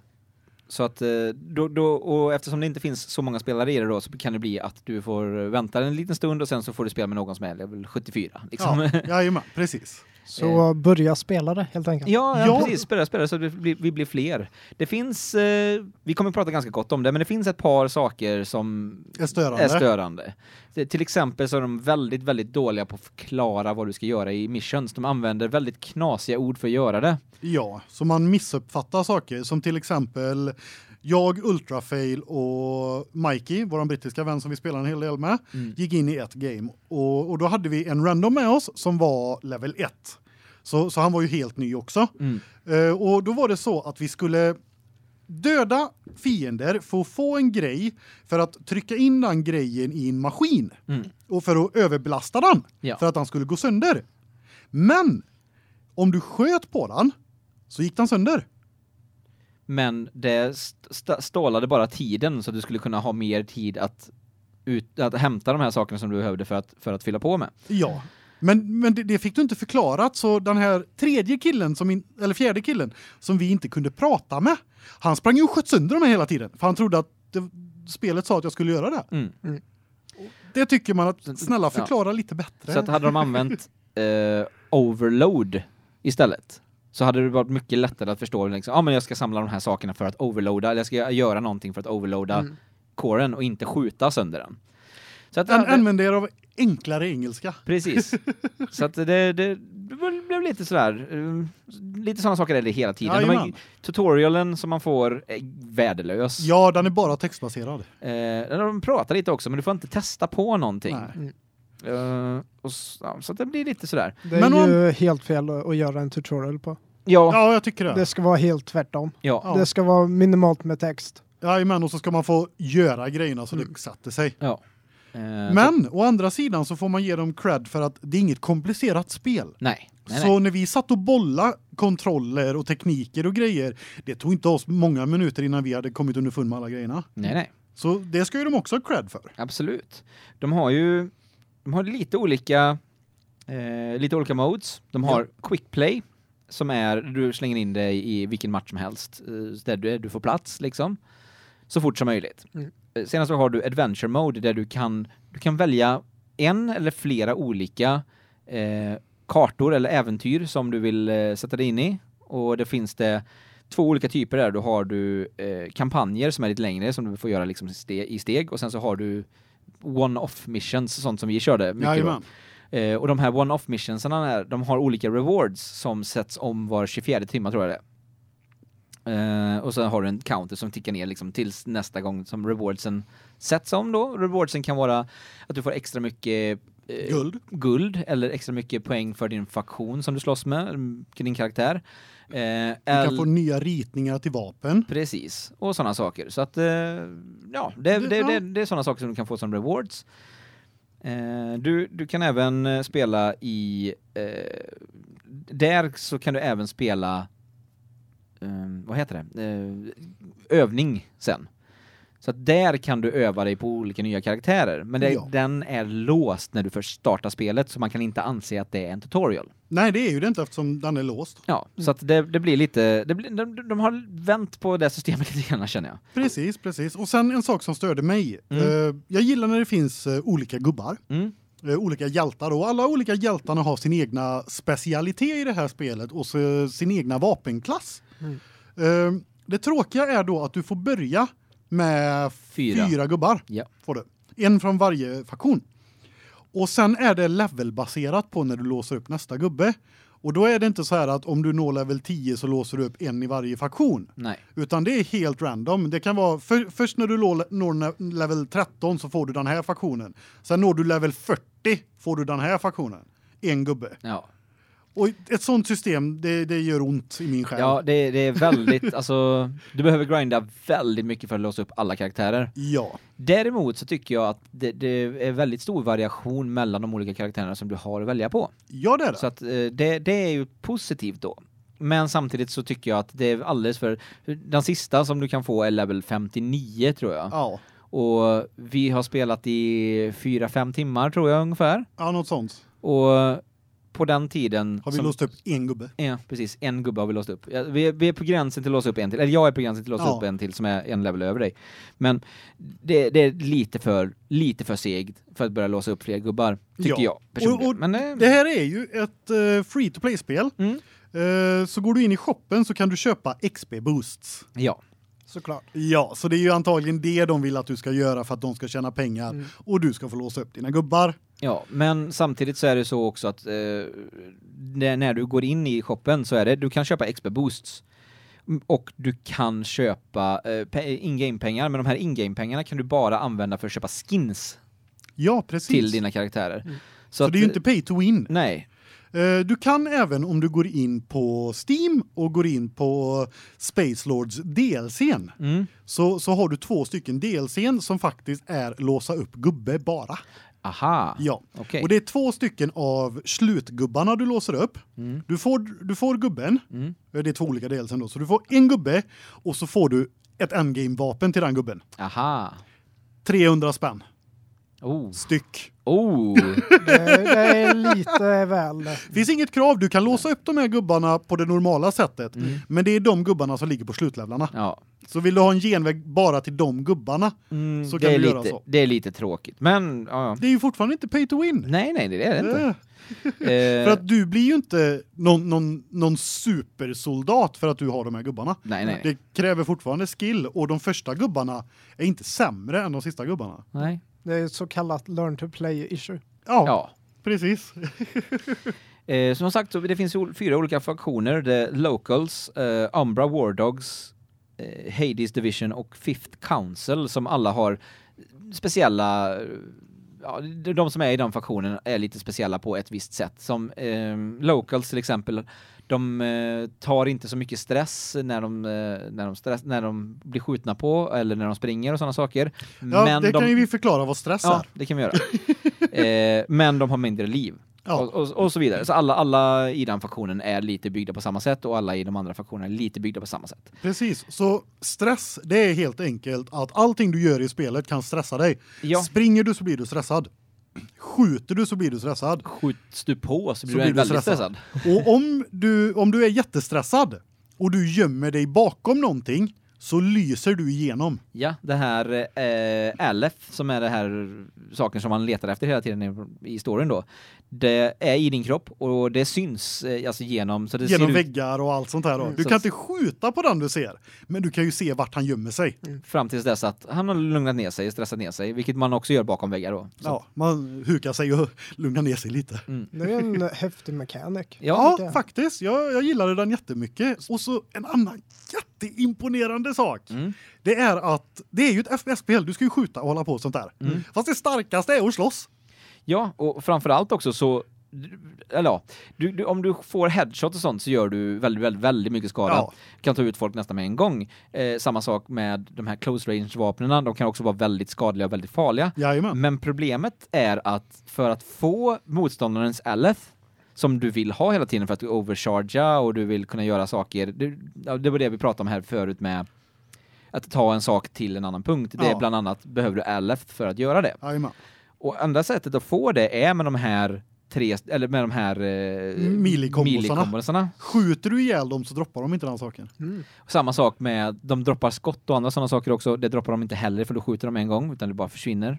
Så att eh, då, då, och eftersom det inte finns så många spelare i det då så kan det bli att du får eh, vänta en liten stund och sen så får du spela med någon som är level 74 liksom. Ja, jajamän, precis. Så börja spela det helt enkelt. Ja, ja, Ja. precis. Spelare, spelare så det blir, vi blir fler. Det finns, eh, vi kommer att prata ganska gott om det, men det finns ett par saker som Är störande. är störande. Det, till exempel så är de väldigt, väldigt dåliga på att förklara vad du ska göra i missions. De använder väldigt knasiga ord för att göra det. Ja, så man missuppfattar saker som till exempel jag, Ultrafail och Mikey, våran brittiska vän som vi spelar en hel del med, Mm. gick in i ett game och, och då hade vi en random med oss som var level 1. Så, så han var ju helt ny också. Mm. Eh, och då var det så att vi skulle döda fiender för att få en grej för att trycka in den grejen i en maskin Mm. och för att överbelasta den Ja. för att den skulle gå sönder. Men om du sköt på den så gick den sönder. Men det st st stålade bara tiden så att du skulle kunna ha mer tid att, ut, att hämta de här sakerna som du behövde för att, för att fylla på med. Ja. Men men det, det fick du inte förklarat så den här tredje killen som in, eller fjärde killen som vi inte kunde prata med. Han sprang ju och sköt sönder dem hela tiden för han trodde att det, spelet sa att jag skulle göra det. Mm. Det tycker man att snälla förklara lite bättre. Så att hade de använt eh, overload istället så hade det varit mycket lättare att förstå liksom, ja men jag ska samla de här sakerna för att overloada eller jag ska göra någonting för att overloada Mm. coren och inte skjuta sönder den. Så att An, det- använd er av enklare engelska. Precis. Så att det, det, blev lite sådär, eh, lite sådana saker är det hela tiden. De Jajamän. tutorialen som man får är värdelös. Ja, den är bara textbaserad. Eh, de pratar lite också men du får inte testa på någonting. Nej. Eh, och ja, så det blir lite sådär. Det är Men om- ju helt fel att, göra en tutorial på. Ja, Ja, jag tycker det. Det ska vara helt tvärtom. ja. Ja. Det ska vara minimalt med text. Jajamän, och så ska man få göra grejerna så Mm. det sätter sig. ja. Så- Men å andra sidan så får man ge dem cred för att det är inget komplicerat spel. nej. nej, så nej. när vi satt och bolla kontroller och tekniker och grejer, det tog inte oss många minuter innan vi hade kommit underfund med alla grejerna. nej, nej. Så det ska ju de också ha cred för. Absolut. De har ju de har lite olika eh, lite olika modes. De har quick play som är du slänger in dig i vilken match som helst eh, där du, du får plats liksom så fort som möjligt. Mm. Eh, Sen så har du adventure mode där du kan du kan välja en eller flera olika eh, kartor eller äventyr som du vill eh, sätta dig in i och det finns det två olika typer där. Då har du eh, kampanjer som är lite längre som du får göra liksom i steg och sen så har du one-off missions sånt som vi körde mycket. Jajamän. Eh, och de här one-off missionsarna är, de har olika rewards som sätts om var 24 timme tror jag det är. Eh, och så har du en counter som tickar ner liksom tills nästa gång som rewardsen sätts om då. Rewardsen kan vara att du får extra mycket eh, Guld. guld eller extra mycket poäng för din faktion som du slåss med, mm, din karaktär. Eh, Du kan få nya ritningar till vapen. Precis, och sådana saker. Så att, eh, ja, det, Det- det, det, är sådana saker som du kan få som rewards. Eh, du, du kan även eh, spela i... Eh, där så kan du även spela... Eh, vad heter det? Övning sen. Så att där kan du öva dig på olika nya karaktärer. Men det, Ja. den är låst när du först startar spelet, så man kan inte anse att det är en tutorial. Nej, det är ju det inte eftersom den är låst. Ja, så att det, det blir lite... Det blir, de, de har vänt på det systemet lite grann, känner jag. Precis, precis. Och sen en sak som störde mig. Mm. Eh, jag gillar när det finns eh, olika gubbar. Mm. eh, olika hjältar och alla olika hjältarna har sin egna specialitet i det här spelet och så, sin egna vapenklass. Mm. Eh, det tråkiga är då att du får börja med Fyra. fyra, gubbar. Ja. Får du. En från varje faktion. Och sen är det levelbaserat på när du låser upp nästa gubbe. Och då är det inte så här att om du når level 10 så låser du upp en i varje faktion. Nej. Utan det är helt random. Det kan vara för, först när du når level 13 så får du den här faktionen. Sen når du level 40 får du den här faktionen. En gubbe. Ja. Och ett sånt system det, det gör ont i min själ. Ja, det, det är väldigt, alltså, du behöver grinda väldigt mycket för att låsa upp alla karaktärer. Ja. Däremot så tycker jag att det, det är väldigt stor variation mellan de olika karaktärerna som du har att välja på. Ja det är det. Så att eh, det, det är ju positivt då. Men samtidigt så tycker jag att det är alldeles för, den sista som du kan få är level 59 tror jag. Ja. Och vi har spelat i 4-5 timmar tror jag ungefär. Ja något sånt. Och på den tiden Har vi som- låst upp en gubbe? Ja, precis. En gubbe har vi låst upp. Ja, vi, är, vi är på gränsen till att låsa upp en till. Eller jag är på gränsen till att låsa Ja. upp en till som är en level över dig. Men det, det är lite för lite för segt för att börja låsa upp fler gubbar, tycker Ja. jag personligen. Och- och Men eh, Det här är ju ett uh, free to play spel. Mm. Eh, så går du in i shoppen så kan du köpa XP boosts. ja. Såklart. Ja, så det är ju antagligen det de vill att du ska göra för att de ska tjäna pengar Mm. och du ska få låsa upp dina gubbar. Ja, men samtidigt så är det så också att eh, när, du går in i shoppen så är det du kan köpa XP boosts Mm, och du kan köpa eh, in-game pengar, men de här in-game pengarna kan du bara använda för att köpa skins Ja, precis. till dina karaktärer. Mm. så att, det är ju inte pay to win. Nej. Eh, Du kan även om du går in på Steam och går in på Space Lords DLC:n Mm. så så har du två stycken DLC:n som faktiskt är låsa upp gubbe bara. Aha. Ja. Okej. Och det är två stycken av slutgubbarna du låser upp. Mm. Du får du får gubben. Mm. Eh, Det är två olika DLC:n då. Så du får en gubbe och så får du ett endgame vapen till den gubben. Aha. 300 spänn Oh. styck. Oh. Det, det är lite väl. Finns inget krav, du kan låsa upp de här gubbarna på det normala sättet. Mm. Men det är de gubbarna som ligger på slutlevlarna. Ja. Så vill du ha en genväg bara till de gubbarna, Mm, Så det kan är du göra lite så. det är lite tråkigt. Men ja. ja. det är ju fortfarande inte pay to win. Nej, nej, det är det inte. Eh, För att du blir ju inte någon någon någon supersoldat för att du har de här gubbarna. nej, nej. Det kräver fortfarande skill och de första gubbarna är inte sämre än de sista gubbarna. nej. Det är ett så kallat learn to play issue. Ja, Ja. precis. Eh, som sagt så det finns fyra olika faktioner, The Locals, eh, Umbra War Dogs, eh, Hades Division och Fifth Council som alla har speciella eh, ja, de som är i den faktionen är lite speciella på ett visst sätt. Som eh, Locals till exempel, de eh, tar inte så mycket stress när de eh, när de stress, när de blir skjutna på eller när de springer och sådana saker. Ja, men det de, kan ju vi förklara vad stress Ja, är. det kan vi göra. eh, men de har mindre liv. Ja. Och, och, och så vidare. Så alla, alla i den faktionen är lite byggda på samma sätt och alla i de andra faktionerna är lite byggda på samma sätt. Precis. Så stress, det är helt enkelt att allting du gör i spelet kan stressa dig. Ja. Springer du så blir du stressad. Skjuter du så blir du stressad. Skjuts du på så blir Så du blir du väldigt stressad. stressad. Och om du om du är jättestressad och du gömmer dig bakom någonting så lyser du igenom. Ja, det här eh, Aleph som är det här saken som man letar efter hela tiden i, storyn då. Det är i din kropp och det syns eh, alltså genom så det genom väggar och allt sånt här då. Mm. Du kan inte skjuta på den du ser, men du kan ju se vart han gömmer sig. fram tills dess att han har lugnat ner sig, stressat ner sig, vilket man också gör bakom väggar då. Så, Ja, man hukar sig och lugnar ner sig lite. Det är en häftig mekanik. Ja, Ja, faktiskt. Jag, jag gillade den jättemycket. Och så en annan jätteimponerande sak. Mm. Det är att det är ju ett FPS-spel. Du ska ju skjuta och hålla på och sånt där. Mm. Fast det starkaste är att slåss. Ja, och framförallt också så eller ja, du, du, om du får headshot och sånt så gör du väldigt väldigt väldigt mycket skada. Ja. Kan ta ut folk nästan med en gång. Eh, samma sak med de här close range vapnen, de kan också vara väldigt skadliga och väldigt farliga. Jajamän. Men problemet är att för att få motståndarens Aleph som du vill ha hela tiden för att du overcharga och du vill kunna göra saker. Det, det var det vi pratade om här förut med att ta en sak till en annan punkt. Det är Ja. bland annat behöver du Aleph för att göra det. Jajamän. Och andra sättet att få det är med de här tre eller med de här eh, melee-kombosarna. Skjuter du ihjäl dem så droppar de inte den saken. Mm. Samma sak med de droppar skott och andra sådana saker också. Det droppar de inte heller för då skjuter de en gång utan det bara försvinner.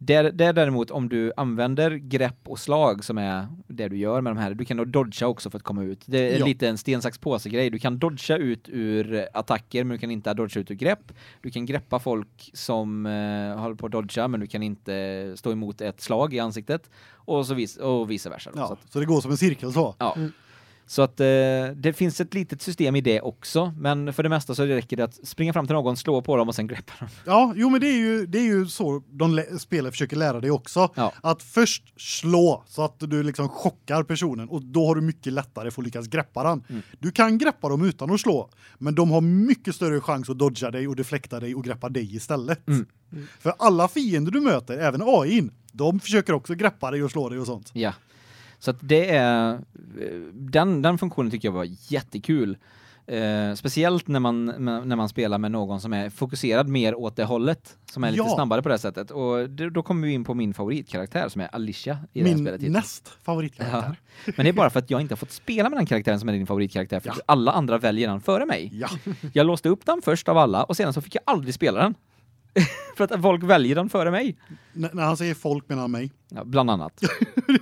Det, det är däremot om du använder grepp och slag som är det du gör med de här. Du kan då dodga också för att komma ut. Det är Ja. lite en sten sax påse grej. Du kan dodga ut ur attacker men du kan inte dodga ut ur grepp. Du kan greppa folk som eh, håller på att dodga men du kan inte stå emot ett slag i ansiktet och så vis och vice versa. då. Så Ja, att, så det går som en cirkel så. ja. Mm. Så att eh, det finns ett litet system i det också, men för det mesta så räcker det att springa fram till någon, slå på dem och sen greppa dem. Ja, jo men det är ju det är ju så de spelet försöker lära dig också. Ja. Att först slå så att du liksom chockar personen och då har du mycket lättare för att lyckas greppa den. Mm. Du kan greppa dem utan att slå, men de har mycket större chans att dodga dig och deflekta dig och greppa dig istället. Mm. För alla fiender du möter, även AI:n, de försöker också greppa dig och slå dig och sånt. Ja. Så det är eh, den den funktionen tycker jag var jättekul. Eh, speciellt när man när man spelar med någon som är fokuserad mer åt det hållet, som är lite Ja. snabbare på det sättet. Och det, då kommer vi in på min favoritkaraktär som är Alicia i det här Min spelet. hittills. näst favoritkaraktär. Men det är bara för att jag inte har fått spela med den karaktären som är din favoritkaraktär för Ja. alla andra väljer den före mig. Ja. Jag låste upp den först av alla och sedan så fick jag aldrig spela den. för att folk väljer den före mig. N- när han säger folk menar han mig. Ja, bland annat.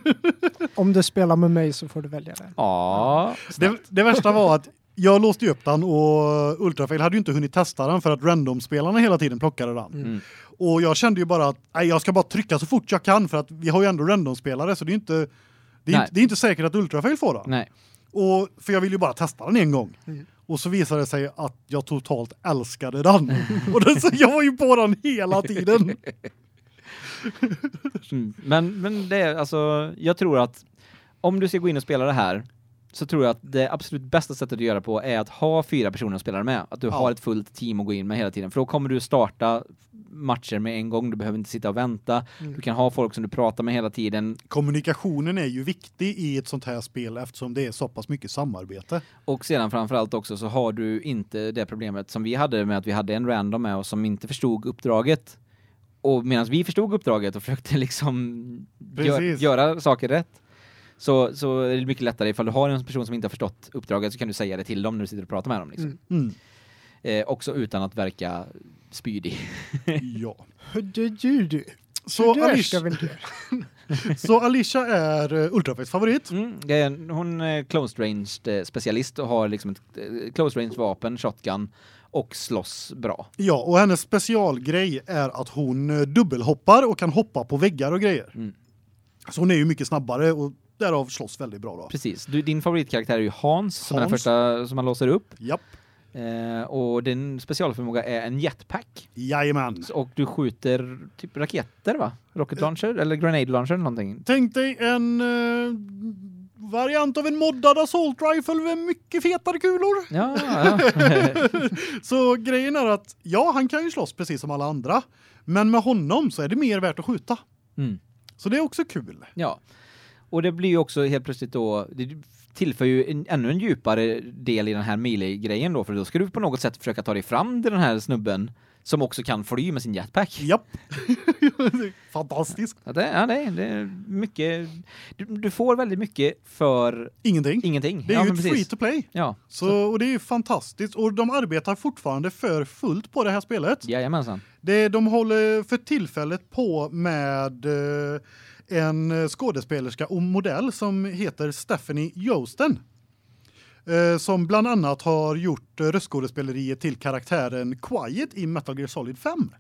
Om du spelar med mig så får du välja det. Ja. Det, det värsta var att jag låste ju upp den och Ultrafail hade ju inte hunnit testa den för att randomspelarna hela tiden plockade den. Mm. Och jag kände ju bara att nej, jag ska bara trycka så fort jag kan för att vi har ju ändå randomspelare så det är inte det är, inte, det är inte säkert att Ultrafail får den. Nej. Och för jag vill ju bara testa den en gång. Mm. Och så visade det sig att jag totalt älskade den. och det, så jag var ju på den hela tiden. Mm. Men men det är alltså jag tror att om du ska gå in och spela det här så tror jag att det absolut bästa sättet att göra på är att ha fyra personer att spela med. Att du Ja. har ett fullt team att gå in med hela tiden. För då kommer du starta matcher med en gång. Du behöver inte sitta och vänta. Mm. Du kan ha folk som du pratar med hela tiden. Kommunikationen är ju viktig i ett sånt här spel eftersom det är så pass mycket samarbete. Och sedan framförallt också så har du inte det problemet som vi hade med att vi hade en random med oss som inte förstod uppdraget. Och medan vi förstod uppdraget och försökte liksom gö Precis. göra saker rätt så, så är det mycket lättare ifall du har en person som inte har förstått uppdraget så kan du säga det till dem när du sitter och pratar med dem. Liksom. Mm. Mm. Eh, också utan att verka spydig. Ja. Du, du, du. Så Alicia, så Alicia är uh, Ultrafails favorit. Mm, det är en- hon är close range eh, specialist och har liksom ett eh, close range vapen, shotgun och slåss bra. Ja, och hennes specialgrej är att hon eh, dubbelhoppar och kan hoppa på väggar och grejer. Mm. Så hon är ju mycket snabbare och därav slåss väldigt bra då. Precis. Du, din favoritkaraktär är ju Hans, som är den Hans. första som man låser upp. Japp. Eh, och din specialförmåga är en jetpack. Jajamän. Och du skjuter typ raketer va? Rocket launcher eller grenade launcher eller någonting. Tänk dig en eh, variant av en moddad assault rifle med mycket fetare kulor. Ja, ja. Så grejen är att ja, han kan ju slåss precis som alla andra, men med honom så är det mer värt att skjuta. Mm. Så det är också kul. ja. Och det blir ju också helt plötsligt då det tillför ju en, ännu en djupare del i den här melee-grejen då för då ska du på något sätt försöka ta dig fram till den här snubben som också kan fly med sin jetpack. Japp. Fantastiskt. Ja, det, ja, det, det är mycket du, du får väldigt mycket för Ingenting. ingenting. Det är ja, ju ett precis. free to play. Ja, Så, och det är ju fantastiskt och de arbetar fortfarande för fullt på det här spelet. jajamensan. Det de håller för tillfället på med eh, en skådespelerska och modell som heter Stephanie Josten. Eh, som bland annat har gjort eh, röstskådespeleriet till karaktären Quiet i Metal Gear Solid 5.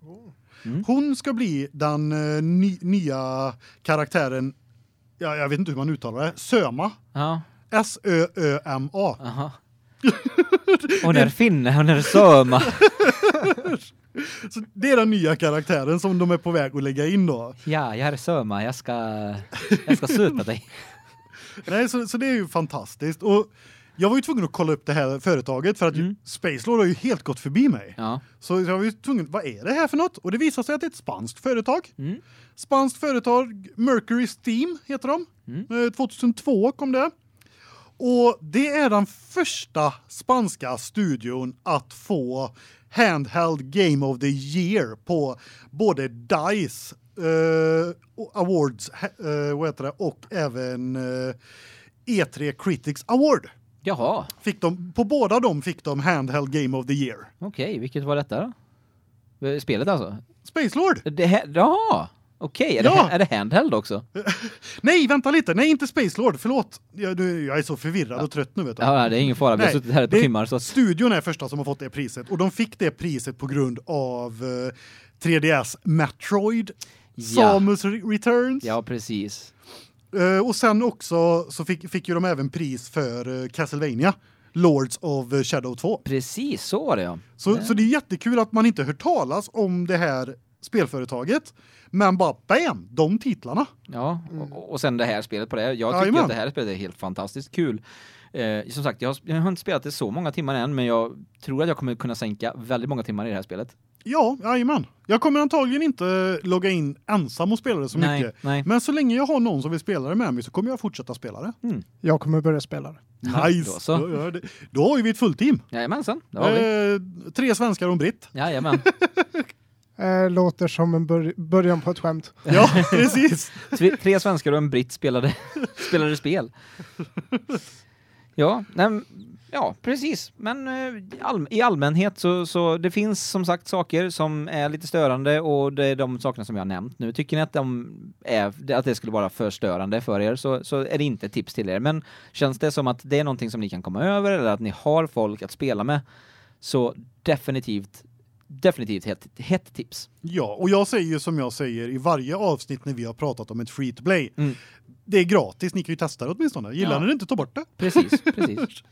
Mm. Hon ska bli den eh, ny, nya karaktären ja, jag vet inte hur man uttalar det. Söma. Ja, S Ö Ö M A. aha. Hon är finne, hon är söma. Så det är den nya karaktären som de är på väg att lägga in då. Ja, jag är söma, jag ska jag ska supa dig. Nej, så, så det är ju fantastiskt. Och jag var ju tvungen att kolla upp det här företaget för att Mm. Space Lord har ju helt gått förbi mig. Ja. Så jag var ju tvungen, vad är det här för något? Och det visar sig att det är ett spanskt företag. Mm. Spanskt företag, Mercury Steam heter de. Mm. Eh, 2002 kom det. Och det är den första spanska studion att få Handheld Game of the Year på både DICE eh, Awards eh, vad heter det, och även eh, E3 Critics Award. Jaha. Fick de på båda de fick de Handheld Game of the Year. Okej, vilket var detta då? Eh, Spelet alltså? Space Lord. Det här, ja. Okej, är, Ja. det, är det handheld också? Nej, vänta lite. Nej, inte Space Lord. Förlåt. Jag, du, jag är så förvirrad och trött nu vet du. Ja, det är ingen fara. Vi har suttit här ett par timmar så att... Studion är första som har fått det priset och de fick det priset på grund av eh, 3DS Metroid Ja. Samus Re- Returns. Ja, precis. Eh, och sen också så fick fick ju de även pris för eh, Castlevania Lords of Shadow 2. Precis, så var det ja. Så Ja. så det är jättekul att man inte hört talas om det här spelföretaget men bara bam, de titlarna. Ja, och, och sen det här spelet på det. Jag tycker Jajamän. att det här spelet är helt fantastiskt kul. Eh, som sagt, jag har, jag har inte spelat det så många timmar än, men jag tror att jag kommer kunna sänka väldigt många timmar i det här spelet. Ja, jajamän. Jag kommer antagligen inte logga in ensam och spela det så nej, mycket. nej. Men så länge jag har någon som vill spela det med mig så kommer jag fortsätta spela det. Jag kommer börja spela det. Nice. Då så. Då, gör det. Då har ju vi ett fullteam. Jajamensan, det har vi. Eh, tre svenskar och en britt. Jajamän. Eh, låter som en bör början på ett skämt. Ja, precis. Tre, svenskar och en britt spelade, spelade spel. Ja, nej, ja, precis. Men eh, all, i allmänhet så, så det finns som sagt saker som är lite störande och det är de sakerna som jag har nämnt nu. Tycker ni att, de är, att det skulle vara för störande för er så, så är det inte tips till er. Men känns det som att det är någonting som ni kan komma över eller att ni har folk att spela med så definitivt definitivt ett hett tips. Ja, och jag säger ju som jag säger i varje avsnitt när vi har pratat om ett free to play. Mm. Det är gratis, ni kan ju testa det åtminstone. Gillar Ja. ni det inte, ta bort det. Precis, precis.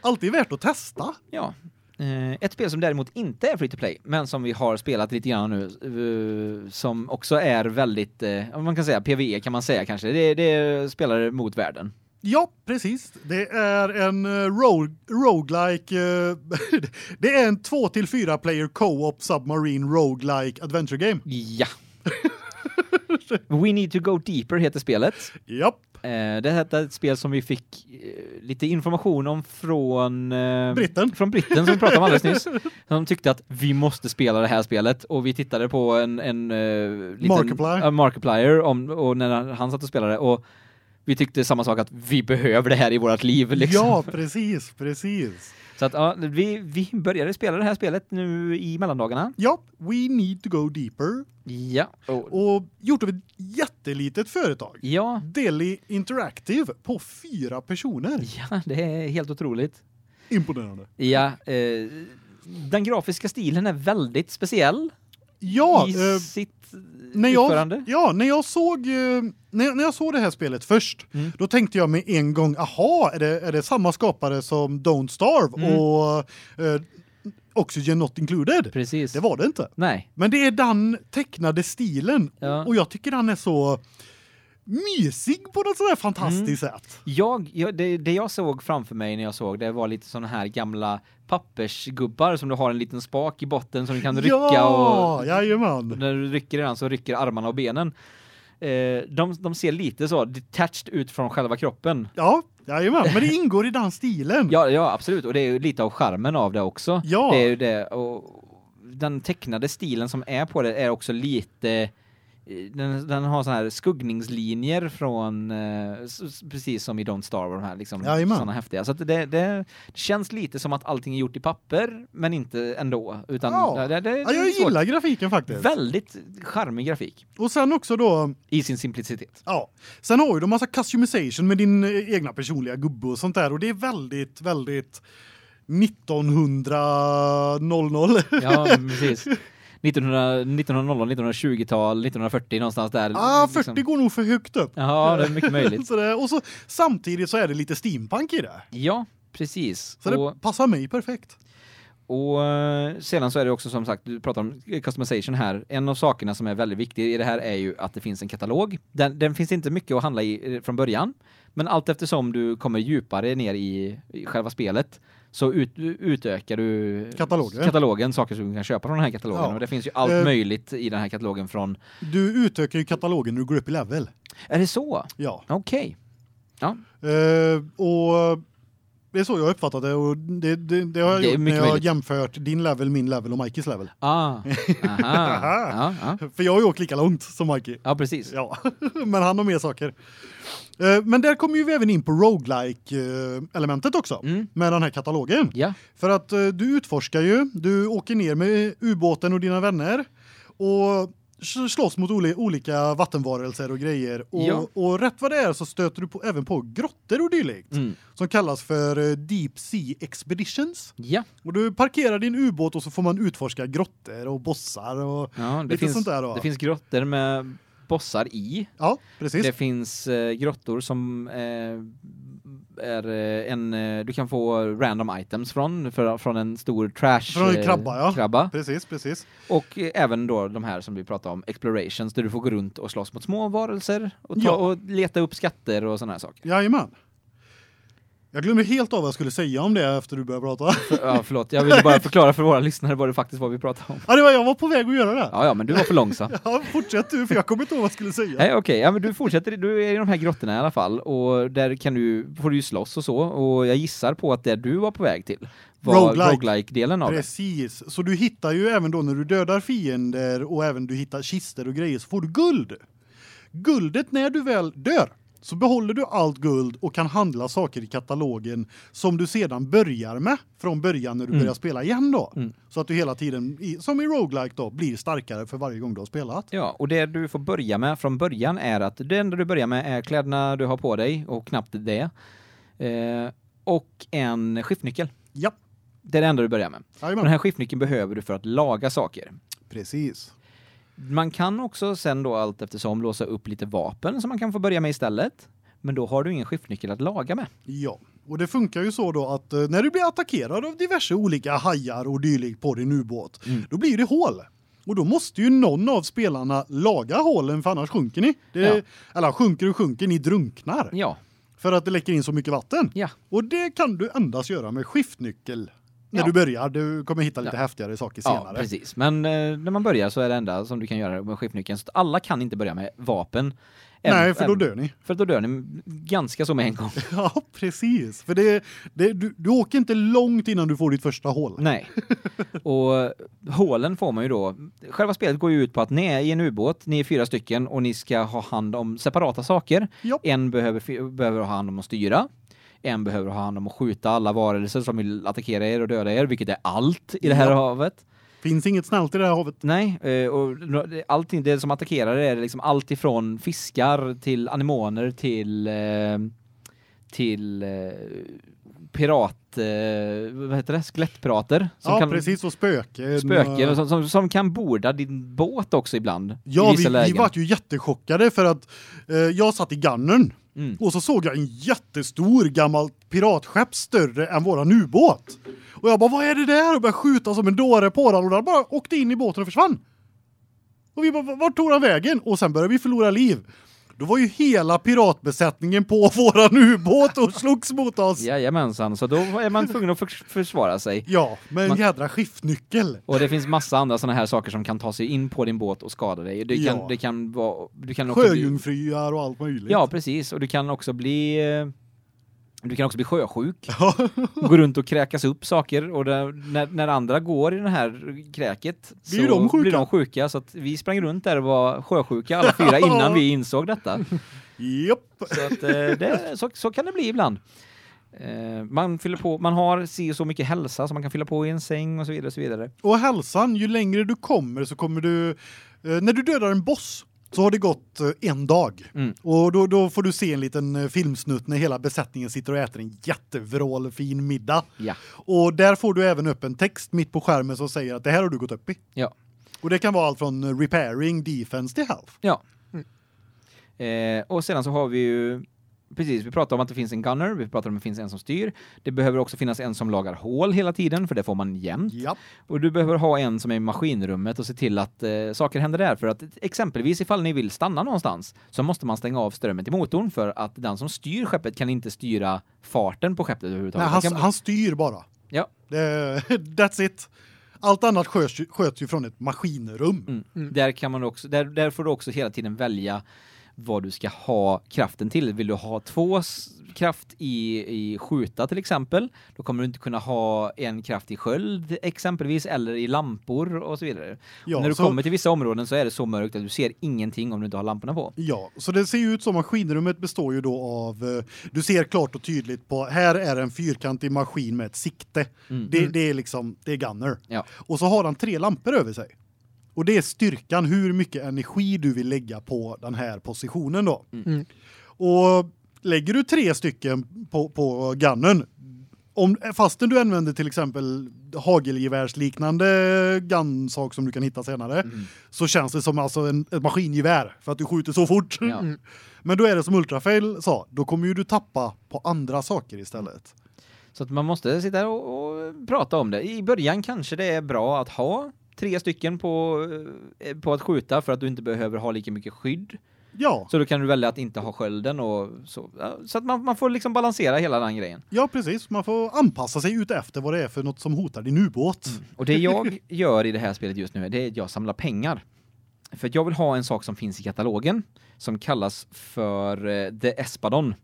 Alltid värt att testa. Ja. Eh, ett spel som däremot inte är free to play, men som vi har spelat lite grann nu, eh, som också är väldigt, eh, man kan säga PvE kan man säga kanske, det, det är spelare mot världen. Ja, precis. Det är en uh, rogue, roguelike uh, det är en 2 till 4 player co-op submarine roguelike adventure game. Ja. We need to go deeper heter spelet. Japp. Eh, det här är ett spel som vi fick eh, lite information om från eh, Britten. Från britten som vi pratade om alldeles nyss. De tyckte att vi måste spela det här spelet och vi tittade på en en uh, liten Markiplier. uh, Markiplier om och när han satt och spelade och vi tyckte samma sak att vi behöver det här i vårt liv liksom. Ja, precis, precis. Så att ja, vi vi började spela det här spelet nu i mellandagarna. Ja, we need to go deeper. Ja. Och, Och gjort av ett jättelitet företag. ja. Deli Interactive på fyra personer. Ja, det är helt otroligt. Imponerande. Ja, eh, den grafiska stilen är väldigt speciell Ja, i eh, sitt när jag ja, när jag såg eh, när, jag- när jag såg det här spelet först, Mm. då tänkte jag med en gång, aha, är det är det samma skapare som Don't Starve Mm. och eh, Oxygen Not Included? Precis. Det var det inte. Nej. Men det är den tecknade stilen Ja. och jag tycker den är så mysig på något sådär fantastiskt Mm. sätt. Jag, jag det, det jag såg framför mig när jag såg det var lite såna här gamla pappersgubbar som du har en liten spak i botten som du kan rycka ja, och jajamän. när du rycker i den så rycker armarna och benen. Eh, de, de ser lite så detached ut från själva kroppen. Ja, jajamän, men det ingår i den stilen. Ja, ja absolut och det är ju lite av charmen av det också. Ja. Det är ju det och den tecknade stilen som är på det är också lite den, den har så här skuggningslinjer från eh, precis som i Don't Starve och de här liksom Jajamän. såna häftiga. Så det, det, det känns lite som att allting är gjort i papper men inte ändå utan Ja. det, det, Ja, jag gillar grafiken faktiskt. väldigt charmig grafik Och sen också då i sin simplicitet. Ja, sen har ju de massa customization med din eh, egna personliga gubbe och sånt där och det är väldigt väldigt 1900 Ja, precis. 1900 1900 1920-tal, 1940 någonstans där. Ah, 40 liksom. går nog för högt upp. Ja, det är mycket möjligt. så det, och så samtidigt så är det lite steampunk i det. Ja, precis. Så och, det passar mig perfekt. och eh, sedan så är det också som sagt, du pratar om customization här. En av sakerna som är väldigt viktig i det här är ju att det finns en katalog. Den, den finns inte mycket att handla i eh, från början, men allt eftersom du kommer djupare ner i, i själva spelet så ut, utökar du Katalogen. katalogen, saker som du kan köpa från den här katalogen Ja. och det finns ju allt Eh. möjligt i den här katalogen från Du utökar ju katalogen när du går upp i level. Är det så? Ja. Okej. Ja. Eh, och det är så jag uppfattat det och det, det, det har jag Det gjort när jag har jämfört din level, min level och Mikes level. Ah. Aha. Ja, ja. För jag har ju åkt lika långt som Mikey. ja, precis. Ja, men han har mer saker. Eh, Men där kommer ju vi även in på roguelike elementet också Mm. med den här katalogen. Ja. För att eh, du utforskar ju, du åker ner med ubåten och dina vänner och slåss mot oli- olika vattenvarelser och grejer och, Ja. och rätt vad det är så stöter du på, även på grottor och dylikt Mm. som kallas för eh, Deep Sea Expeditions. Ja. Och du parkerar din ubåt och så får man utforska grottor och bossar och Ja, det finns sånt där då. det finns grottor med bossar i. ja, precis. Det finns eh, grottor som eh, är eh, en eh, du kan få random items från för, från en stor trash Från eh, krabba, ja. krabba Precis, precis. och även då de här som vi pratade om explorations där du får gå runt och slåss mot små varelser och ta Ja. och leta upp skatter och såna här saker. Jajamän. Jag glömde helt av vad jag skulle säga om det efter du började prata. För, ja, förlåt. Jag ville bara förklara för våra lyssnare vad det faktiskt var vi pratade om. Ja, det var jag var på väg att göra det. Ja, ja, men du var för långsam. Ja, fortsätt du för jag kommer inte ihåg vad jag skulle säga. Nej, okej. Ja, men du fortsätter. Du är i de här grottorna i alla fall och där kan du får du ju slåss och så och jag gissar på att det du var på väg till var Roguelike. roguelike-delen av det. Precis. Så du hittar ju även då när du dödar fiender och även du hittar kister och grejer så får du guld. Guldet när du väl dör så behåller du allt guld och kan handla saker i katalogen som du sedan börjar med från början när du Mm. börjar spela igen då. Mm. Så att du hela tiden som i roguelike då blir starkare för varje gång du har spelat. Ja, och det du får börja med från början är att det enda du börjar med är kläderna du har på dig och knappt det. Eh, och en skiftnyckel. Ja. Det är det enda du börjar med. Den här skiftnyckeln behöver du för att laga saker. Precis. Man kan också sen då allt eftersom låsa upp lite vapen som man kan få börja med istället. Men då har du ingen skiftnyckel att laga med. Ja, och det funkar ju så då att eh, när du blir attackerad av diverse olika hajar och dylikt på din ubåt, Mm. då blir det hål. Och då måste ju någon av spelarna laga hålen för annars sjunker ni. Det, Ja. Eller sjunker och sjunker, ni drunknar. Ja, För att det läcker in så mycket vatten. ja. Och det kan du endast göra med skiftnyckel. När Ja. du börjar, du kommer hitta lite Ja. häftigare saker Ja, senare. precis. Men eh, när man börjar så är det enda som du kan göra med skiftnyckeln. Så alla kan inte börja med vapen. Även- Nej, för då dör ni. För då dör ni ganska så med en gång. Ja, precis. För det, det du, du åker inte långt innan du får ditt första hål. Nej. Och hålen får man ju då. Själva spelet går ju ut på att ni är i en ubåt, ni är fyra stycken och ni ska ha hand om separata saker. Ja. En behöver behöver ha hand om att styra. En behöver ha hand om att skjuta alla varelser som vill attackera er och döda er, vilket är allt i det här Ja. havet. Finns inget snällt i det här havet. Nej, eh, och allting det som attackerar är liksom allt ifrån fiskar till anemoner till eh, till eh, pirat vad heter det? Skelettpirater som ja, kan precis. Och spöken. spöken som, som, som kan borda din båt också ibland Ja, vi, vi var ju jättechockade för att eh, jag satt i gunnern Mm. och så såg jag en jättestor gammal piratskepp större än våran ubåt. Och jag bara, vad är det där? Och började skjuta som en dåre på den och den bara åkte in i båten och försvann. Och vi bara, vart tog han vägen? Och sen började vi förlora liv. Då var ju hela piratbesättningen på våran ubåt och slogs mot oss. Ja, Jajamensan, så då är man tvungen att förs- försvara sig. med en Man- jädra skiftnyckel. Och det finns massa andra såna här saker som kan ta sig in på din båt och skada dig. Det kan Ja. det kan vara du kan också bli, och allt möjligt. Ja, precis och du kan också bli eh, du kan också bli sjösjuk. Gå runt och kräkas upp saker och det, när, när andra går i det här kräket Blir så de sjuka. blir de sjuka så att vi sprang runt där och var sjösjuka alla fyra innan vi insåg detta. Japp. Så att eh, det, så, så kan det bli ibland. Eh, man fyller på, man har si så mycket hälsa som man kan fylla på i en säng och så vidare och så vidare. Och hälsan, ju längre du kommer så kommer du eh, när du dödar en boss så har det gått eh, en dag. Mm. Och då, då får du se en liten eh, filmsnutt när hela besättningen sitter och äter en jättevrålfin middag. Ja. Och där får du även upp en text mitt på skärmen som säger att det här har du gått upp i. Ja. Och det kan vara allt från eh, repairing, defense till health. Ja. Eh, och sedan så har vi ju precis, vi pratar om att det finns en gunner, vi pratar om att det finns en som styr. Det behöver också finnas en som lagar hål hela tiden för det får man jämt. Ja. Och du behöver ha en som är i maskinrummet och se till att eh, saker händer där för att exempelvis ifall ni vill stanna någonstans så måste man stänga av strömmen till motorn för att den som styr skeppet kan inte styra farten på skeppet Nej, överhuvudtaget. han, Det kan- han styr bara. Ja. Det, that's it. Allt annat sköts, sköts ju från ett maskinrum. Mm. Mm. Där kan man också där, där får du också hela tiden välja vad du ska ha kraften till. Vill du ha två kraft i i skjuta till exempel, då kommer du inte kunna ha en kraft i sköld exempelvis eller i lampor och så vidare. Ja, och när du så- kommer till vissa områden så är det så mörkt att du ser ingenting om du inte har lamporna på. Ja, så det ser ju ut som maskinrummet består ju då av eh, du ser klart och tydligt på här är en fyrkantig maskin med ett sikte. Mm. Det, det är liksom det är gunner. Ja. Och så har han tre lampor över sig. Och det är styrkan hur mycket energi du vill lägga på den här positionen då. Mm. Och lägger du tre stycken på på gunnen om fastän du använder till exempel hagelgevärsliknande gunsak som du kan hitta senare Mm. så känns det som alltså en ett maskingevär för att du skjuter så fort. Ja. Mm. Men då är det som Ultrafail sa, då kommer ju du tappa på andra saker istället. Så att man måste sitta och, och prata om det. I början kanske det är bra att ha tre stycken på eh, på att skjuta för att du inte behöver ha lika mycket skydd Ja, Så då kan du välja att inte ha skölden och så. Så att man, man får liksom balansera hela den grejen. ja precis. Man får anpassa sig ut efter vad det är för något som hotar din ubåt. Och det jag gör i det här spelet just nu det är att jag samlar pengar. För jag vill ha en sak som finns i katalogen som kallas för eh, The Espadon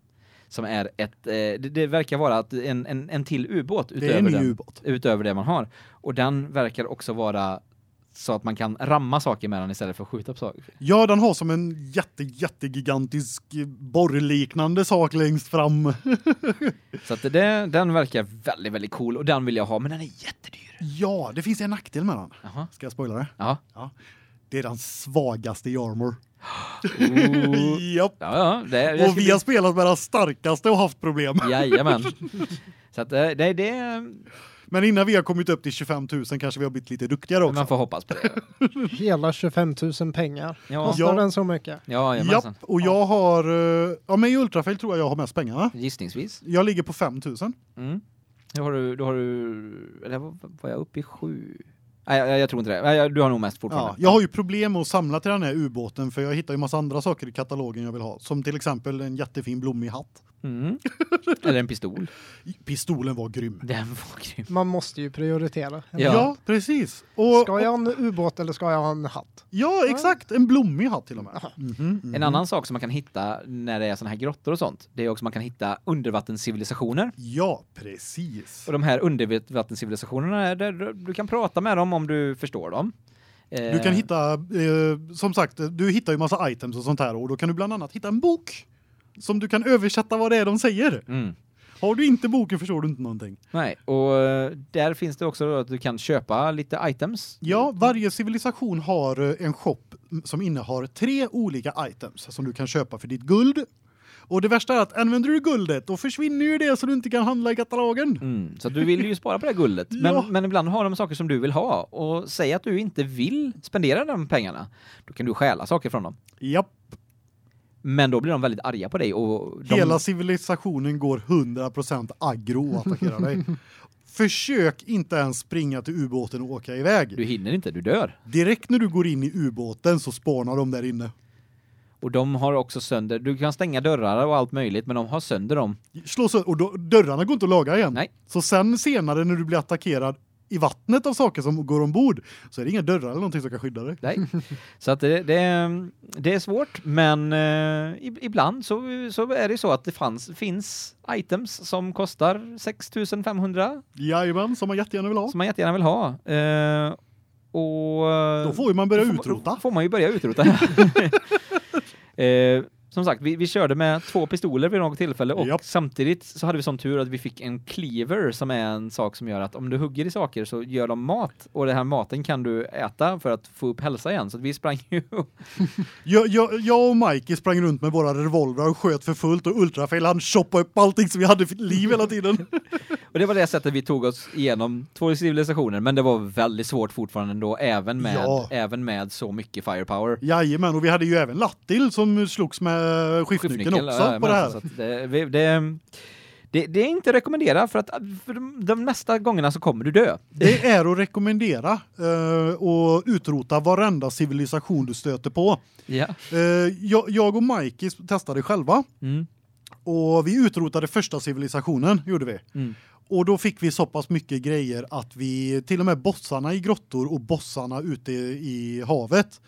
som är ett eh, det, det verkar vara att en en en till ubåt utöver den ubåt. utöver det man har. Och den verkar också vara så att man kan ramma saker med den istället för att skjuta på saker. Ja, den har som en jätte jättegigantisk borrliknande sak längst fram. Så att det, den verkar väldigt väldigt cool och den vill jag ha men den är jättedyr. ja, det finns en nackdel med den. Jaha. Ska jag spoila det? Ja. Det är den svagaste i armor. Oh. Japp. Ja ja, det Och vi har spelat med den starkaste och haft problem. bli- Jajamän. Så att det det det Men innan vi har kommit upp till 25 000 kanske vi har blivit lite duktigare också. man får hoppas på det. Hela 25 000 pengar. Ja. Kostar Ja. den så mycket? Ja, Japp, och jag har eh, ja men i Ultrafail tror jag jag har mest pengar. va? Gissningsvis. Jag ligger på 5 000. Mm. Då har du då har du eller var, var jag uppe i sju? Nej, jag, jag tror inte det. Nej, du har nog mest Ja, fortfarande. jag har ju problem med att samla till den här ubåten för jag hittar ju massa andra saker i katalogen jag vill ha, som till exempel en jättefin blommig hatt. Mm. Eller en pistol. Pistolen var grym. Den var grym. Man måste ju prioritera. Ja. Ja, precis. Och Ska jag ha en ubåt eller ska jag ha en hatt? Ja, exakt, en blommig hatt till och med. Mhm, mhm. En annan sak som man kan hitta när det är såna här grottor och sånt, det är också man kan hitta undervattenscivilisationer. Ja, precis. Och de här undervattenscivilisationerna är där du kan prata med dem om du förstår dem. Du kan Eh, hitta eh, som sagt, du hittar ju massa items och sånt här och då kan du bland annat hitta en bok som du kan översätta vad det är de säger. Mm. Har du inte boken förstår du inte någonting. Nej, och eh, där finns det också att du kan köpa lite items. Ja, varje civilisation har eh, en shop som innehar tre olika items som du kan köpa för ditt guld. Och det värsta är att använder du guldet då försvinner ju det så du inte kan handla i katalogen. Mm, så du vill ju spara på det guldet. Ja. Men, men ibland har de saker som du vill ha. Och säg att du inte vill spendera de pengarna. Då kan du stjäla saker från dem. Japp, Men då blir de väldigt arga på dig. Och de, hela civilisationen går 100% aggro och attackerar dig. Försök inte ens springa till ubåten och åka iväg. Du hinner inte, du dör. Direkt när du går in i ubåten så spånar de där inne. Och de har också sönder, du kan stänga dörrar och allt möjligt, men de har sönder dem. Slå sönder, och då, dörrarna går inte att laga igen. Nej. Så sen senare när du blir attackerad i vattnet av saker som går ombord så är det inga dörrar eller någonting som kan skydda dig. Nej. Så att det, det, det är svårt, men eh, ib- ibland så, så är det så att det fanns, finns items som kostar 6500 Jajamän, som man jättegärna vill ha. som man jättegärna vill ha. Eh, och Då får ju man börja då får- utrota. Då får man ju börja utrota. eh, som sagt, vi, vi körde med två pistoler vid något tillfälle och Japp. samtidigt så hade vi sån tur att vi fick en cleaver som är en sak som gör att om du hugger i saker så gör de mat och den här maten kan du äta för att få upp hälsa igen. Så vi sprang ju Jag, jag, jag och Mikey sprang runt med våra revolvrar och sköt för fullt och Ultrafail han choppade upp allting som vi hade för liv hela tiden. och det var det sättet vi tog oss igenom två civilisationer men det var väldigt svårt fortfarande ändå även med Ja. även med så mycket firepower. Jajamän, och vi hade ju även Lattil som slogs med skiftnyckeln också ja, på det här. det, det, det, det är inte rekommenderat för att för de, de nästa gångerna så kommer du dö. Det är att rekommendera eh, och utrota varenda civilisation du stöter på. Ja. Eh, jag, jag och Mikey testade själva Mm. och vi utrotade första civilisationen gjorde vi. Mm. Och då fick vi så pass mycket grejer att vi till och med bossarna i grottor och bossarna ute i havet.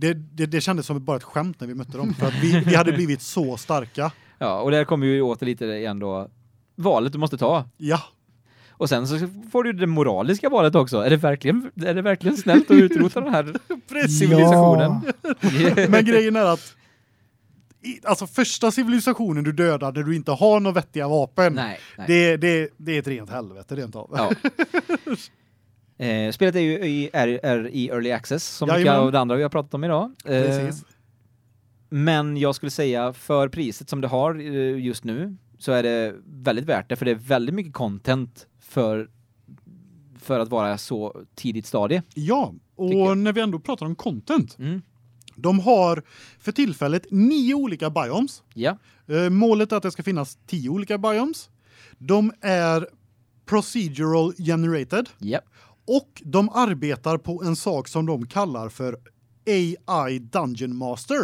Det, det, det kändes som bara ett skämt när vi mötte dem för att vi, vi hade blivit så starka. Ja, och där kommer ju åter lite igen då valet du måste ta. Ja, Och sen så får du det moraliska valet också. Är det verkligen är det verkligen snällt att utrota den här civilisationen? Men grejen är att i, alltså första civilisationen du dödar där du inte har några vettiga vapen. nej, nej. Det, det, det är ett rent helvete rent av. Ja. Eh, spelet är ju i, är, är i early access som mycket Jajamän. av det andra vi har pratat om idag. Eh. Men jag skulle säga för priset som det har eh, just nu så är det väldigt värt det för det är väldigt mycket content för för att vara så tidigt stadie. Ja, och när vi ändå pratar om content. Mm. De har för tillfället nio olika biomes. Ja. Eh, målet är att det ska finnas tio olika biomes. De är procedural generated Ja. Och de arbetar på en sak som de kallar för AI Dungeon Master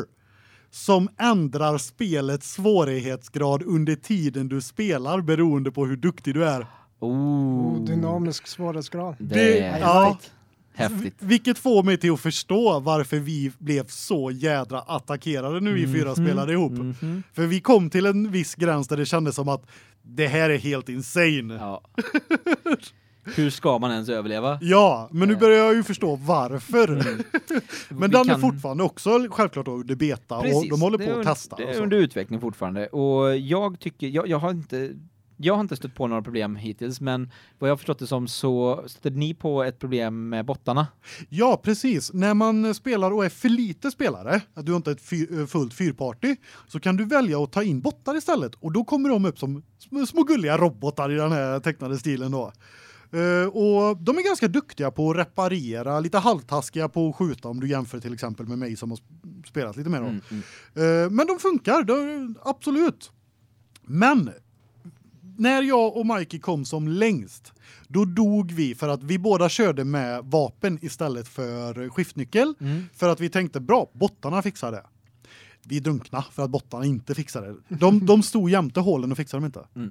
som ändrar spelets svårighetsgrad under tiden du spelar beroende på hur duktig du är. Oh, Oh, dynamisk svårighetsgrad. Det, Det- är ja. häftigt. Vilket får mig till att förstå varför vi blev så jädra attackerade nu vi fyra Mhm. spelade ihop. Mhm. För vi kom till en viss gräns där det kändes som att det här är helt insane. Ja. Hur ska man ens överleva? men nu börjar jag ju förstå varför. Men Vi den är kan- fortfarande också självklart under beta och de håller på är att testa. Det är under utveckling fortfarande och jag tycker jag, jag har inte jag har inte stött på några problem hittills men vad jag har förstått det som så stötte ni på ett problem med bottarna. Ja, precis. När man spelar och är för lite spelare, att du inte är ett fyr, eh, fullt fyrparty, så kan du välja att ta in bottar istället och då kommer de upp som små gulliga robotar i den här tecknade stilen då. Uh, och de är ganska duktiga på att reparera, lite halvtaskiga på att skjuta om du jämför till exempel med mig som har sp- spelat lite mer då. Mm, mm. Eh, men de funkar, de, absolut. Men när jag och Mikey kom som längst, då dog vi för att vi båda körde med vapen istället för skiftnyckel Mm. för att vi tänkte bra, bottarna fixar det. Vi drunkna för att bottarna inte fixade det. De de stod jämte hålen och fixade dem inte. Mm.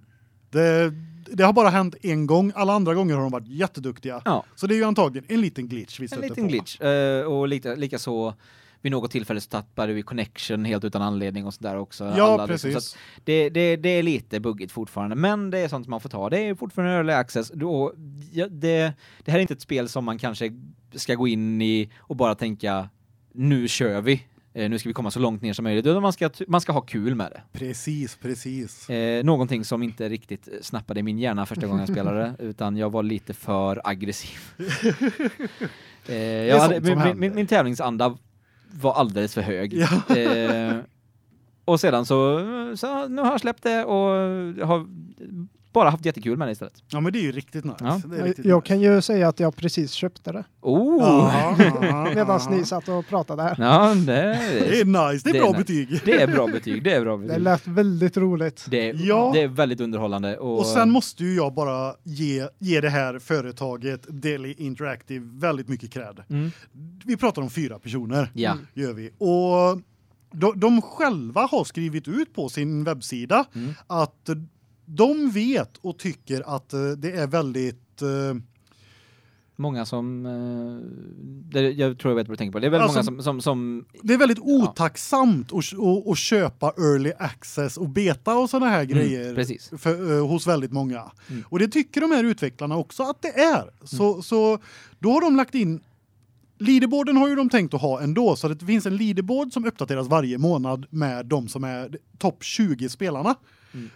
Det det har bara hänt en gång, alla andra gånger har de varit jätteduktiga. Ja, Så det är ju antagligen en liten glitch vi en stötte liten på. glitch eh, och lika lika så vid något tillfälle så tappade vi connection helt utan anledning och så där också. Ja, Alla liksom, precis. att det, det, det är lite buggigt fortfarande, men det är sånt man får ta. Det är fortfarande early access. Då, ja, det, det här är inte ett spel som man kanske ska gå in i och bara tänka nu kör vi. Eh, nu ska vi komma så långt ner som möjligt. Man ska, man ska ha kul med det. Precis, precis. Eh, någonting som inte riktigt snappade i min hjärna första gången jag spelade, utan jag var lite för aggressiv. eh, hade, min, min, min tävlingsanda var alldeles för hög. Ja. Eh, och sedan så, så nu har jag släppt det och har bara haft jättekul med det istället. Ja, men det är ju riktigt nice. Ja. Det är riktigt Jag nice. kan ju säga att jag precis köpte det Oh! Medan ni satt och pratade här. Ja, det, Det är nice, det är Det är bra nice. betyg. det är bra betyg. Det är bra Det betyg. lät väldigt roligt. Det, är- Ja. det är väldigt underhållande. Och, Och sen måste ju jag bara ge, ge det här företaget Daily Interactive väldigt mycket cred. Mm, Vi pratar om fyra personer, ja. Mm. gör vi. Och de, de själva har skrivit ut på sin webbsida Mm. att de vet och tycker att eh, det är väldigt eh, Många som eh, jag tror jag vet vad du tänker på. Det är väldigt Alltså- många som som, som det är väldigt otacksamt att, att köpa early access och beta och såna här grejer Mm, precis. för, hos väldigt många. Mm. Och det tycker de här utvecklarna också att det är. Så så då har de lagt in Leaderboarden har ju de tänkt att ha ändå så att det finns en leaderboard som uppdateras varje månad med de som är topp 20 spelarna. Mm.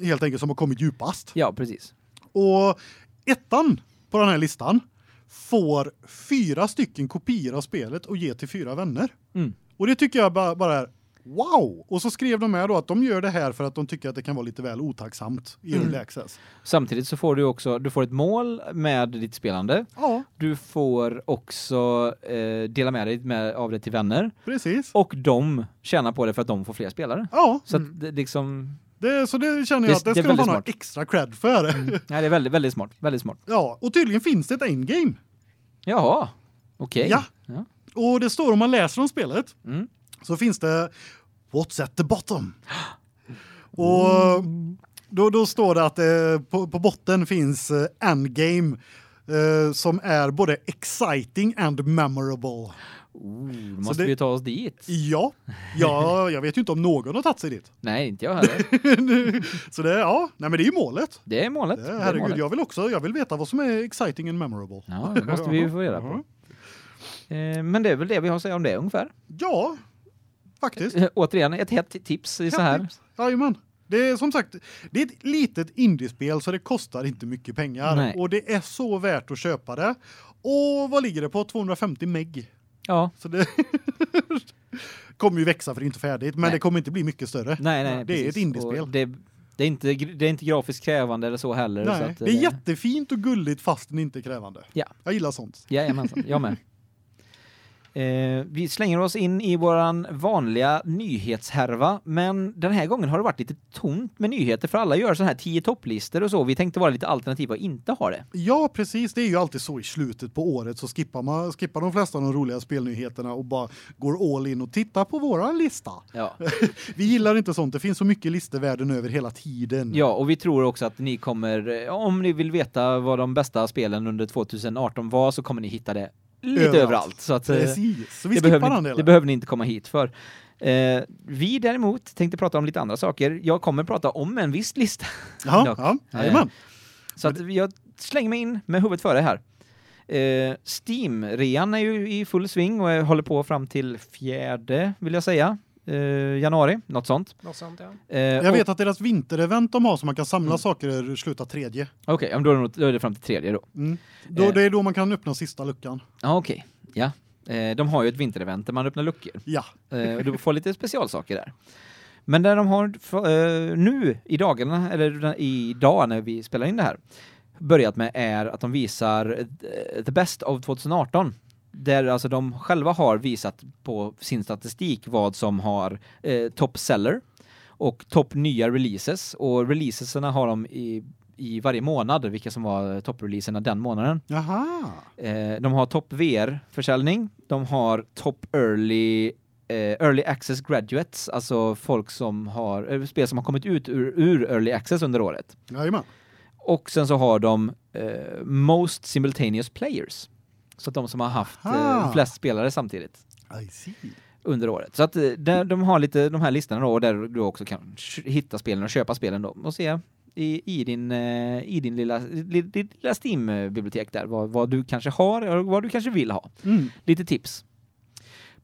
Eh, helt enkelt som har kommit djupast. Ja, precis. Och ettan på den här listan får fyra stycken kopior av spelet och ge till fyra vänner. Mm. Och det tycker jag bara, bara är wow. Och så skrev de med då att de gör det här för att de tycker att det kan vara lite väl otacksamt i Mm. early access. Samtidigt så får du också du får ett mål med ditt spelande. Ja, Du får också eh, dela med dig med, av det till vänner precis. och de tjänar på det för att de får fler spelare. Ja, Så Mm. att det liksom det, så det känner jag Det- att det det ska de några smart. extra cred för. Nej, det är väldigt väldigt smart, väldigt smart. Ja, och tydligen finns det ett endgame. Jaha. Okej. Ja. ja. Och det står om man läser om spelet Mm. så finns det What's at the bottom? Och då, då står det att eh, på, på botten finns eh, endgame eh, som är både exciting and memorable. Oh, måste det- vi ta oss dit. Ja, ja, jag vet ju inte om någon har tagit sig dit. Nej, inte jag heller. Så det ja, nej men det är ju målet. Det är målet. Det, Det är herregud, målet. jag vill också jag vill veta vad som är exciting and memorable. Ja, det måste vi ju få reda på. Eh, men det är väl det vi har att säga om det ungefär. Ja, faktiskt. Eh, Återigen, ett hett tips i så här. Tips. Jajamän. Det är som sagt, det är ett litet indiespel så det kostar inte mycket pengar Nej. och det är så värt att köpa det. Och vad ligger det på 250 meg? Ja, Så det kommer ju växa för det är inte färdigt, men Nej. det kommer inte bli mycket större. nej, nej. Det är precis. ett indiespel. Det, det, är inte, det är inte grafiskt krävande eller så heller. Nej, så att, det är jättefint och gulligt fast det inte är krävande. Ja. Jag gillar sånt. Jajamensan, jag med. Eh, vi slänger oss in i våran vanliga nyhetshärva, men den här gången har det varit lite tomt med nyheter för alla gör så här 10 topplistor och så. Vi tänkte vara lite alternativa och inte ha det. Ja, precis. Det är ju alltid så i slutet på året så skippar man skippar de flesta de roliga spelnyheterna och bara går all in och tittar på våran lista. Ja. Vi gillar inte sånt. Det finns så mycket listor världen över hela tiden. Ja, och vi tror också att ni kommer, eh, om ni vill veta vad de bästa spelen under 2018 var så kommer ni hitta det lite överallt. Överallt. så att, eh, Precis. Så vi det, behöver den delen. det behöver ni inte komma hit för. Eh, vi däremot tänkte prata om lite andra saker. Jag kommer prata om en viss lista. ja, ja, jajamän. Så att jag slänger mig in med huvudet före här. Eh, Steam-rean är ju i full sving och håller på fram till fjärde, vill jag säga, eh, januari, något sånt. Något sånt, ja. Eh, Jag vet att deras vinterevent de har så man kan samla Mm. saker slutar tredje. Okej, ja, men då, är det då är det fram till tredje då. Mm. Då, Eh. Det är då man kan öppna sista luckan. Ja, okej. Ja. Eh, de har ju ett vinterevent där man öppnar luckor. Ja. Eh, och du får lite specialsaker där. Men det de har eh, nu i dagarna, eller den- idag när vi spelar in det här, börjat med är att de visar eh, the best of 2018. Där alltså de själva har visat på sin statistik vad som har eh, top seller och topp nya releases. Och releaserna har de i, i varje månad, vilka som var toppreleaserna den månaden. Jaha. Eh, de har topp VR-försäljning, de har topp early eh, early access graduates, alltså folk som har eh, spel som har kommit ut ur, ur early access under året. Jajamän. Och sen så har de eh, most simultaneous players. Så att de som har haft eh, flest spelare samtidigt under året. Så att eh, där, de har lite de här listorna då där du också kan hitta spelen och köpa spelen då och se i, i din eh, i din lilla li- ditt lilla Steam bibliotek där vad, vad du kanske har och vad du kanske vill ha Mm. lite tips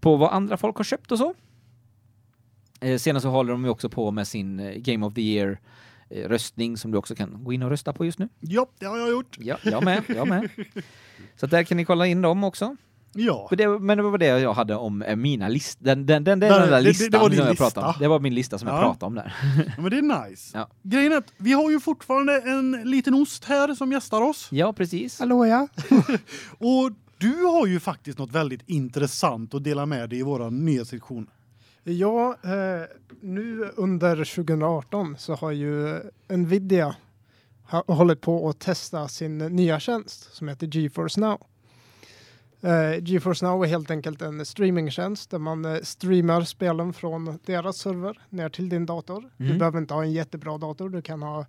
på vad andra folk har köpt och så. Eh, senast så håller de ju också på med sin eh, Game of the Year röstning som du också kan gå in och rösta på just nu. Ja, det har jag gjort. Ja, jag med, jag med. Så där kan ni kolla in dem också. Ja. Men det, men det var det jag hade om eh, mina listor. Den, den, den, den, Där- den där det- det- listan det var din som jag lista. pratade om. Det var min lista som jag Ja. pratade om där. Ja, Men det är nice. Ja. Grejen är att vi har ju fortfarande en liten ost här som gästar oss. Ja, precis. Hallå ja. Och du har ju faktiskt något väldigt intressant att dela med dig i våra nyhetssektion. Ja, eh, nu under 2018 så har ju Nvidia hållit på att testa sin nya tjänst som heter GeForce Now. Eh, GeForce Now är helt enkelt en streamingtjänst där man eh, streamar spelen från deras server ner till din dator. Du Mm. behöver inte ha en jättebra dator, du kan ha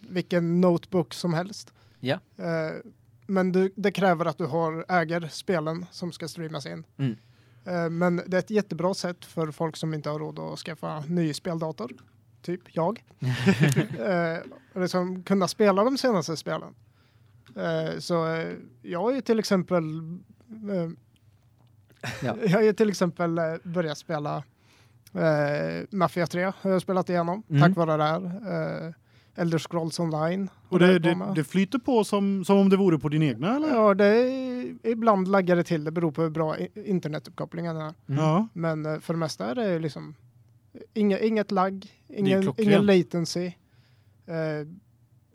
vilken notebook som helst. Ja. Eh, men du, det kräver att du har, äger spelen som ska streamas in. Mm. Eh, Men det är ett jättebra sätt för folk som inte har råd att skaffa ny speldator, typ jag. eh, liksom kunna spela de senaste spelen. Eh, så eh, jag ju till exempel eh, Ja. jag har till exempel eh, börjat spela eh, Mafia 3 har jag spelat igenom Mm. tack vare det här. Elder Scrolls Online. Och det, det, det flyter på som, som om det vore på din egna eller? Ja, det är, ibland laggar det till. Det beror på hur bra internetuppkopplingen är. Mm. Ja. Men eh, för det mesta är det liksom inga, inget lagg, ingen, ingen latency. Eh,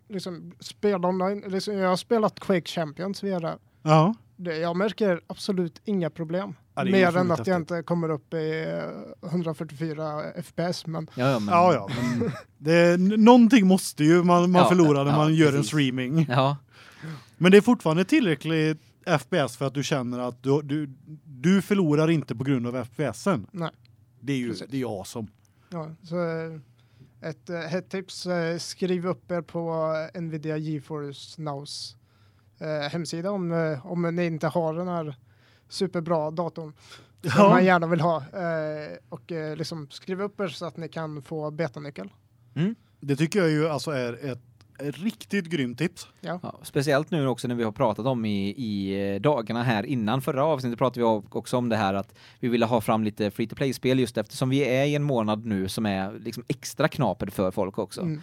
liksom spela online. Liksom, jag har spelat Quake Champions via det. Ja. det. Jag märker absolut inga problem. Ja, Mer än att jag inte kommer upp i eh, 144 FPS. Men Ja, ja, men, Ja, ja. Men det, någonting måste ju man, man Ja, förlora när ja, man gör en precis. streaming. ja. Men det är fortfarande tillräckligt FPS för att du känner att du, du, du förlorar inte på grund av FPSen. Nej. Det är ju Precis. det är awesome. ja, så eh, ett eh, hett tips. eh, Skriv upp er på Nvidia GeForce Nows eh, hemsida om, eh, om ni inte har den här superbra datorn. som man gärna vill ha. Eh, och eh, liksom skriv upp er så att ni kan få betanyckel. Det tycker jag ju alltså är ett, riktigt grymt tips. Ja, speciellt nu också när vi har pratat om i, i eh, dagarna här innan förra avsnittet pratade vi också om det här att vi ville ha fram lite free to play spel just eftersom vi är i en månad nu som är liksom extra knaper för folk också. Mm.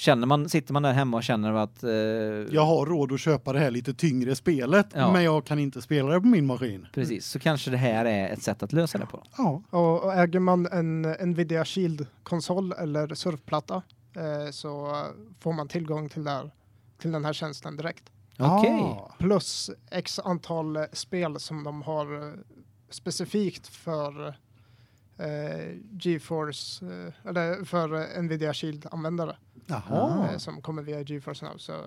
Känner man sitter man där hemma och känner att eh, Jag har råd att köpa det här lite tyngre spelet Ja. men jag kan inte spela det på min maskin. precis så kanske det här är ett sätt att lösa det på. Ja. Och, och äger man en Nvidia Shield-konsol eller surfplatta eh, så får man tillgång till, där, till den här tjänsten direkt. Okej. Ah. Plus x antal spel som de har eh, specifikt för eh, GeForce eh, eller för Nvidia Shield användare Jaha. eh, som kommer via GeForce now så eh,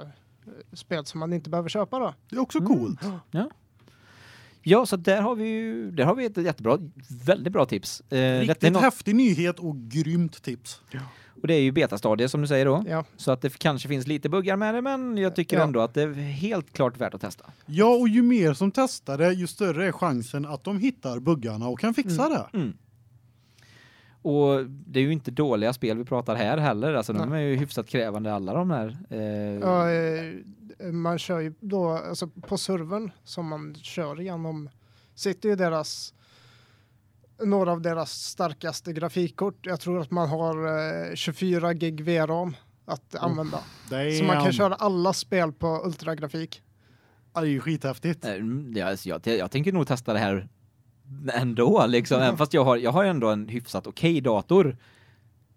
spel som man inte behöver köpa då. Det är också Mm. coolt. Ja, så där har vi ju där har vi ett jättebra väldigt bra tips. Eh, Riktigt häftig nyhet och grymt tips. och det är ju betastadie som du säger då. Ja, Så att det kanske finns lite buggar med det men jag tycker Ja. ändå att det är helt klart värt att testa. Ja, och ju mer som testar det, ju större är chansen att de hittar buggarna och kan fixa det. Mm. Och det är ju inte dåliga spel vi pratar här heller. Alltså de är Nej. ju hyfsat krävande alla de här. Eh, ja eh, man kör ju då alltså på servern som man kör igenom sitter ju deras några av deras starkaste grafikkort. Jag tror att man har eh, 24 gig VRAM att använda. Så man kan köra alla spel på ultragrafik. Ja, det är ju skithäftigt. Eh, Ja, alltså, jag, jag tänker nog testa det här ändå liksom, även fast jag har jag har ändå en hyfsat okej dator.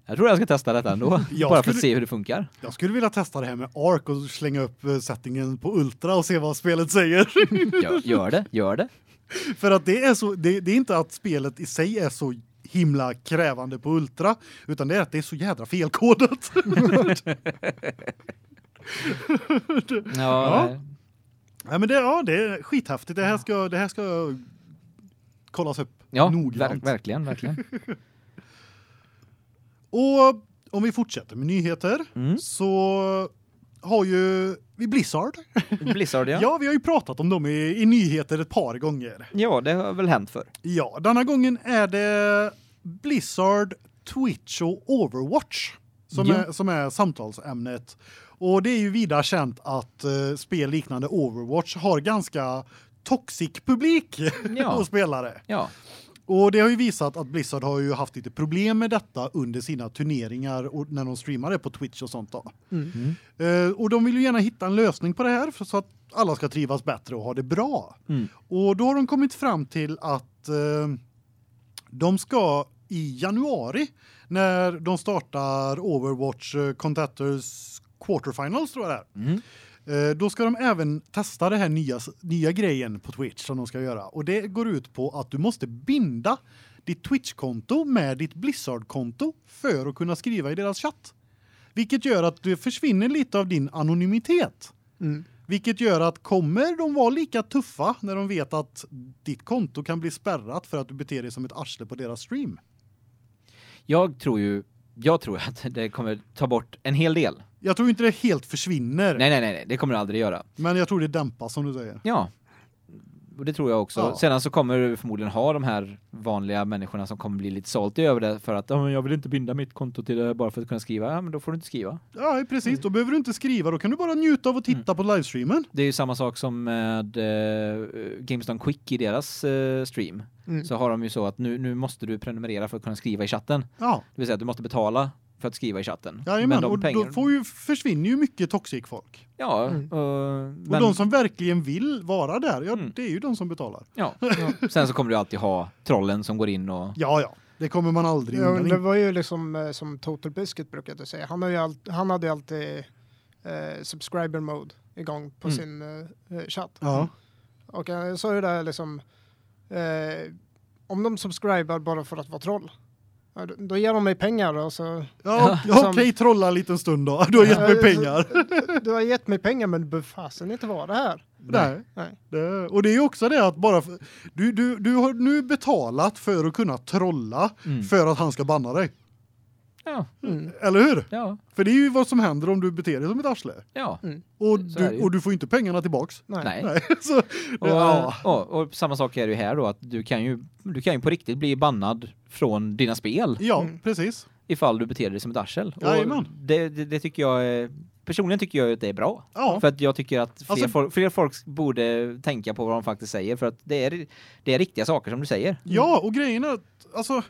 Jag tror jag ska testa detta ändå Jag bara för skulle- att se hur det funkar. Jag skulle vilja testa det här med Ark och slänga upp eh, settingen på Ultra och se vad spelet säger. Gör, gör det, gör det. För att det är så det, det är inte att spelet i sig är så himla krävande på Ultra utan det är att det är så jädra felkodat. Ja, Ja. Nej men det ja, det är skithäftigt. Det här ska det här ska kollas upp ja noggrant. ver verkligen, verkligen. Och om vi fortsätter med nyheter Mm. så har ju vi Blizzard. Blizzard ja. Ja, vi har ju pratat om dem i, i nyheter ett par gånger. Ja, det har väl hänt för. Ja, denna gången är det Blizzard, Twitch och Overwatch som, Ja. är, som är samtalsämnet. Och det är ju vida känt att uh, spel liknande Overwatch har ganska toxic publik Ja. och spelare. Ja. Och det har ju visat att Blizzard har ju haft lite problem med detta under sina turneringar och när de streamar det på Twitch och sånt då. Mm. Eh, och de vill ju gärna hitta en lösning på det här för så att alla ska trivas bättre och ha det bra. Mm. Och då har de kommit fram till att eh, de ska i januari när de startar Overwatch eh, Contenders Quarterfinals tror jag det är. Eh, då ska de även testa det här nya nya grejen på Twitch som de ska göra och det går ut på att du måste binda ditt Twitch-konto med ditt Blizzard-konto för att kunna skriva i deras chatt. Vilket gör att det försvinner lite av din anonymitet. Mm. Vilket gör att kommer de vara lika tuffa när de vet att ditt konto kan bli spärrat för att du beter dig som ett arsle på deras stream? Jag tror ju jag tror att det kommer ta bort en hel del. Jag tror inte det helt försvinner, Nej nej nej, det kommer det aldrig göra. men jag tror det dämpas som du säger. Ja. Och det tror jag också. Ja. Sedan så kommer du förmodligen ha de här vanliga människorna som kommer bli lite salty över det för att "Ja, jag vill inte binda mitt konto till det bara för att kunna skriva. Ja, men då får du inte skriva. Ja, precis. Då behöver du inte skriva, då kan du bara njuta av att titta på livestreamen. Det är ju samma sak som med eh, GameStone Quick i deras eh, stream. Mm. Så har de ju så att nu nu måste du prenumerera för att kunna skriva i chatten. Ja, Det vill säga att du måste betala för att skriva i chatten. jajamän. de och pengar- då får ju, försvinner ju mycket toxic folk. Ja, Mm. och, Och men, de som verkligen vill vara där, ja, Mm. det är ju de som betalar. ja. Sen så kommer du alltid ha trollen som går in och Ja, ja. Det kommer man aldrig Ja, undan. det var ju liksom eh, som Total Biscuit brukade säga. Han, har ju all, han hade ju alltid eh, subscriber mode igång på Mm. sin eh, eh, chatt. Ja. Och jag sa ju det liksom eh, om de subscribar bara för att vara troll. Ja, då- Då ger de mig pengar och så Ja, ja Som- okej, trolla en liten stund då. Du har gett mig pengar. Du, du har gett mig pengar men du behöver fasen inte vara det här. Nej. Nej. Det, och det är ju också det att bara för, du, du, du har nu betalat för att kunna trolla Mm. för att han ska banna dig. Ja, Mm. Eller hur? ja, För det är ju vad som händer om du beter dig som ett arsle. ja. Och Så är det du, och du får inte pengarna tillbaks. Nej. Nej. Nej, så, Och, ja. och, och samma sak är det ju här då att du kan ju du kan ju på riktigt bli bannad från dina spel ja, Mm. precis. ifall du beter dig som ett arsel. Och det, det, det tycker jag är, personligen tycker jag att det är bra. Ja. För att jag tycker att fler, Alltså- folk, fler folk borde tänka på vad de faktiskt säger för att det är det är riktiga saker som du säger. Ja, och grejen är att alltså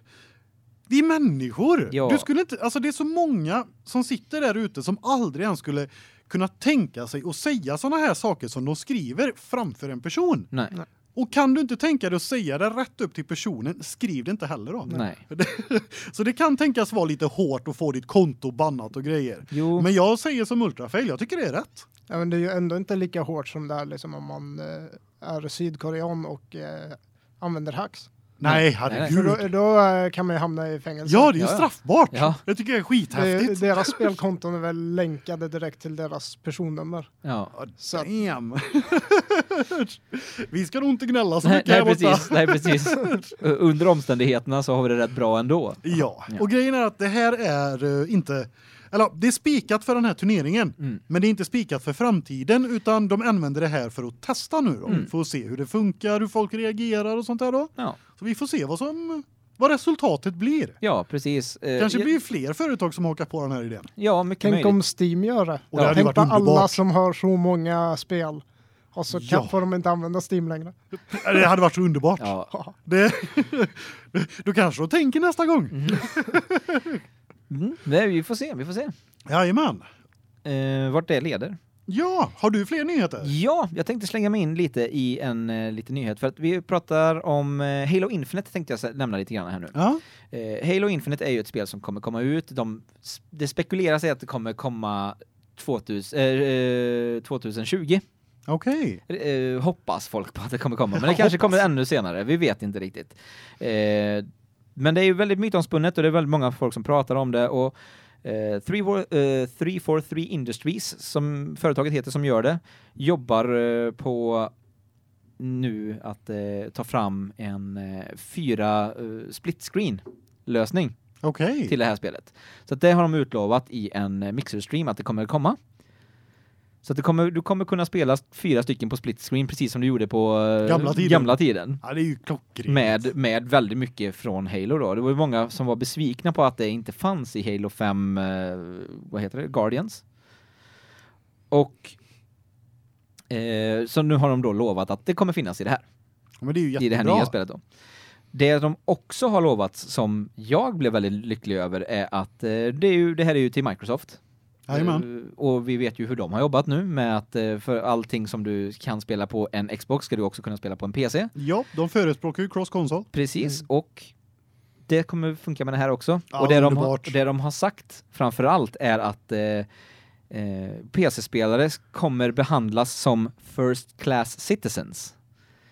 vi är människor. Ja. Du skulle inte alltså det är så många som sitter där ute som aldrig ens skulle kunna tänka sig att säga såna här saker som de skriver framför en person. Nej. Nej. Och kan du inte tänka dig att säga det rätt upp till personen, skriv det inte heller då. Nej. Så det kan tänkas vara lite hårt att få ditt konto bannat och grejer. Jo. Men jag säger som ultrafail, jag tycker det är rätt. Ja, men det är ju ändå inte lika hårt som det är liksom om man eh, är sydkorean och eh, använder hacks. Nej, herregud. då, då eh, kan man ju hamna i fängelse. Ja, det är ju straffbart. Ja. Jag tycker det är Det- skithäftigt. deras spelkonton är väl länkade direkt till deras personnummer. Ja. Så Damn. vi ska nog inte gnälla så Nej, mycket här nej borta. precis, nej precis. Under omständigheterna så har vi det rätt bra ändå. Ja. Ja. och grejen är att det här är eh, inte eller det är spikat för den här turneringen, Mm. men det är inte spikat för framtiden utan de använder det här för att testa nu då, Mm. för att se hur det funkar, hur folk reagerar och sånt där då. Ja, Så vi får se vad som vad resultatet blir. ja precis. Eh, Kanske ja, blir fler företag som hakar på den här idén. Ja, mycket tänk möjligt. om Steam gör det. Och det hade ju tänk varit på alla som har så många spel. Och så kan, Ja. får de inte använda Steam längre. Det hade varit så underbart. Ja. Det Då kanske de tänker nästa gång. Mm, nej, vi får se, vi får se. Jajamän. Eh, vart det leder. Ja, har du fler nyheter? Ja, jag tänkte slänga mig in lite i en eh, liten nyhet för att vi pratar om eh, Halo Infinite tänkte jag nämna lite grann här nu. Ja. Eh, Halo Infinite är ju ett spel som kommer komma ut. De, det spekuleras i att det kommer komma 2000, eh, eh, 2020. Okej. Eh, hoppas folk på att det kommer komma, men det Jag kanske hoppas. kommer ännu senare. Vi vet inte riktigt. Eh, men det är ju väldigt mytomspunnet och det är väldigt många folk som pratar om det och eh, 343 Industries som företaget heter som gör det jobbar eh, på nu att eh, ta fram en eh, fyra eh, split screen lösning Okej. till det här spelet. Så att det har de utlovat i en eh, mixer-stream att det kommer komma. Så att kommer, du kommer kunna spela fyra stycken på split screen precis som du gjorde på eh, Gamla tiden. gamla tiden. Ja, det är ju klockrent. Med, med väldigt mycket från Halo då. Det var ju många som var besvikna på att det inte fanns i Halo 5, eh, vad heter det, Guardians. Och eh, så nu har de då lovat att det kommer finnas i det här Men det är ju jättebra. i det här nya spelet då. Det de också har lovat som jag blev väldigt lycklig över är att eh, det är ju det här är ju till Microsoft. Jajamän. Eh, och vi vet ju hur de har jobbat nu med att eh, för allting som du kan spela på en Xbox ska du också kunna spela på en PC. Ja, de förespråkar ju cross console. Precis och det kommer funka med det här också. Ja, och det de, har, det de har sagt framför allt är att eh, eh, PC-spelare kommer behandlas som first class citizens.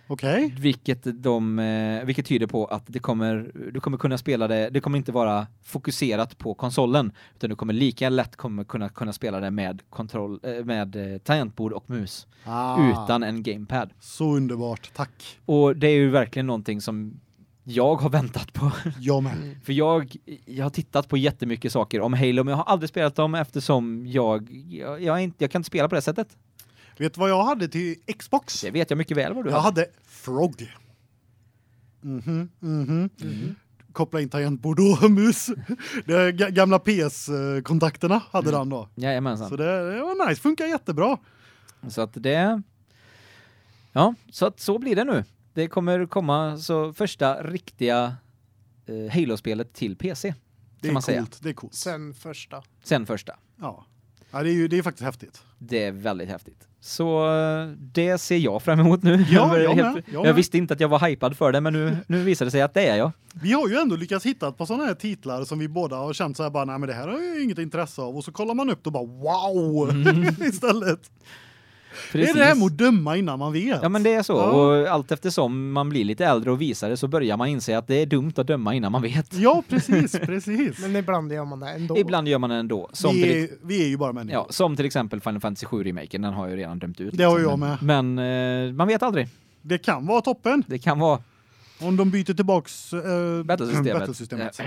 Okej. Vilket de eh, vilket tyder på att det kommer du kommer kunna spela det det kommer inte vara fokuserat på konsolen utan du kommer lika lätt kommer kunna kunna spela det med kontroll eh, med eh, tangentbord och mus Ah, utan en gamepad. Så underbart. Tack. Och det är ju verkligen någonting som jag har väntat på. Jag med. För jag jag har tittat på jättemycket saker om Halo men jag har aldrig spelat dem eftersom jag jag, jag, inte, jag kan inte spela på det sättet. Vet du vad jag hade till Xbox? Det vet jag mycket väl vad du Jag har. hade Frog. Mhm, mhm. Koppla in tangentbord och mus. Det gamla PS-kontakterna hade Mm. den då. Jajamensan. Så det, det var nice, funkar jättebra. Så att det Ja, så att så blir det nu. Det kommer komma så första riktiga eh, Halo-spelet till PC Det kan man är säga. coolt, det är coolt. Sen första. sen första. Ja. Ja, det är ju det är faktiskt häftigt. Det är väldigt häftigt. Så eh, det ser jag fram emot nu. Ja, jag med, jag jag visste inte att jag var hypad för det men nu nu visar det sig att det är jag. Vi har ju ändå lyckats hitta ett par sådana här titlar som vi båda har känt så här bara nej men det här har jag ju inget intresse av och så kollar man upp och bara wow istället. Det är det här med att döma innan man vet. Ja men det är så Ja. och allt eftersom man blir lite äldre och visare så börjar man inse att det är dumt att döma innan man vet. Ja, precis, precis. Men ibland gör man det ändå. Ibland gör man det ändå. Som vi, till, är, vi är ju bara människor. ja, som till exempel Final Fantasy 7 remaken, den har jag ju redan dömt ut. Det har liksom. jag men, Men eh, man vet aldrig. Det kan vara toppen Det kan vara om de byter tillbaks eh, Battlesystemet. battlesystemet.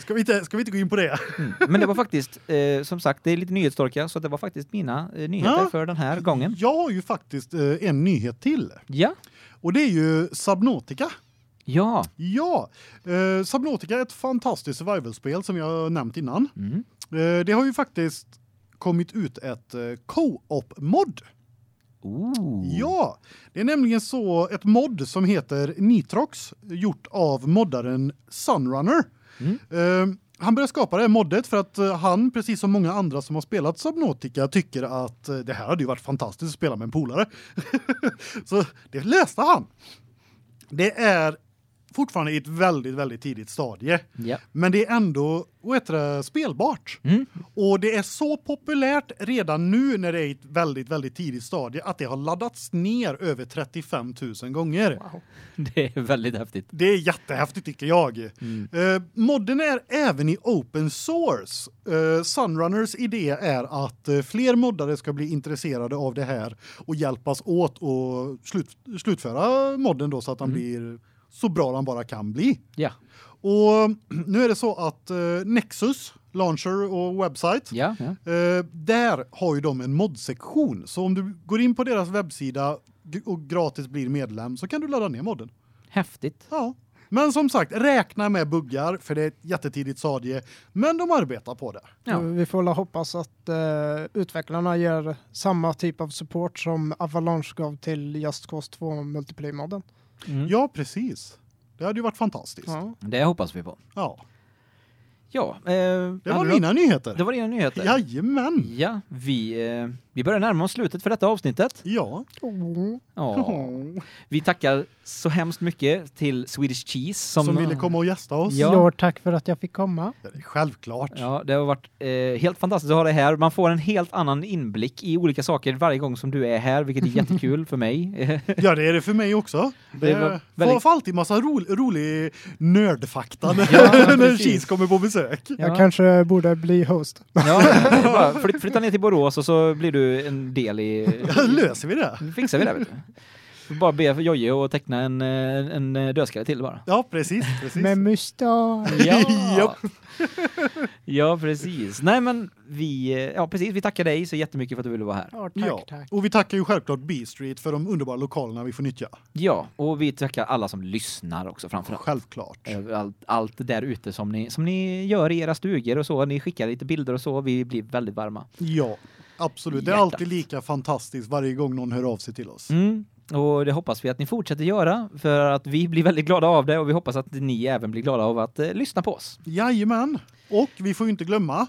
ska vi inte ska vi inte gå in på det? Mm. Men det var faktiskt eh, som sagt, det är lite nyhetstorka så det var faktiskt mina eh, nyheter Ja. för den här gången. Jag har ju faktiskt eh, en nyhet till Ja. och det är ju Subnautica. Ja. Ja, eh, Subnautica är ett fantastiskt survivalspel som jag har nämnt innan. Mm. Eh, det har ju faktiskt kommit ut ett co-op mod. Ooh. Ja, det är nämligen så ett mod som heter Nitrox gjort av moddaren Sunrunner. Mm. Eh, han började skapa det här moddet för att eh, han precis som många andra som har spelat Subnautica tycker att eh, det här hade ju varit fantastiskt att spela med en polare. så det läste han. Det är fortfarande i ett väldigt väldigt tidigt stadie. Ja. Men det är ändå det, spelbart. Mm. Och det är så populärt redan nu när det är i ett väldigt väldigt tidigt stadie att det har laddats ner över 35 000 gånger. Wow. Det är väldigt häftigt. Det är jättehäftigt tycker jag. Mm. Eh, modden är även i open source. Eh, Sunrunners idé är att eh, fler moddare ska bli intresserade av det här och hjälpas åt och slut, slutföra modden då så att den Mm. blir så bra den bara kan bli. Ja. Och nu är det så att eh, Nexus launcher och website Ja, ja. Eh, där har ju de en modsektion. Så om du går in på deras webbsida och gratis blir medlem så kan du ladda ner modden. Häftigt. Ja. Men som sagt, räkna med buggar för det är ett jättetidigt stadie, men de arbetar på det. Ja. Vi får väl hoppas att eh, utvecklarna ger samma typ av support som Avalanche gav till Just Cause 2 multiplayer-modden. Mm. Ja, precis. Det hade ju varit fantastiskt. Ja. Ja. Det hoppas vi på. Ja, eh, Det var mina nyheter. Det var dina nyheter. Jajamän. Ja, vi eh, vi börjar närma oss slutet för detta avsnittet. Ja. Oh. Ja. Vi tackar så hemskt mycket till Swedish Cheese som, Som, ville komma och gästa oss. Ja. Ja. tack för att jag fick komma. Det är självklart. Ja, det har varit eh, helt fantastiskt att ha dig här. Man får en helt annan inblick i olika saker varje gång som du är här, vilket är jättekul för mig. Ja, det är det för mig också. Det, Det var väldigt- får alltid massa ro, rolig nördfakta när, Ja, när. Cheese kommer på besök. Ja. Jag kanske borde bli host. ja, bara flyt, flytta ner till Borås och så blir du en del i... Löser vi det? Fixar vi det, vet du. Bara be för Jojje att teckna en, eh, en dödskalle till bara. Ja, precis, precis. Med mustasch. Ja. ja, precis. Nej, men vi, ja, precis. Vi tackar dig så jättemycket för att du ville vara här. Ja, tack, ja. tack. Och vi tackar ju självklart B Street för de underbara lokalerna vi får nyttja. Ja, och vi tackar alla som lyssnar också framförallt. Självklart. Överallt, allt där ute som ni, som ni gör i era stugor och så. Ni skickar lite bilder och så. Vi blir väldigt varma. Ja, absolut. Det är Hjärtat. alltid lika fantastiskt varje gång någon hör av sig till oss. Mm. Och det hoppas vi att ni fortsätter göra för att vi blir väldigt glada av det och vi hoppas att ni även blir glada av att eh, lyssna på oss. Jajamän. Och vi får ju inte glömma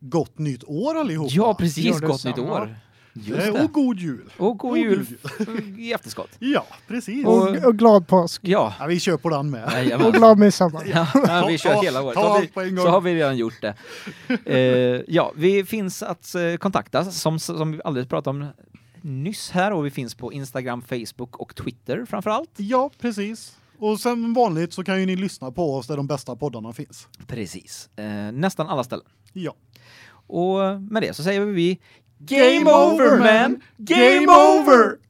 gott nytt år allihopa. Ja, precis. Gott nytt år. Just Eh, det. Och god jul. Och god och jul god i efterskott. Ja, precis. Och, och glad påsk. Ja. Ja, vi kör på den med. Jajamän. Och glad midsommar. Ja, ja, vi kör Ta- hela året. ta en vi, gång. så har vi redan gjort det. Eh, ja, vi finns att eh, kontakta som, som vi alldeles pratade om nyss här och vi finns på Instagram, Facebook och Twitter framför allt. Ja, precis. Och som vanligt så kan ju ni lyssna på oss där de bästa poddarna finns. Precis. Eh, nästan alla ställen. Ja. Och med det så säger vi Game over, man! Game over!